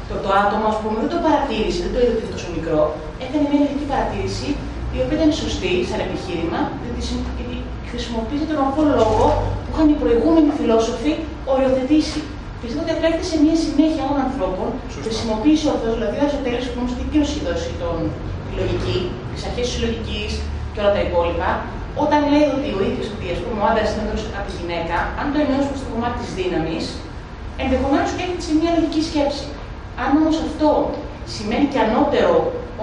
το, το άτομο, ας πούμε, δεν το παρατήρησε, δεν το είδε ότι είναι τόσο μικρό. Έκανε μια λογική παρατήρηση, η οποία ήταν σωστή σαν επιχείρημα, γιατί συμ- γιατί χρησιμοποίησε τον ορθό λόγο που είχαν οι προηγούμενοι φιλόσοφοι οριοθετήσει. Πιστεύω ότι απλά σε μια συνέχεια όλων ανθρώπων, Σωστά. χρησιμοποίησε ορθώ, δηλαδή ο Αριστοτέλης που όμως εκείνο έχει δώσει τον, τη λογική, τις αρχές της λογικής και όλα τα υπόλοιπα, όταν λέει ότι ο ίδιος ότι ας πούμε, ο άντρας είναι τόσο από τη γυναίκα, αν το εννοήσουμε στο κομμάτι της δύναμης, ενδεχομένως και έρχεται σε μια λογική σκέψη. Αν όμως αυτό σημαίνει και ανώτερο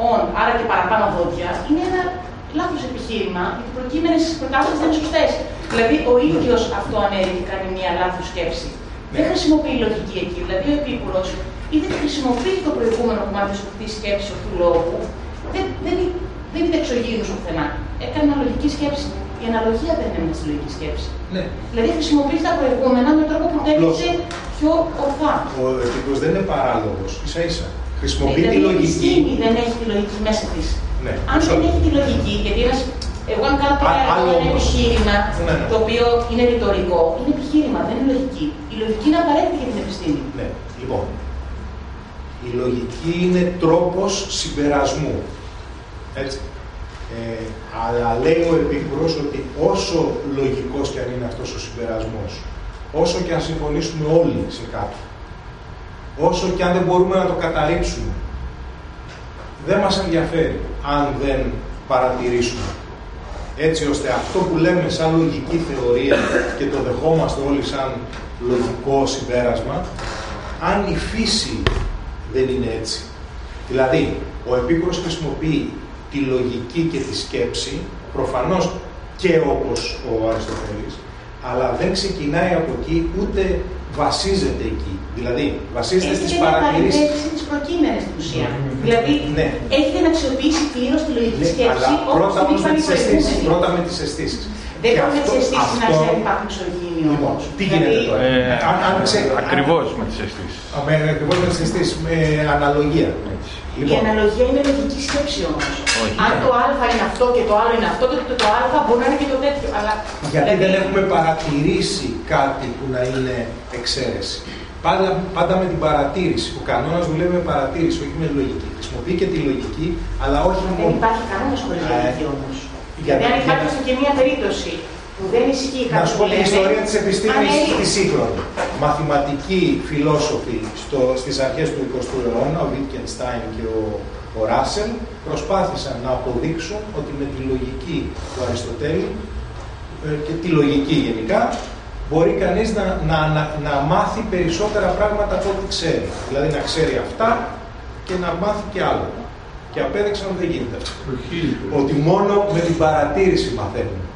on, άρα και παραπάνω δόντια, είναι ένα λάθος επιχείρημα, γιατί οι προκείμενες προτάσεις δεν είναι σωστές. Δηλαδή, ο ίδιος αυτό ανέρει και κάνει μια λάθος σκέψη. Δεν χρησιμοποιεί λογική εκεί. Δηλαδή, ο επίκουρος είτε χρησιμοποιεί το προηγούμενο κομμάτι της ορθή σκέψης του λόγου, δεν, δεν, είναι- δεν είναι εξωγήινος πουθενά. Έκανε αναλογική σκέψη. Η αναλογία δεν είναι στη λογική σκέψη. ναι. Δηλαδή χρησιμοποιείς τα προηγούμενα με τρόπο που τέλειωσε πιο ορθά. Ο επίκουρος δεν είναι παράλογος, ίσα ίσα. Χρησιμοποιεί Δηλαδή, τη η λογική. επιστήμη δεν έχει τη λογική μέσα της. Ναι, Αν μισό δεν λεπτό. έχει τη λογική, γιατί ένας, εγώ αν κάνω τώρα Α- ένα άλλο όμως. επιχείρημα Ναι, ναι. το οποίο είναι ρητορικό, είναι επιχείρημα, δεν είναι λογική. Η λογική είναι απαραίτητη για την επιστήμη. Ναι, λοιπόν. Η λογική είναι τρόπος συμπερασμού. Έτσι. Ε, αλλά λέει ο Επίκουρος ότι όσο λογικός και αν είναι αυτός ο συμπερασμός, όσο και αν συμφωνήσουμε όλοι σε κάτι, όσο και αν δεν μπορούμε να το καταρρύψουμε, δεν μας ενδιαφέρει αν δεν παρατηρήσουμε. Έτσι ώστε αυτό που λέμε σαν λογική θεωρία και το δεχόμαστε όλοι σαν λογικό συμπέρασμα, αν η φύση δεν είναι έτσι. Δηλαδή, ο Επίκουρος χρησιμοποιεί τη λογική και τη σκέψη, προφανώς και όπως ο Αριστοτέλης, αλλά δεν ξεκινάει από εκεί, ούτε βασίζεται εκεί. Δηλαδή, βασίζεται Έχεις στις και μια παρατηρήσεις. παρενθέσει της προκείμενης στην ουσία. Δηλαδή, Ναι. έχεις την αξιοποιήσεις πλήρως τη λογική Ναι, σκέψης αλλά όπως πρώτα την όμως με είπαν οι τις αισθήσεις. προηγούμενοι. Πρώτα με τις αισθήσεις. Δεν Και μπορεί με τις αυτό- αισθήσεις να αυτό- ξέρει υπάρχουν εξωγήινοι Λοιπόν, όμως. τι γίνεται τώρα; Ε, αν, αν ξέ- Ακριβώς με τις αισθήσεις. αν- με, ακριβώς με τις αισθήσεις, με αναλογία. Έτσι. Η Λοιπόν, αναλογία είναι λογική σκέψη όμως. Όχι. Αν το Α είναι αυτό και το άλλο είναι αυτό, τότε το, το Α μπορεί να είναι και το τέτοιο. Αλλά, γιατί δηλαδή, δεν έχουμε παρατηρήσει κάτι που να είναι εξαίρεση. Πάντα, πάντα με την παρατήρηση. Ο κανόνας δουλεύει με παρατήρηση, όχι με λογική. Χρησιμοποιεί και τη λογική, αλλά όχι Δεν μόνο. υπάρχει κανόνα χωρί Ε, λογική όμως. για- Δηλαδή, αν για- υπάρχει έστω και μία περίπτωση που δεν ισχύει Να κάτι σου που πω την λέμε, ιστορία της επιστήμης αναιρεί. της σύγχρονη. Μαθηματικοί φιλόσοφοι στο, στις αρχές του 20ου αιώνα, ο Wittgenstein και ο, ο Ράσελ, προσπάθησαν να αποδείξουν ότι με τη λογική του Αριστοτέλη ε, και τη λογική γενικά μπορεί κανείς να, να, να, να μάθει περισσότερα πράγματα από ό,τι ξέρει. Δηλαδή να ξέρει αυτά και να μάθει και άλλο. Και απέδειξαν ότι δεν γίνεται αυτό. Ότι μόνο με την παρατήρηση μαθαίνουμε.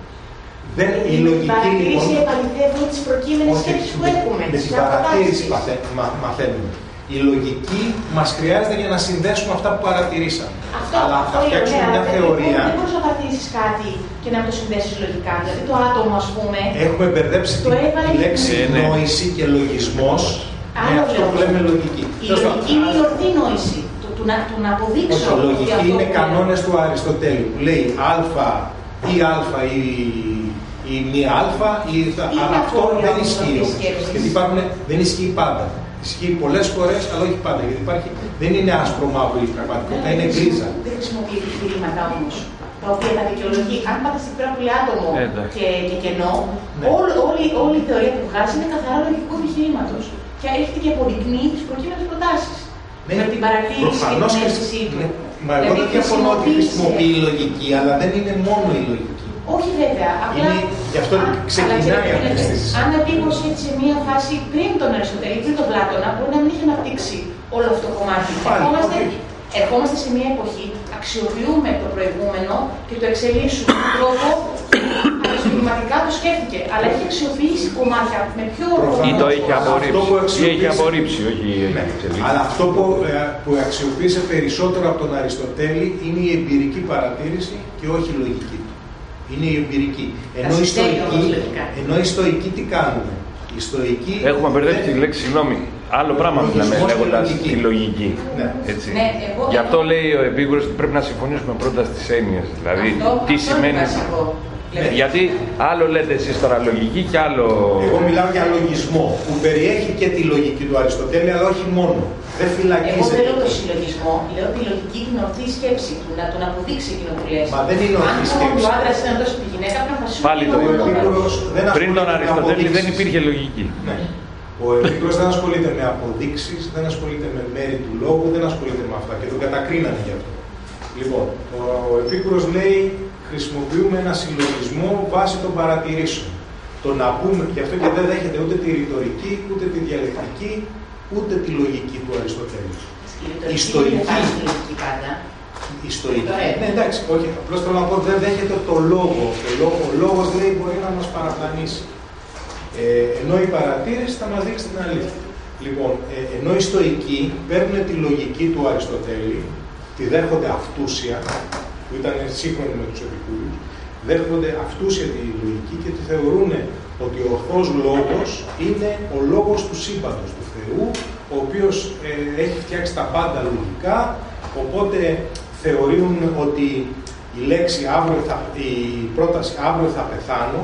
Δεν, η Με την λογική παρατήρηση λοιπόν... επαληθεύουμε τις προκείμενες Όχι, σκέψεις που με- έχουμε. Με τις την παρατήρηση αποφάσεις. μαθε- μα- μαθαίνουμε. Η λογική μας χρειάζεται για να συνδέσουμε αυτά που παρατηρήσαμε. Αυτό, Αλλά αυτό θα λέω, φτιάξουμε ναι, μια αλλά δεν- θεωρία. Δεν μπορείς να παρατηρήσεις κάτι και να το συνδέσεις λογικά; Δηλαδή το άτομο, ας πούμε, Έχουμε μπερδέψει Το τη, έβαλε τη λέξη Ναι, ναι. νόηση και λογισμός με Άλλο αυτό λέω. που λέμε λογική. η Τέλος πάντων, λογική είναι η ορθή νόηση. Του, του, να, του να αποδείξω Όχι, ότι λογική αυτό είναι που- κανόνες του Αριστοτέλη που λέει α ή α ή, ή μία α ή θα, Είναι αλλά αυτό αυτό, δεν όμως, ισχύει αυτής όμως. της σκέψης. Γιατί υπάρχουν, δεν ισχύει πάντα. Ισχύει πολλές φορές, αλλά όχι πάντα. Γιατί υπάρχει, δεν είναι άσπρο μαύρο η πραγματικότητα, είναι γκρίζα. Δεν χρησιμοποιεί επιχειρήματα όμως. Τα οποία τα δικαιολογεί. Αν πάτε στην πράξη που λέει άτομο Ε, εντάξει. και, και κενό, Ναι. όλη, όλη, όλη η θεωρία που βγάζει είναι καθαρά λογικού επιχειρήματος. Και έρχεται και αποδεικνύει τις προκείμενες προτάσεις. Ναι, με την παρατήρηση και προφανώς την χρησι- αίσθησή του. ναι. Μα εγώ Δηλαδή, δεν διαφωνώ ότι χρησιμοποίησε- χρησιμοποιεί η λογική, αλλά δεν είναι μόνο η λογική. Όχι βέβαια. Απλά, Είναι- γι' αυτό Α, ξεκινάει αλλά αυτή κύριε τη Πέτρε, συζήτηση. Αν επίγος έτσι σε μία φάση πριν τον Αριστοτέλη, πριν τον Πλάτωνα, μπορεί να μην είχε αναπτύξει όλο αυτό το κομμάτι. Πάλι, ερχόμαστε, όχι. ερχόμαστε σε μία εποχή, αξιοποιούμε το προηγούμενο και το εξελίσσουμε με τρόπο αριστοτηματικά το σκέφτηκε. Αλλά έχει αξιοποιήσει κομμάτια με πιο Προφανώς. Ή το Αυτό έχει που απορρίψει. Ή έχει αξιοποιήσει- απορρίψει, όχι έχει Ναι. εξελίξει. Αλλά αυτό που, ε, που αξιοποίησε περισσότερο από τον Αριστοτέλη είναι η εμπειρική παρατήρηση και όχι η λογική του. Είναι η εμπειρική. Ενώ οι συστέλνει όμως στοικοί, λογικά. ενώ οι στοικοί τι κάνουν. Οι στοικοί Έχουμε μπερδέψει δεν- τη λέξη, συγγνώμη. Άλλο πράγμα Λογισμός μιλάμε και λέγοντα λογική. τη λογική. Ναι. Έτσι. Ναι, εγώ- Γι' αυτό λέει ο Επίγουρος ότι πρέπει να συμφωνήσουμε πρώτα στις έννοιες. Δηλαδή, Αυτό- τι αυτό σημαίνει. είναι βασικό. Δηλαδή, Γιατί άλλο λέτε εσείς τώρα λογική και άλλο. Εγώ μιλάω για λογισμό που περιέχει και τη λογική του Αριστοτέλη, αλλά όχι μόνο. Δεν Εγώ φυλακίζεται. δεν λέω το συλλογισμό, λέω τη λογική, την ορθή σκέψη του, να τον αποδείξει εκείνο που λες. Μα δεν είναι ορθή Αν σκέψη. ο άντρας είναι να δώσει τη γυναίκα, πρέπει να φασίσει. Πάλι το Ο ίδιο. Επίκουρος δεν Πριν τον ασχολείται με Αριστοτέλη δεν αποδείξεις. υπήρχε λογική. Ναι. Ο Επίκουρος δεν ασχολείται με αποδείξεις, δεν ασχολείται με μέρη του λόγου, δεν ασχολείται με αυτά και τον κατακρίνανε γι' αυτό. Λοιπόν, ο, ο Επίκουρος λέει χρησιμοποιούμε ένα συλλογισμό βάσει των παρατηρήσεων. Το να πούμε, γι' αυτό και δεν δέχεται ούτε τη ρητορική, ούτε τη διαλεκτική, ούτε τη λογική του Αριστοτέλη. Η στοική. Δεν πάει στη λογική πάντα. Η στοική. Ωραία. Ναι, εντάξει, όχι. Απλώς θέλω να πω δεν δέχεται το λόγο. Το λόγο ο λόγος λέει μπορεί να μας παραπλανήσει. Ε, ενώ η παρατήρηση θα μας δείξει την αλήθεια. Λοιπόν, ε, ενώ οι στοικοί παίρνουν τη λογική του Αριστοτέλη, τη δέχονται αυτούσια, που ήταν σύγχρονοι με τους Επικούριους, δέχονται αυτούσια τη λογική και τη θεωρούν ότι ο ορθός λόγος είναι ο λόγος του σύμπαντος, του Θεού, ο οποίος ε, έχει φτιάξει τα πάντα λογικά, οπότε θεωρούν ότι η λέξη αύριο θα, η πρόταση αύριο θα πεθάνω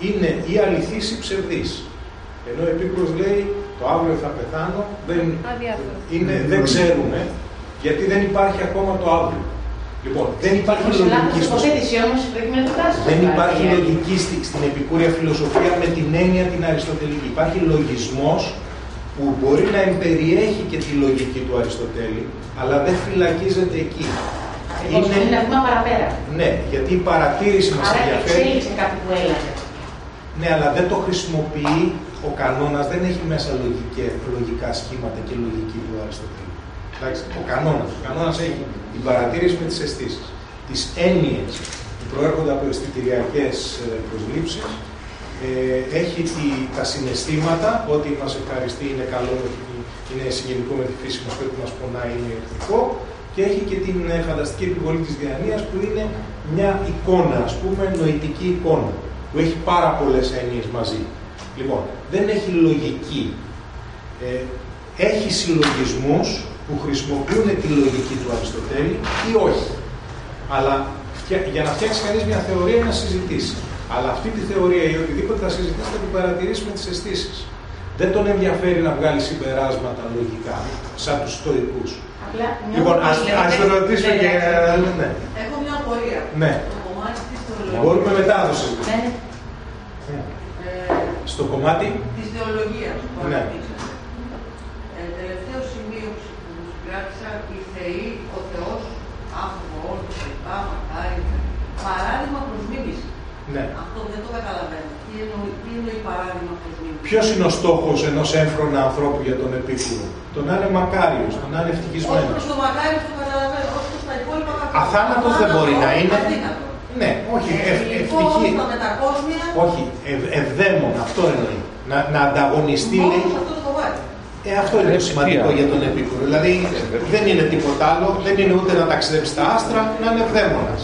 είναι ή αληθής ή ψευδής. Ενώ ο Επίκουρος λέει το αύριο θα πεθάνω δεν, Αδιάφορο. είναι, δεν ξέρουμε γιατί δεν υπάρχει ακόμα το αύριο. Λοιπόν, δεν υπάρχει Όμως, λάθος λογική στο τοποθέτηση όμως πρέπει να το φτάσει. δεν υπάρχει λογική στη- στην επικούρια φιλοσοφία με την έννοια την αριστοτελική. Υπάρχει λογισμός που μπορεί να εμπεριέχει και τη λογική του Αριστοτέλη, αλλά δεν φυλακίζεται εκεί. Λοιπόν, είναι ένα βήμα παραπέρα. Ναι, γιατί η παρατήρηση μας Άρα ενδιαφέρει. εξέλιξε κάτι που έλαβε. Ναι, αλλά δεν το χρησιμοποιεί ο κανόνας, δεν έχει μέσα λογικέ, λογικά σχήματα και λογική του Αριστοτέλη. Εντάξει, ο κανόνας. Ο κανόνας έχει την παρατήρηση με τις αισθήσεις. Τις έννοιες που προέρχονται από αισθητηριακές ε, προσλήψεις, ε, έχει τη, τα συναισθήματα, ότι μας ευχαριστεί είναι καλό, ότι είναι συγγενικό με τη φύση μας, ότι μας πονάει είναι εχθρικό, και έχει και την ε, φανταστική επιβολή της διανοίας που είναι μια εικόνα, ας πούμε, νοητική εικόνα, που έχει πάρα πολλές έννοιες μαζί. Λοιπόν, δεν έχει λογική. Ε, έχει συλλογισμούς που χρησιμοποιούν τη λογική του Αριστοτέλη ή όχι. Αλλά φτια- για να φτιάξει κανείς μια θεωρία είναι να συζητήσει. Αλλά αυτή τη θεωρία ή οτιδήποτε θα συζητήσει θα την παρατηρήσει με τις αισθήσεις. Δεν τον ενδιαφέρει να βγάλει συμπεράσματα λογικά, σαν τους στοικούς. Απλά μια Λοιπόν, ας, λέτε- ας το ρωτήσουμε και... Ναι. Έχω μια απορία. ναι. Το κομμάτι της θεολογίας. Μπορούμε μετά να το συζητήσουμε. Ναι, ναι. Ε, Στο κομμάτι, της θεολογίας που Ναι. αναπτύξατε. Ε, τελευταίο σημείο που μου κράτησα, οι θεοί, ο Θεός, άνθρωπο, όλος το λοιπά, μακάρι, παράδειγμα προς μίμηση. ναι. Αυτό δεν το καταλαβαίνω. Τι Τι εννοεί, τι εννοεί παράδειγμα προσμήμωση. Ποιος είναι ο στόχος ενός έμφρονα ανθρώπου για τον επίκουρο. Το να είναι μακάριος, το να είναι Ως ευτυχισμένο. προς το μακάρι το καταλαβαίνω, ως προς τα υπόλοιπα καθόλου. Αθάνατος δεν μπορεί να είναι. Αδύνατο. Ναι, όχι, ευ, Ευτυχικό όμως ευτυχή. τα μετακόσμια, Όχι, ευ, ευδαίμον, αυτό εννοεί. Να, να ανταγωνιστεί, λέει. μόνος αυτός το κομμάτι. Ε, αυτό είναι το Ευτυχία. σημαντικό για τον επίκουρο. Δηλαδή δεν είναι τίποτα άλλο, δεν είναι ούτε να ταξιδέψει στα άστρα, να είναι ευδαίμονα.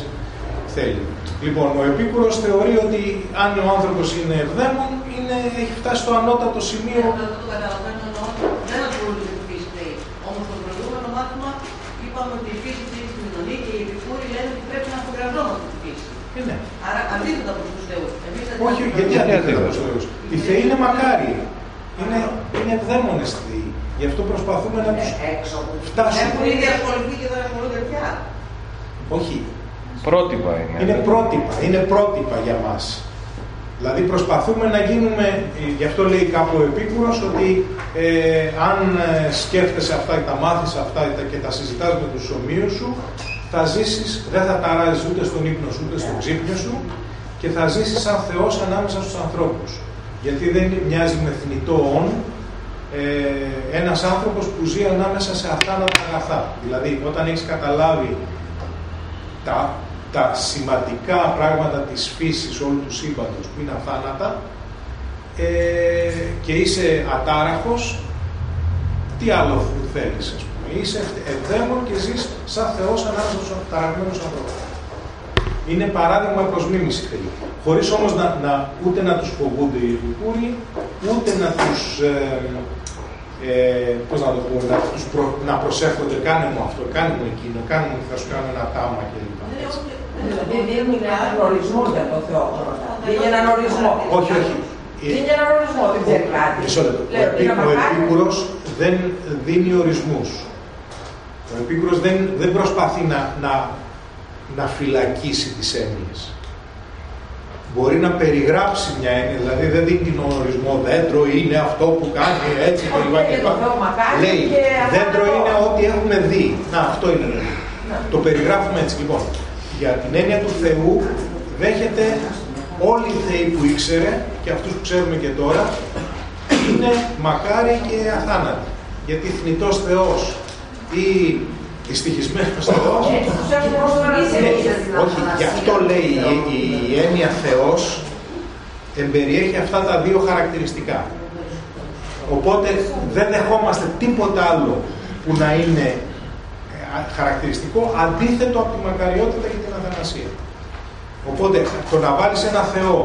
Θέλει. Λοιπόν, ο επίκουρος θεωρεί ότι αν ο άνθρωπος είναι ευδαίμον, είναι, έχει φτάσει στο ανώτατο σημείο. Αυτό το καταλαβαίνω εννοώ. Δεν ασχολούνται με τη φύση λέει. Όμως στο προηγούμενο μάθημα είπαμε ότι η φύση θέλει στην κοινωνία και οι επικούροι λένε ότι πρέπει να αφογκραζόμαστε τη φύση. Ε, ναι. Άρα αντίθετα προς τους θεούς. Εμείς δεν Όχι, είμαστε γιατί Γιατί αντίθετα αντίθετα. από τους θεούς. Οι θεοί είναι μακάριοι. Είναι, είναι ευδαίμονες θεοί. Γι' αυτό προσπαθούμε να τους έξω από τους φτάσουμε. Έχουν ήδη ασχοληθεί και δεν ασχολούνται πια. Όχι, Πρότυπα είναι. είναι πρότυπα, είναι πρότυπα για μας. Δηλαδή προσπαθούμε να γίνουμε, ε, γι' αυτό λέει κάπου ο Επίκουρος, ότι ε, αν ε, σκέφτεσαι αυτά και τα μάθεις αυτά και τα- και τα συζητάς με τους ομοίους σου, θα ζήσεις, δεν θα ταράζεις ούτε στον ύπνο σου, ούτε στον ξύπνιο σου και θα ζήσεις σαν Θεός ανάμεσα στους ανθρώπους. Γιατί δεν μοιάζει με θνητό όν ε, ένας άνθρωπος που ζει ανάμεσα σε αθάνατα αγαθά. Δηλαδή, όταν έχεις καταλάβει τα, τα σημαντικά πράγματα της φύσης όλου του σύμπαντος που είναι αθάνατα ε, και είσαι ατάραχος, τι άλλο θέλεις, ας πούμε. Είσαι ευδαίμον και ζεις σαν Θεός ανάμεσα στους ταραγμένους ανθρώπους. Είναι παράδειγμα προς μίμηση θέλει. Χωρίς όμως να, να, ούτε να τους φοβούνται οι Επικούροι, ούτε να τους, ε, ε, πώς να το πω, να, τους προ, να προσεύχονται, κάνε μου αυτό, κάνε μου εκείνο, κάνε μου, θα σου κάνω ένα τάμα κλπ. Έτσι. Δηλαδή δίνουν έναν ορισμό για τον Θεό. Δίνει έναν ορισμό. Όχι, όχι. Ε, Δίνει έναν ορισμό, δεν ξέρει κάτι. Μισό λεπτό. Ο, Λέει, επί, είναι ο μακάρι. Επίκουρος δεν δίνει ορισμούς. Ο Επίκουρος δεν, δεν προσπαθεί να, να, να φυλακίσει τις έννοιες. Μπορεί να περιγράψει μια έννοια, δηλαδή δεν δίνει την ορισμό δέντρο είναι αυτό που κάνει έτσι Όχι, κλπ. και το Θεό μακάρι Λέει, και δέντρο αυτό. είναι ό,τι έχουμε δει. Να, αυτό είναι. Ναι. Το περιγράφουμε έτσι λοιπόν. Για την έννοια του Θεού δέχεται όλοι οι Θεοί που ήξερε και αυτούς που ξέρουμε και τώρα είναι μακάρι και αθάνατοι. Γιατί θνητός Θεός ή δυστυχισμένος Θεός Έτσι τους έχουν προσφωνήσει. ναι, όχι, γι' αυτό λέει η, η έννοια Θεός εμπεριέχει αυτά τα δύο χαρακτηριστικά. Οπότε δεν δεχόμαστε τίποτα άλλο που να είναι ε, χαρακτηριστικό αντίθετο από τη μακαριότητα και την αθανασία. Οπότε το να βάλεις ένα Θεό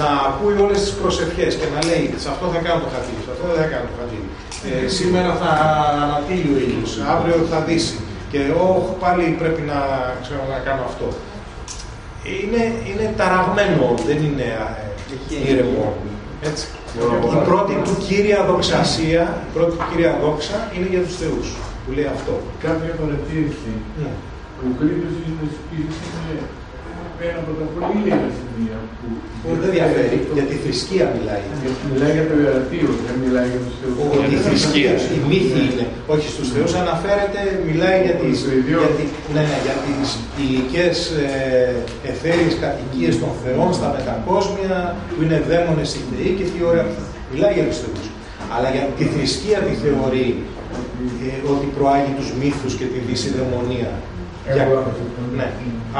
να ακούει όλες τις προσευχές και να λέει σε αυτό θα κάνω το χατήρι, σε αυτό δεν θα κάνω το χατήρι. Ε, σήμερα θα ανατείλει ο ήλιος, αύριο θα δύσει και όχ, πάλι πρέπει να, ξέρω, να κάνω αυτό. Είναι, είναι ταραγμένο, δεν είναι ε, ήρεμο. Έτσι. Η πρώτη του κύρια δοξασία, η πρώτη του κύρια δόξα είναι για τους θεούς, που λέει αυτό. Κάποια παρατήρηση. Ναι. Ο κρίκος της φύσης είναι πέρα από τα πολύ λίγα σημεία που... Δεν διαφέρει, για τη θρησκεία μιλάει. Γιατί μιλάει για το ιερατείο, δεν μιλάει για τους θεούς. Όχι, η θρησκεία, η μύθη είναι. Όχι, στους θεούς αναφέρεται, μιλάει για τις, Το ίδιο. για, τη- ναι, ναι, για τις υλικές ε, εθέριες κατοικίες των θεών στα μετακόσμια, που είναι δαίμονες οι θεοί και τι ωραία αυτά. Μιλάει για τους θεούς. Αλλά για τη θρησκεία τη θεωρεί ε, ότι προάγει τους μύθους και τη δυσιδαιμονία. Για, Εγώ αυτό το ναι.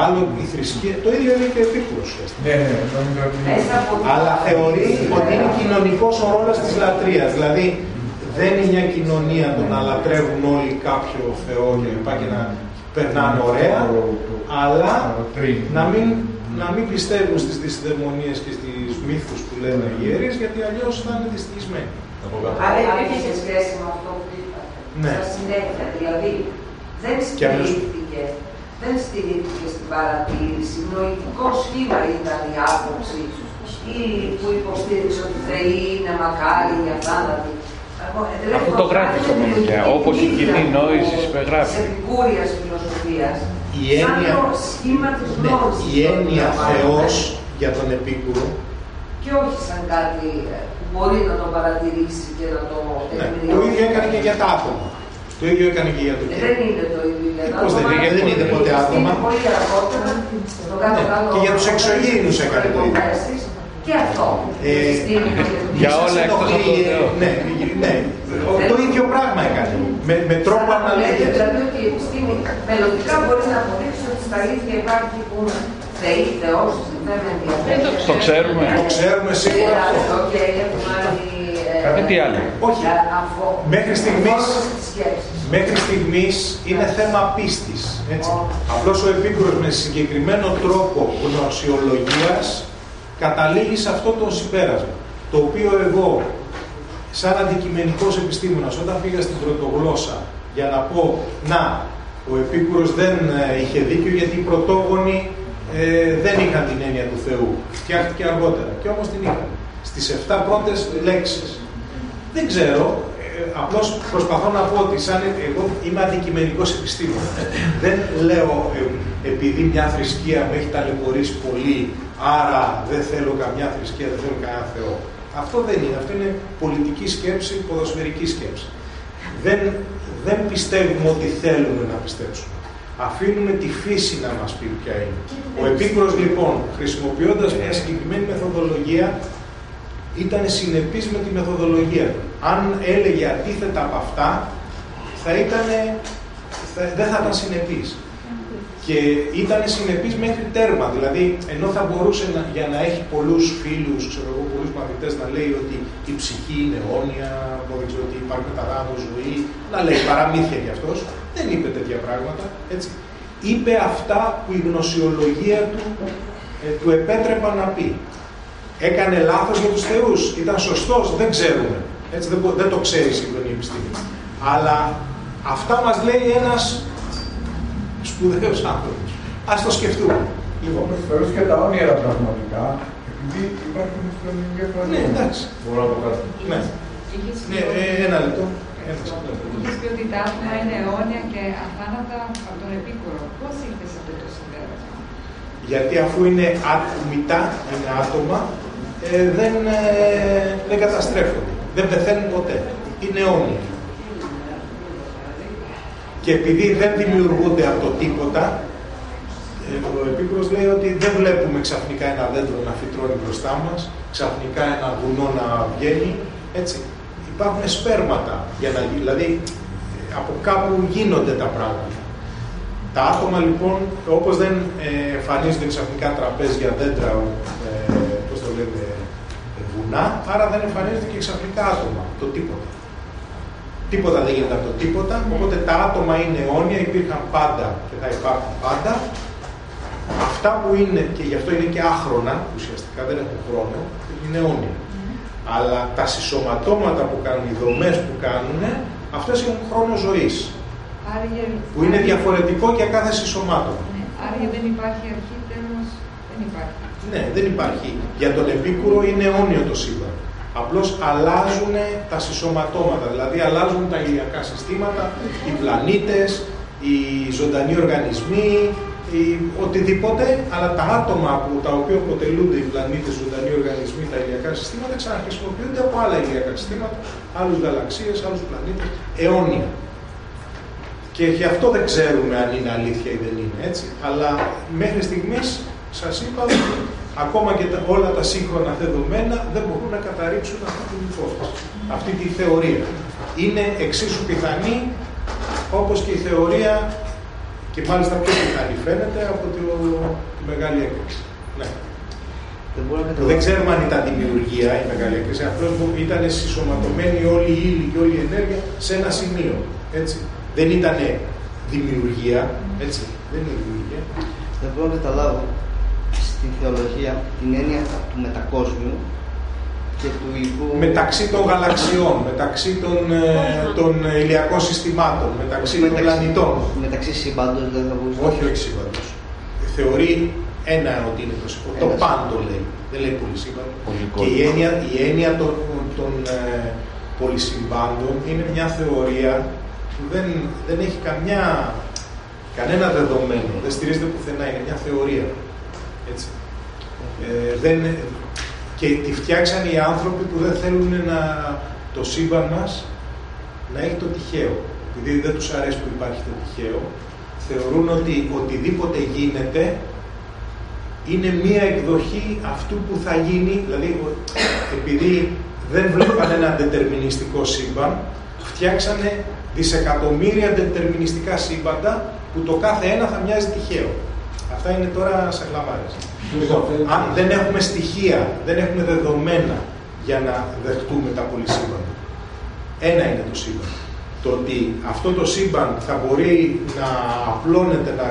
Άλλο η θρησκεία, το ίδιο είναι και ο Επίκουρος. Ναι, ναι, νομίζω ότι... Μέσα από Αλλά θεωρεί ότι είναι κοινωνικός ο ρόλος της λατρείας. Δηλαδή δεν είναι μια κοινωνία το να λατρεύουν όλοι κάποιο Θεό και λοιπά και να περνάνε ωραία, αλλά να μην, να μην πιστεύουν στις δυσδαιμονίες και στις μύθους που λένε οι ιερείς, γιατί αλλιώς θα είναι δυστυχισμένοι. Άρα υπήρχε σε σχέση με αυτό που είπατε. Ναι. Στα συνέχεια, δηλαδή δεν Και αμέσως- στηρίχθηκε, δεν στηρίχθηκε στην παρατήρηση. Νοητικό σχήμα ήταν η άποψη ή που υποστήριξε ότι οι Θεοί είναι μακάρι για θάνατοι. Δηλαδή, Αυτό το γράφει στο Μενικιά, όπως η κοινή νόησης υπεγράφει. Τη επικούρια φιλοσοφίας. Η έννοια, Σαν το σχήμα της ναι, γνώσης. η έννοια το Θεός για τον Επίκουρο Και όχι σαν κάτι ε, που μπορεί να το παρατηρήσει και να το ναι, τεκμηριώσει. το ίδιο έκανε και για τα άτομα. Το ίδιο έκανε και για το Ε, κοινό. Δεν είναι το ίδιο για τα Πώς δεν άτομα. είναι, δεν είναι ποτέ άτομα. Είναι πολύ αργότερα. Στο κάτω Ναι, κάτω και για τους εξωγήινους έκανε το ίδιο. προϋποθέσεις. Και αυτό. Ε, Για όλα Σας εκτός από ενοχλεί, τον Θεό. Ναι, ναι. Ο- το ίδιο πράγμα έκανε. Με, με τρόπο Λέτε αναλογίας. δηλαδή ότι η επιστήμη μελλοντικά μπορεί να αποδείξει ότι στα αλήθεια υπάρχει που είναι θεοί, θεός, δεν με ενδιαφέρει. Το ξέρουμε. Το ξέρουμε σίγουρα αυτό. Οκ, έχουμε άλλη... ε, Ε, τι άλλο; Όχι. ε, αφο- Μέχρι στιγμής, φόρμα στις σκέψεις. μέχρι στιγμής είναι θέμα πίστης. Έτσι. Απλώς ο Επίκουρος με συγκεκριμένο τρόπο γνωσιολογίας καταλήγει σε αυτό το συμπέρασμα. Το οποίο εγώ, σαν αντικειμενικός επιστήμονας, όταν πήγα στην πρωτογλώσσα για να πω «Να, ο Επίκουρος δεν ε, είχε δίκιο γιατί οι πρωτόγονοι ε, δεν είχαν την έννοια του Θεού. Φτιάχτηκε αργότερα. Και όμως την είχαν. Στις 7 πρώτες λέξεις. Δεν ξέρω, ε, απλώς προσπαθώ να πω ότι σαν εγώ είμαι αντικειμενικός επιστήμονας. δεν λέω ε, επειδή μια θρησκεία με έχει ταλαιπωρήσει πολύ, άρα δεν θέλω καμιά θρησκεία, δεν θέλω κανένα Θεό. Αυτό δεν είναι. Αυτό είναι πολιτική σκέψη, ποδοσφαιρική σκέψη. Δεν, δεν πιστεύουμε ότι θέλουμε να πιστέψουμε. Αφήνουμε τη φύση να μας πει ποια είναι. Ο Επίκουρος λοιπόν, χρησιμοποιώντας μια συγκεκριμένη μεθοδολογία, ήταν συνεπής με τη μεθοδολογία του. Αν έλεγε αντίθετα από αυτά, θα ήταν, θα, δεν θα ήταν συνεπής. Και ήταν συνεπής μέχρι τέρμα. Δηλαδή, ενώ θα μπορούσε να, για να έχει πολλούς φίλους, ξέρω εγώ, πολλούς μαθητές, να λέει ότι η ψυχή είναι αιώνια, δεν ξέρω ότι υπάρχει μεταγάδο ζωή, να λέει παραμύθια κι αυτός, δεν είπε τέτοια πράγματα. Έτσι. Είπε αυτά που η γνωσιολογία του ε, του επέτρεπαν να πει. Έκανε λάθος για τους θεούς, ήταν σωστός, δεν ξέρουμε. Έτσι δεν, μπο- δεν το ξέρει η σύγχρονη επιστήμη. Αλλά αυτά μας λέει ένας σπουδαίος άνθρωπος. Ας το σκεφτούμε. Λοιπόν, Όπως θεωρείς και τα όνειρα πραγματικά, επειδή υπάρχουν στον εγκέφαλο. ναι, εντάξει. Μπορώ να πω κάτι. Ναι, Είχες ναι πει- ε, ένα λεπτό. Ένα λεπτό. Είχες πει ότι τα άτομα είναι αιώνια και αθάνατα από τον Επίκουρο. Πώς ήρθες σε αυτό το συμπέρασμα; Γιατί αφού είναι άτομητά, είναι άτομα, ε, δεν, ε, δεν καταστρέφονται. Δεν πεθαίνουν ποτέ. Είναι αιώνιοι. Και επειδή δεν δημιουργούνται από το τίποτα, ε, ο Επίκουρος λέει ότι δεν βλέπουμε ξαφνικά ένα δέντρο να φυτρώνει μπροστά μας, ξαφνικά ένα βουνό να βγαίνει, έτσι. Υπάρχουν σπέρματα, για να, γι- δηλαδή ε, από κάπου γίνονται τα πράγματα. Τα άτομα λοιπόν, όπως δεν ε, εμφανίζονται ξαφνικά τραπέζια, δέντρα, βουνά, άρα δεν εμφανίζονται και ξαφνικά άτομα, το τίποτα. Τίποτα δεν γίνεται από το τίποτα, οπότε τα άτομα είναι αιώνια, υπήρχαν πάντα και θα υπάρχουν πάντα. Αυτά που είναι, και γι' αυτό είναι και άχρονα, ουσιαστικά δεν έχουν χρόνο, είναι αιώνια. Αλλά τα συσσωματώματα που κάνουν, οι δομές που κάνουν, αυτές έχουν χρόνο ζωής, Άραγε, που είναι διαφορετικό για κάθε συσσωμάτωμα. Ναι, άραγε δεν υπάρχει αρχή, τέλος δεν υπάρχει. Ναι, δεν υπάρχει. Για τον Επίκουρο είναι αιώνιο το σύμπαν. Απλώς αλλάζουν τα συσσωματώματα, δηλαδή αλλάζουν τα ηλιακά συστήματα, οι πλανήτες, οι ζωντανοί οργανισμοί, οι, οτιδήποτε, αλλά τα άτομα από τα οποία αποτελούνται οι πλανήτες, οι ζωντανοί οργανισμοί, τα ηλιακά συστήματα, ξαναχρησιμοποιούνται από άλλα ηλιακά συστήματα, άλλους γαλαξίες, άλλους πλανήτες, αιώνια. Και γι' αυτό δεν ξέρουμε αν είναι αλήθεια ή δεν είναι έτσι. Αλλά μέχρι στιγμής σας είπα ότι ακόμα και τα, όλα τα σύγχρονα δεδομένα δεν μπορούν να καταρρύψουν αυτή την υπόθεση, αυτή τη θεωρία. Είναι εξίσου πιθανή όπως και η θεωρία και μάλιστα πιο πιθανή φαίνεται από το, τη μεγάλη έκρηξη. Ναι. Δεν μπορώ να Δεν καταλάβω. ξέρουμε αν ήταν δημιουργία η μεγάλη έκρηξη, απλώς ήταν συσσωματωμένη όλη η ύλη και όλη η ενέργεια σε ένα σημείο. Έτσι. Δεν ήταν δημιουργία, έτσι. Δεν είναι δημιουργία. Δεν μπορώ να καταλάβω στην θεολογία την έννοια του μετακόσμιου και του υλικού. Μεταξύ των γαλαξιών, μεταξύ των, ε, των ηλιακών συστημάτων, μεταξύ των πλανητών. Μεταξύ σύμπαντος δεν θα μπορούσε. Όχι, όχι σύμπαντος. Θεωρεί ένα ότι είναι το σύμπαντος. Το Ένας. πάντο λέει. Δεν λέει πολυσύμπαντο. Πολυκόσμιο. Και η έννοια, η έννοια των, των ε, πολυσυμπάντων είναι μια θεωρία που δεν, δεν έχει καμιά, κανένα δεδομένο. Δεν στηρίζεται πουθενά. Είναι μια θεωρία. Έτσι. Ε, δεν, και τη φτιάξαν οι άνθρωποι που δεν θέλουν να, το σύμπαν μας να έχει το τυχαίο. Επειδή δεν τους αρέσει που υπάρχει το τυχαίο, θεωρούν ότι οτιδήποτε γίνεται είναι μία εκδοχή αυτού που θα γίνει, δηλαδή επειδή δεν βλέπαν ένα δετερμινιστικό σύμπαν, φτιάξανε δισεκατομμύρια δετερμινιστικά σύμπαντα που το κάθε ένα θα μοιάζει τυχαίο. Αυτά είναι τώρα σαν κλαμάρες. Αν δεν έχουμε στοιχεία, δεν έχουμε δεδομένα για να δεχτούμε τα πολυσύμπαντα. Ένα είναι το σύμπαν. Το ότι αυτό το σύμπαν θα μπορεί να απλώνεται, να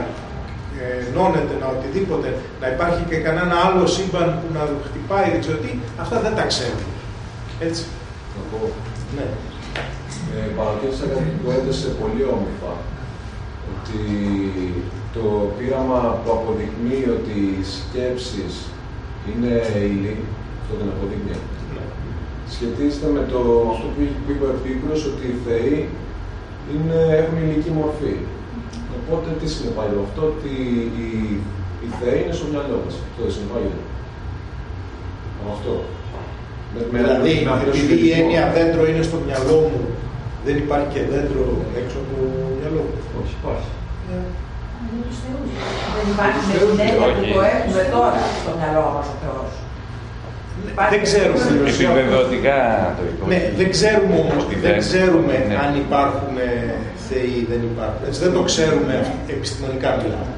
ενώνεται, να οτιδήποτε, να υπάρχει και κανένα άλλο σύμπαν που να χτυπάει, δεν ξέρω τι, αυτά δεν τα ξέρουμε. Έτσι. Να πω. Ναι. Ε, παρατήρησα κάτι που έδεσε πολύ όμορφα. Ότι το πείραμα που αποδεικνύει ότι οι σκέψεις είναι ύλη, αυτό δεν αποδεικνύει. ναι. Σχετίζεται με το, αυτό που είπε- που είπε ο Επίκουρος, ότι οι θεοί είναι, έχουν υλική μορφή. Οπότε τι συνεπάγεται αυτό, ότι οι, οι θεοί είναι στο μυαλό μας. Αυτό δεν συνεπάγεται. Με αυτό. Με, με Δηλαδή, με αυτό το επειδή η συνειδητισμό. έννοια δέντρο είναι στο μυαλό μου, δεν υπάρχει και δέντρο έξω από το μυαλό μου. Όχι, υπάρχει. Δεν υπάρχει με την έννοια που το έχουμε τώρα στο μυαλό μας ο Θεός. Δεν ξέρουμε. Επιβεβαιωτικά το είπα. Ναι, δεν ξέρουμε όμως, Ότι δεν δεν- ξέρουμε ναι. αν υπάρχουν ε, θεοί ή δεν υπάρχουν. Έτσι, δεν το ξέρουμε επιστημονικά μιλάμε.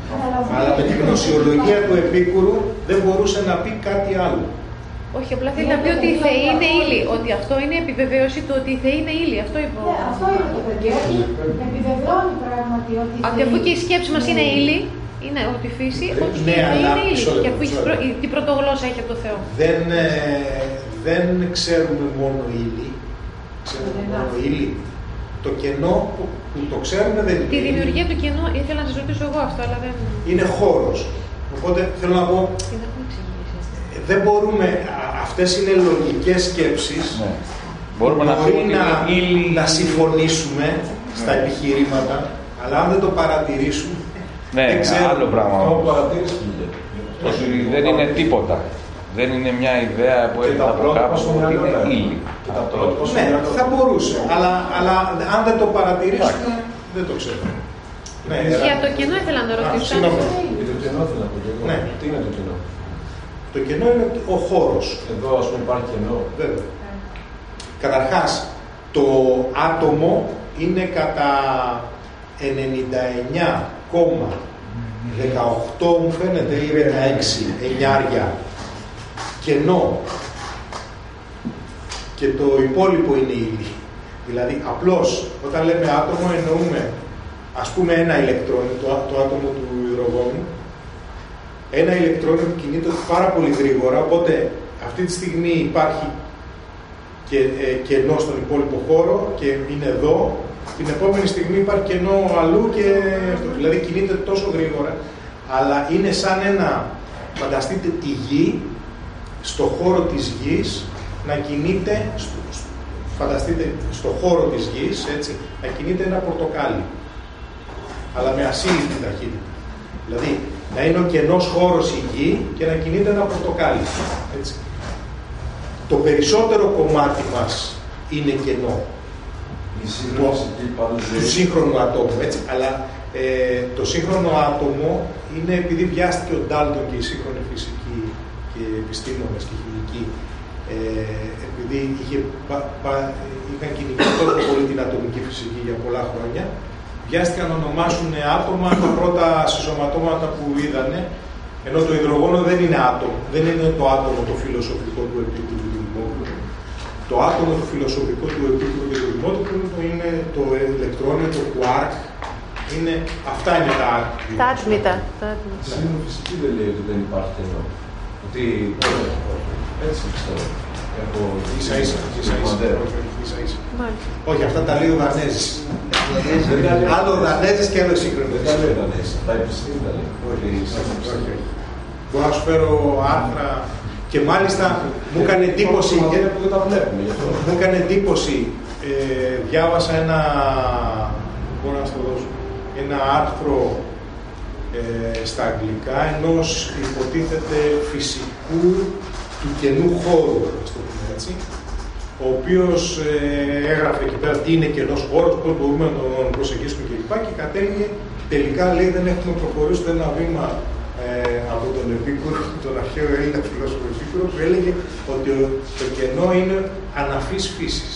Αλλά με τη γνωσιολογία του Επίκουρου δεν μπορούσε να πει κάτι άλλο. Όχι, απλά θέλει να πει ότι οι θεοί είναι ύλη. Ότι αυτό είναι επιβεβαίωση του ότι οι θεοί είναι ύλη. Αυτό είπε. ο- Ναι, αυτό είναι το παιδί. Ότι επιβεβαιώνει πράγματι ότι. οι Ότι αφού θεοί και η σκέψη μας είναι ύλη, είναι ότι η φύση, ότι Ναι, οι θεοί αλλά- είναι ύλη. μισό λεπτό, Και αφού έχεις μισό πρω- λεπτό. τι πρωτογλώσσα έχει από το Θεό. Δεν, ε, δεν ξέρουμε μόνο ύλη. Ξέρουμε μόνο ύλη. Το κενό που, που το ξέρουμε δεν είναι Τη ύλη. δημιουργία του κενού ήθελα να σα ρωτήσω εγώ αυτό, αλλά δεν. Είναι χώρος. Οπότε θέλω να πω, Δεν έχουμε εξηγήσει. δεν μπορούμε, α- αυτές είναι λογικές σκέψεις Ναι. Μπορούμε να Μπορεί πούμε ότι να, είναι ύλη. να συμφωνήσουμε στα Ναι. επιχειρήματα, αλλά αν δεν το παρατηρήσουμε, Ναι, δεν ξέρουμε. άλλο πράγμα. Αυτό όμως. παρατήρησε πήγε. Ότι δεν είναι τίποτα. Δεν είναι μια ιδέα που Και έρχεται τα από πρότυπα κάπου στο ότι μυαλό είναι τα ύλη. Και τα Αυτό. πρότυπα στο Ναι, μυαλό θα μπορούσε, αλλά, αλλά αν δεν το παρατηρήσουμε, δεν το ξέρουμε. Ναι, Για ε, το κενό ήθελα να Α, ρωτήσω. συγγνώμη. Για το κενό θέλω να πω και εγώ. Ναι. Τι είναι το κενό; Το κενό είναι ο χώρος. Εδώ ας πούμε υπάρχει κενό. Βέβαια. Καταρχάς, το άτομο είναι κατά 99,18 μου φαίνεται ή 16 εννιάρια κενό και το υπόλοιπο είναι ύλη. Δηλαδή, απλώς όταν λέμε άτομο εννοούμε ας πούμε ένα ηλεκτρόνιο, το, α- το άτομο του υδρογόνου, ένα ηλεκτρόνιο που κινείται πάρα πολύ γρήγορα, οπότε αυτή τη στιγμή υπάρχει και, ε, κενό στον υπόλοιπο χώρο και είναι εδώ, την επόμενη στιγμή υπάρχει κενό αλλού και αυτό. δηλαδή κινείται τόσο γρήγορα, αλλά είναι σαν ένα, φανταστείτε τη γη, στο χώρο της γης, να κινείται, στο, στο- φανταστείτε στο χώρο της γης, έτσι, να κινείται ένα πορτοκάλι, αλλά με ασύλληπτη ταχύτητα. Δηλαδή, να είναι ο κενός χώρος η γη και να κινείται ένα πορτοκάλι. Έτσι. Το περισσότερο κομμάτι μας είναι κενό Η σύγχρονη φυσική πάντως του ζωή. σύγχρονου ατόμου. Έτσι. Αλλά ε, το σύγχρονο άτομο είναι επειδή βιάστηκε ο Ντάλτον και η σύγχρονη φυσική και επιστήμονες και χημικοί ε, επειδή είχε, πα- πα- είχαν κυνηγήσει τόσο πολύ την ατομική φυσική για πολλά χρόνια βιάστηκαν να ονομάσουν άτομα τα πρώτα συσσωματώματα που είδανε ενώ το υδρογόνο δεν είναι άτομο, δεν είναι το άτομο το φιλοσοφικό του επίκουρου του Δημόπουλου. Το άτομο το φιλοσοφικό του επίκουρου και του Δημόπουλου είναι το ηλεκτρόνιο, το quark. Είναι, αυτά είναι τα Τα άτμητα. τα άτμητα. Η σύγχρονη φυσική δεν λέει ότι δεν υπάρχει κενό. Ότι έτσι πιστεύω. Έχω ίσα ίσα, ίσα ίσα, Μοντέρ. όχι, όχι, ίσα ίσα. Μάλιστα. Όχι, αυτά τα λέει ο Δανέζης. Δεν τα λέει. Άλλο ο Δανέζης και άλλο η σύγχρονη Δεν τα λέει ο Δανέζης. Τα επιστήμη τα λέει. Όχι, Ότι η όχι, σύγχρονη όχι, φυσική. όχι. Μπορώ να σου φέρω άρθρα και μάλιστα μου έκανε εντύπωση Μα και- είναι που δεν τα βλέπουμε γι' αυτό. μου έκανε εντύπωση ε, διάβασα ένα μπορώ να σου το δώσω ένα άρθρο ε, στα αγγλικά ενός υποτίθεται φυσικού του κενού χώρου, ας το πούμε έτσι, ο οποίος ε, έγραφε εκεί πέρα τι είναι κενός χώρος, πώς μπορούμε να τον προσεγγίσουμε κλπ. Και, και κατέληγε τελικά λέει δεν έχουμε προχωρήσει ούτε ένα βήμα ε, από τον επίκουρο τον αρχαίο Έλληνα φιλόσοφο Επίκουρο που έλεγε ότι ο- το κενό είναι αναφής φύσης.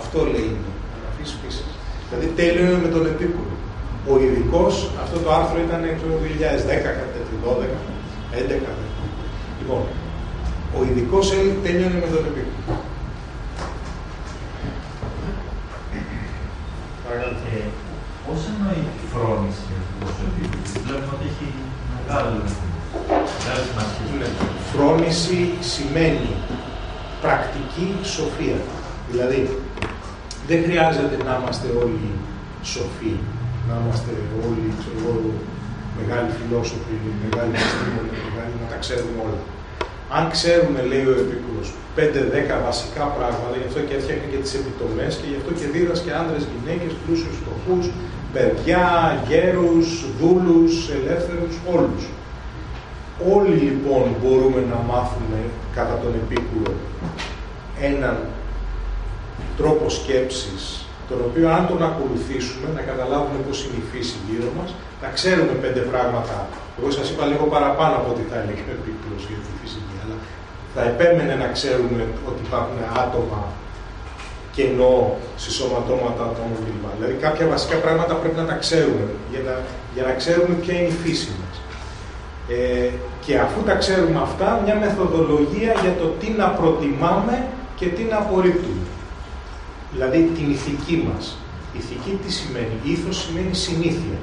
Αυτό λέει είναι, αναφής φύσης. Δηλαδή τέλειωνε με τον Επίκουρο. Ο ειδικός, αυτό το άρθρο ήταν ξέρω, 2010, κάτι τέτοιο, 12, 11. Λοιπόν, ο ειδικός έλεγε τέλειωνε με τον Επίκουρο. Παρακαλώ. Ε, πώς εννοεί τη φρόνηση ακριβώς ο επίπεδος. Βλέπουμε ότι έχει μεγάλη, μεγάλη σημασία. Ναι. Φρόνηση σημαίνει πρακτική σοφία. Δηλαδή, δεν χρειάζεται να είμαστε όλοι σοφοί, να είμαστε όλοι ξέρω, εγώ, μεγάλοι φιλόσοφοι, μεγάλοι επιστήμονες, μεγάλοι να τα ξέρουμε όλα. Αν ξέρουμε, λέει ο Επίκουρος, 5-10 βασικά πράγματα, γι' αυτό και έφτιαχνε και τις επιτομές και γι' αυτό και δίδασκε άνδρες, γυναίκες, πλούσιους, φτωχούς, παιδιά, γέρους, δούλους, ελεύθερους, όλους. Όλοι λοιπόν μπορούμε να μάθουμε κατά τον Επίκουρο έναν τρόπο σκέψης, τον οποίο αν τον ακολουθήσουμε, να καταλάβουμε πώς είναι η φύση γύρω μας, θα ξέρουμε πέντε πράγματα. Εγώ σας είπα λίγο παραπάνω από ό,τι θα έλεγε ο Επίκουρος για τη φυσική, αλλά θα επέμενε να ξέρουμε ότι υπάρχουν άτομα κενό σε σωματώματα ατόμων κλπ. Δηλαδή κάποια βασικά πράγματα πρέπει να τα ξέρουμε για να, για να ξέρουμε ποια είναι η φύση μας. Ε, και αφού τα ξέρουμε αυτά, μια μεθοδολογία για το τι να προτιμάμε και τι να απορρίπτουμε. Δηλαδή την ηθική μας. Ηθική τι σημαίνει; Ήθος σημαίνει συνήθεια.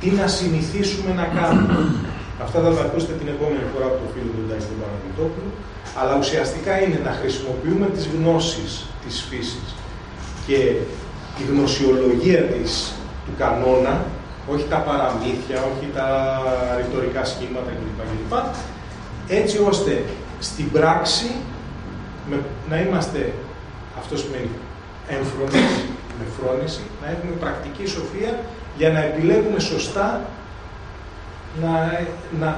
Τι να συνηθίσουμε να κάνουμε. Αυτά θα τα ακούσετε την επόμενη φορά από το φίλο του Ντάκη του Παναγιώτοπουλου. Αλλά ουσιαστικά είναι να χρησιμοποιούμε τις γνώσεις της φύσης και η γνωσιολογία της του κανόνα, όχι τα παραμύθια, όχι τα ρητορικά σχήματα κλπ. κλπ έτσι ώστε στην πράξη με- να είμαστε, αυτό σημαίνει έμφρονες, με φρόνηση, να έχουμε πρακτική σοφία για να επιλέγουμε σωστά να, να,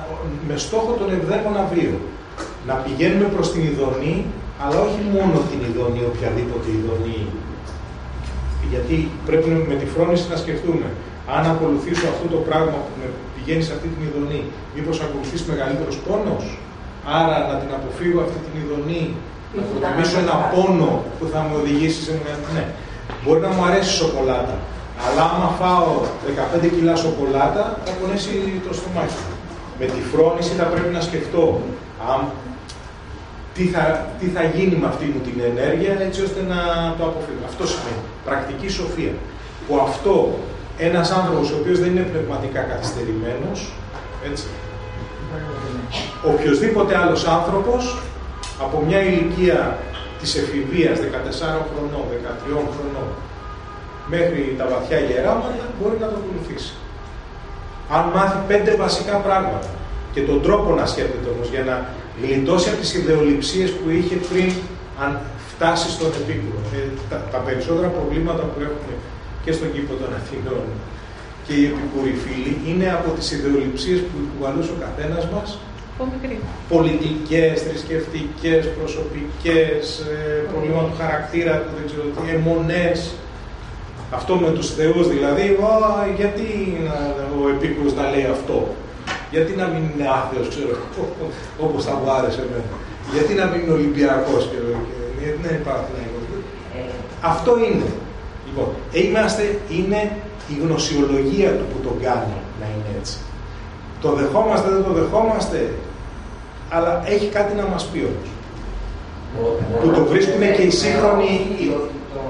με στόχο τον ευδαίμονα βίο. Να πηγαίνουμε προς την ειδονή, αλλά όχι μόνο την ειδονή, οποιαδήποτε ειδονή. Γιατί πρέπει να- με τη φρόνηση να σκεφτούμε, αν ακολουθήσω αυτό το πράγμα που με πηγαίνει σε αυτή την ειδονή, μήπως ακολουθήσει μεγαλύτερος πόνος, άρα να την αποφύγω αυτή την ειδονή, να προτιμήσω ένα πόνο που θα με οδηγήσει σε μια... Ναι. Μπορεί να μου αρέσει η σοκολάτα, αλλά άμα φάω 15 κιλά σοκολάτα, θα πονέσει το στομάχι μου. Με τη φρόνηση θα πρέπει να σκεφτώ αν, τι, θα, τι θα γίνει με αυτή μου την ενέργεια έτσι ώστε να το αποφύγω. Αυτό σημαίνει πρακτική σοφία. Που αυτό ένας άνθρωπος ο οποίος δεν είναι πνευματικά καθυστερημένος, έτσι, οποιοδήποτε άλλος άνθρωπος από μια ηλικία της εφηβείας 14 χρονών, 13 χρονών μέχρι τα βαθιά γεράματα μπορεί να το ακολουθήσει. Αν μάθει πέντε βασικά πράγματα και τον τρόπο να σκέφτεται όμως για να γλιτώσει από τις ιδεολειψίες που είχε πριν αν φτάσει στον επίκουρο. Ε, τα, τα περισσότερα προβλήματα που έχουμε και στον κήπο των Αθηνών και οι επικουροί φίλοι είναι από τις ιδεολειψίες που κουβαλούσε ο καθένας μας Από μικρή. πολιτικές, θρησκευτικές, προσωπικές, ε, προβλήματα του χαρακτήρα του, δεν ξέρω τι, αιμονές. Αυτό με τους θεούς δηλαδή, «Ω, γιατί να, ο Επίκουρος να λέει αυτό; Γιατί να μην είναι άθεος, ξέρω, όπως θα μου άρεσε εμένα; Γιατί να μην είναι Ολυμπιακός, και, και, γιατί να είναι Παναθηναϊκός. Ε, Αυτό είναι. Λοιπόν, είμαστε, είναι η γνωσιολογία του που τον κάνει να είναι έτσι. Το δεχόμαστε, δεν το δεχόμαστε, αλλά έχει κάτι να μας πει όμως. Που το βρίσκουν και οι σύγχρονοι... Ότι το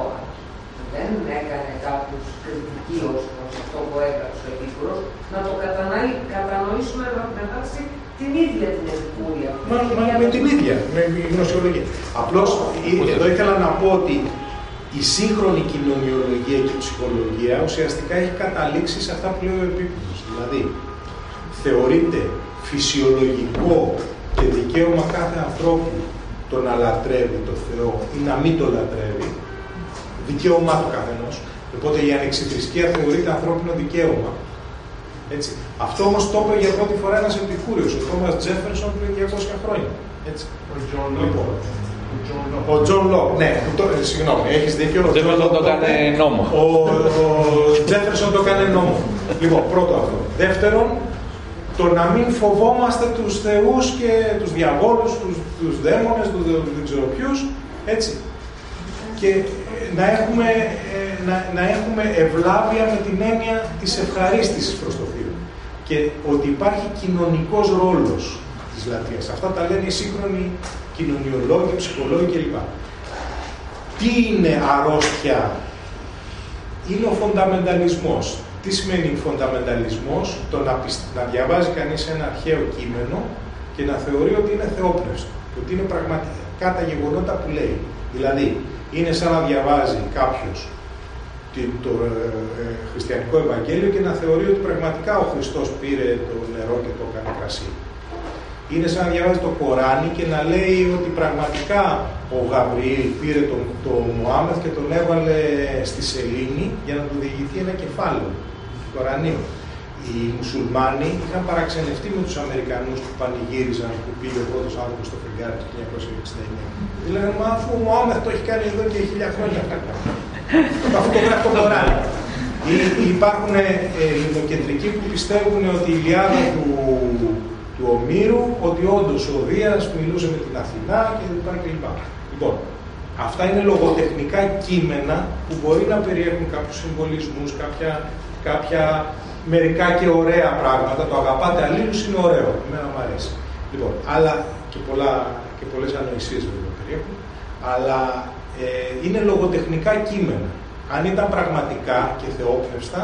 δεν έκανε κάποιους κριτική ως προς αυτό που έγραψε ο Επίκουρος, να το κατανοεί- κατανοήσουμε με βάση την ίδια την επικούρια. Μα, μα με την ίδια, με η γνωσιολογία. Απλώς, ε, εδώ ήθελα να πω ότι η σύγχρονη κοινωνιολογία και η ψυχολογία ουσιαστικά έχει καταλήξει σε αυτά που λέει ο Επίκουρος. Δηλαδή, θεωρείται φυσιολογικό και δικαίωμα κάθε ανθρώπου το να λατρεύει το Θεό ή να μην το λατρεύει, δικαίωμά του καθενός. Οπότε η ανεξιθρησκεία θεωρείται ανθρώπινο δικαίωμα. Έτσι. Αυτό όμως το είπε για πρώτη φορά ένας επικούρειος, ο Τόμας Τζέφερσον πριν 200 χρόνια. Έτσι. Ο Τζον Λοιπόν, Λοκ. ο Τζον Λοκ, ναι, που το, ε, συγγνώμη, έχεις δίκιο. Ο Τζέφερσον John το Locke έκανε τότε- νόμο. Ο, ο Τζέφερσον το έκανε νόμο. Λοιπόν, πρώτο αυτό. Δεύτερον, το να μην φοβόμαστε τους θεούς και τους διαβόλους, τους, τους δαίμονες, τους δεν ξέρω ποιους, έτσι. Και ε, να έχουμε, ε, να, να έχουμε ευλάβεια με την έννοια της ευχαρίστησης προς το Θείο. Και ότι υπάρχει κοινωνικός ρόλος της λατρείας. Αυτά τα λένε οι σύγχρονοι κοινωνιολόγοι, ψυχολόγοι κλπ. Τι είναι αρρώστια, είναι ο φονταμενταλισμός. Τι σημαίνει φονταμενταλισμός, το να, να διαβάζει κανείς ένα αρχαίο κείμενο και να θεωρεί ότι είναι θεόπνευστο, ότι είναι πραγματικά τα γεγονότα που λέει. Δηλαδή, είναι σαν να διαβάζει κάποιος το ε, ε, χριστιανικό Ευαγγέλιο και να θεωρεί ότι πραγματικά ο Χριστός πήρε το νερό και το έκανε κρασί. Είναι σαν να διαβάζει το Κοράνι και να λέει ότι πραγματικά ο Γαβριήλ πήρε τον το Μωάμεθ και τον έβαλε στη σελήνη για να του διηγηθεί ένα κεφάλαιο του Κορανίου. Οι μουσουλμάνοι είχαν παραξενευτεί με τους Αμερικανούς που πανηγύριζαν που πήγε ο πρώτος άνθρωπος στο φεγγάρι του 1969. Δηλαδή, μα αφού ο Μωάμεθ το έχει κάνει εδώ και χίλια χρόνια. Αυτό το γράφει το Κοράνι. Υπάρχουν ε, λιμοκεντρικοί που πιστεύουν ότι η Ιλιάδα του του Ομήρου ότι όντως ο Δίας μιλούσε με την Αθηνά κλπ. Λοιπόν, αυτά είναι λογοτεχνικά κείμενα που μπορεί να περιέχουν κάποιους συμβολισμούς, κάποια, κάποια μερικά και ωραία πράγματα. Το αγαπάτε αλλήλους είναι ωραίο, εμένα μου αρέσει. Λοιπόν, αλλά και, πολλά, και πολλές ανοησίες βέβαια περιέχουν, αλλά ε, είναι λογοτεχνικά κείμενα. Αν ήταν πραγματικά και θεόπνευστα,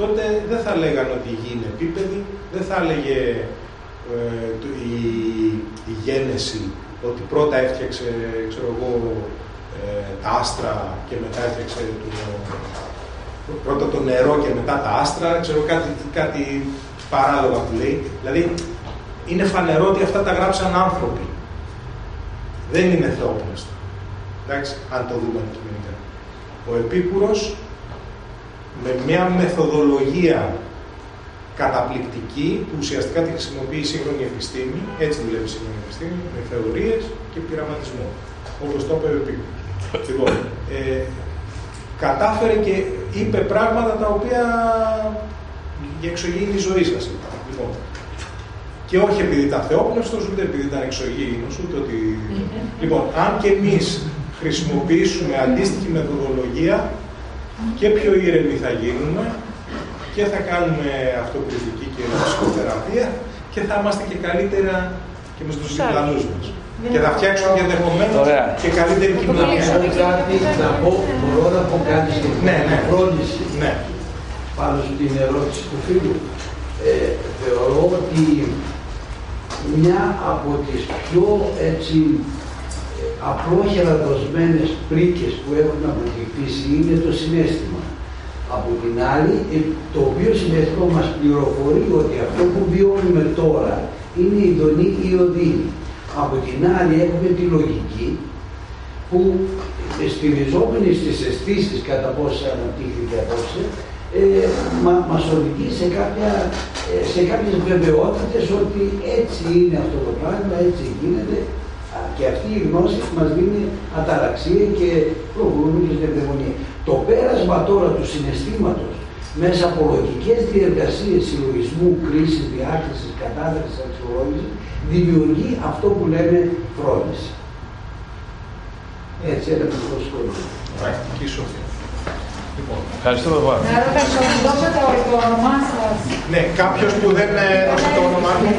τότε δεν θα λέγανε ότι η γη είναι επίπεδη, δεν θα έλεγε ε, η, η γένεση, ότι πρώτα έφτιαξε, ξέρω εγώ, ε, τα άστρα και μετά έφτιαξε το, πρώτα το νερό και μετά τα άστρα, ξέρω κάτι, κάτι παράλογα που λέει. Δηλαδή, είναι φανερό ότι αυτά τα γράψαν άνθρωποι. Δεν είναι θεόπνευστο. Εντάξει, αν το δούμε αντικειμενικά. Ο Επίκουρος με μια μεθοδολογία καταπληκτική που ουσιαστικά τη χρησιμοποιεί η σύγχρονη επιστήμη, έτσι δουλεύει η σύγχρονη επιστήμη, με θεωρίες και πειραματισμό. Όπως το είπε ο Λοιπόν, ε, κατάφερε και είπε πράγματα τα οποία η εξωγήινη ζωή σας Λοιπόν, και όχι επειδή ήταν θεόπνευστο, ούτε επειδή ήταν εξωγήινος, ούτε ότι. λοιπόν, αν και εμείς χρησιμοποιήσουμε αντίστοιχη μεθοδολογία, και πιο ήρεμοι θα γίνουμε και θα κάνουμε αυτοκριτική και ψυχοθεραπεία και θα είμαστε και καλύτερα και με τους διπλανούς μας. Ναι. Και θα φτιάξουμε και ενδεχομένω και καλύτερη κοινωνία. κάτι να πω, μπορώ να πω κάτι στην ναι, ναι. πρόληση ναι. πάνω στην ερώτηση του φίλου. Ε, θεωρώ ότι μια από τις πιο έτσι απλόχερα δοσμένες πρίκες που έχουν αποτυπήσει είναι το συνέστημα. Από την άλλη, ε, το οποίο συνέστημα μας πληροφορεί ότι αυτό που βιώνουμε τώρα είναι η δονή ή η οδύνη. Από την άλλη έχουμε τη λογική που ε, στηριζόμενη στις αισθήσεις κατά πόσο αναπτύχθηκε απόψε, ε, μα, μας οδηγεί σε, κάποια, ε, σε κάποιες βεβαιότητες ότι έτσι είναι αυτό το πράγμα, έτσι γίνεται και αυτή η γνώση μας δίνει αταραξία και προχωρούμε και στην ευδαιμονία. Το πέρασμα τώρα του συναισθήματος μέσα από λογικές διεργασίες συλλογισμού, κρίσης, διάκρισης, κατάδρασης, αξιολόγησης, δημιουργεί αυτό που λέμε φρόνηση. Έτσι ένα μικρό σχόλιο. Πρακτική σοφία. Λοιπόν, Ευχαριστούμε πολύ. Να ρωτήσω, δώσετε το όνομά σας; Ναι, κάποιος που δεν έδωσε το όνομά του.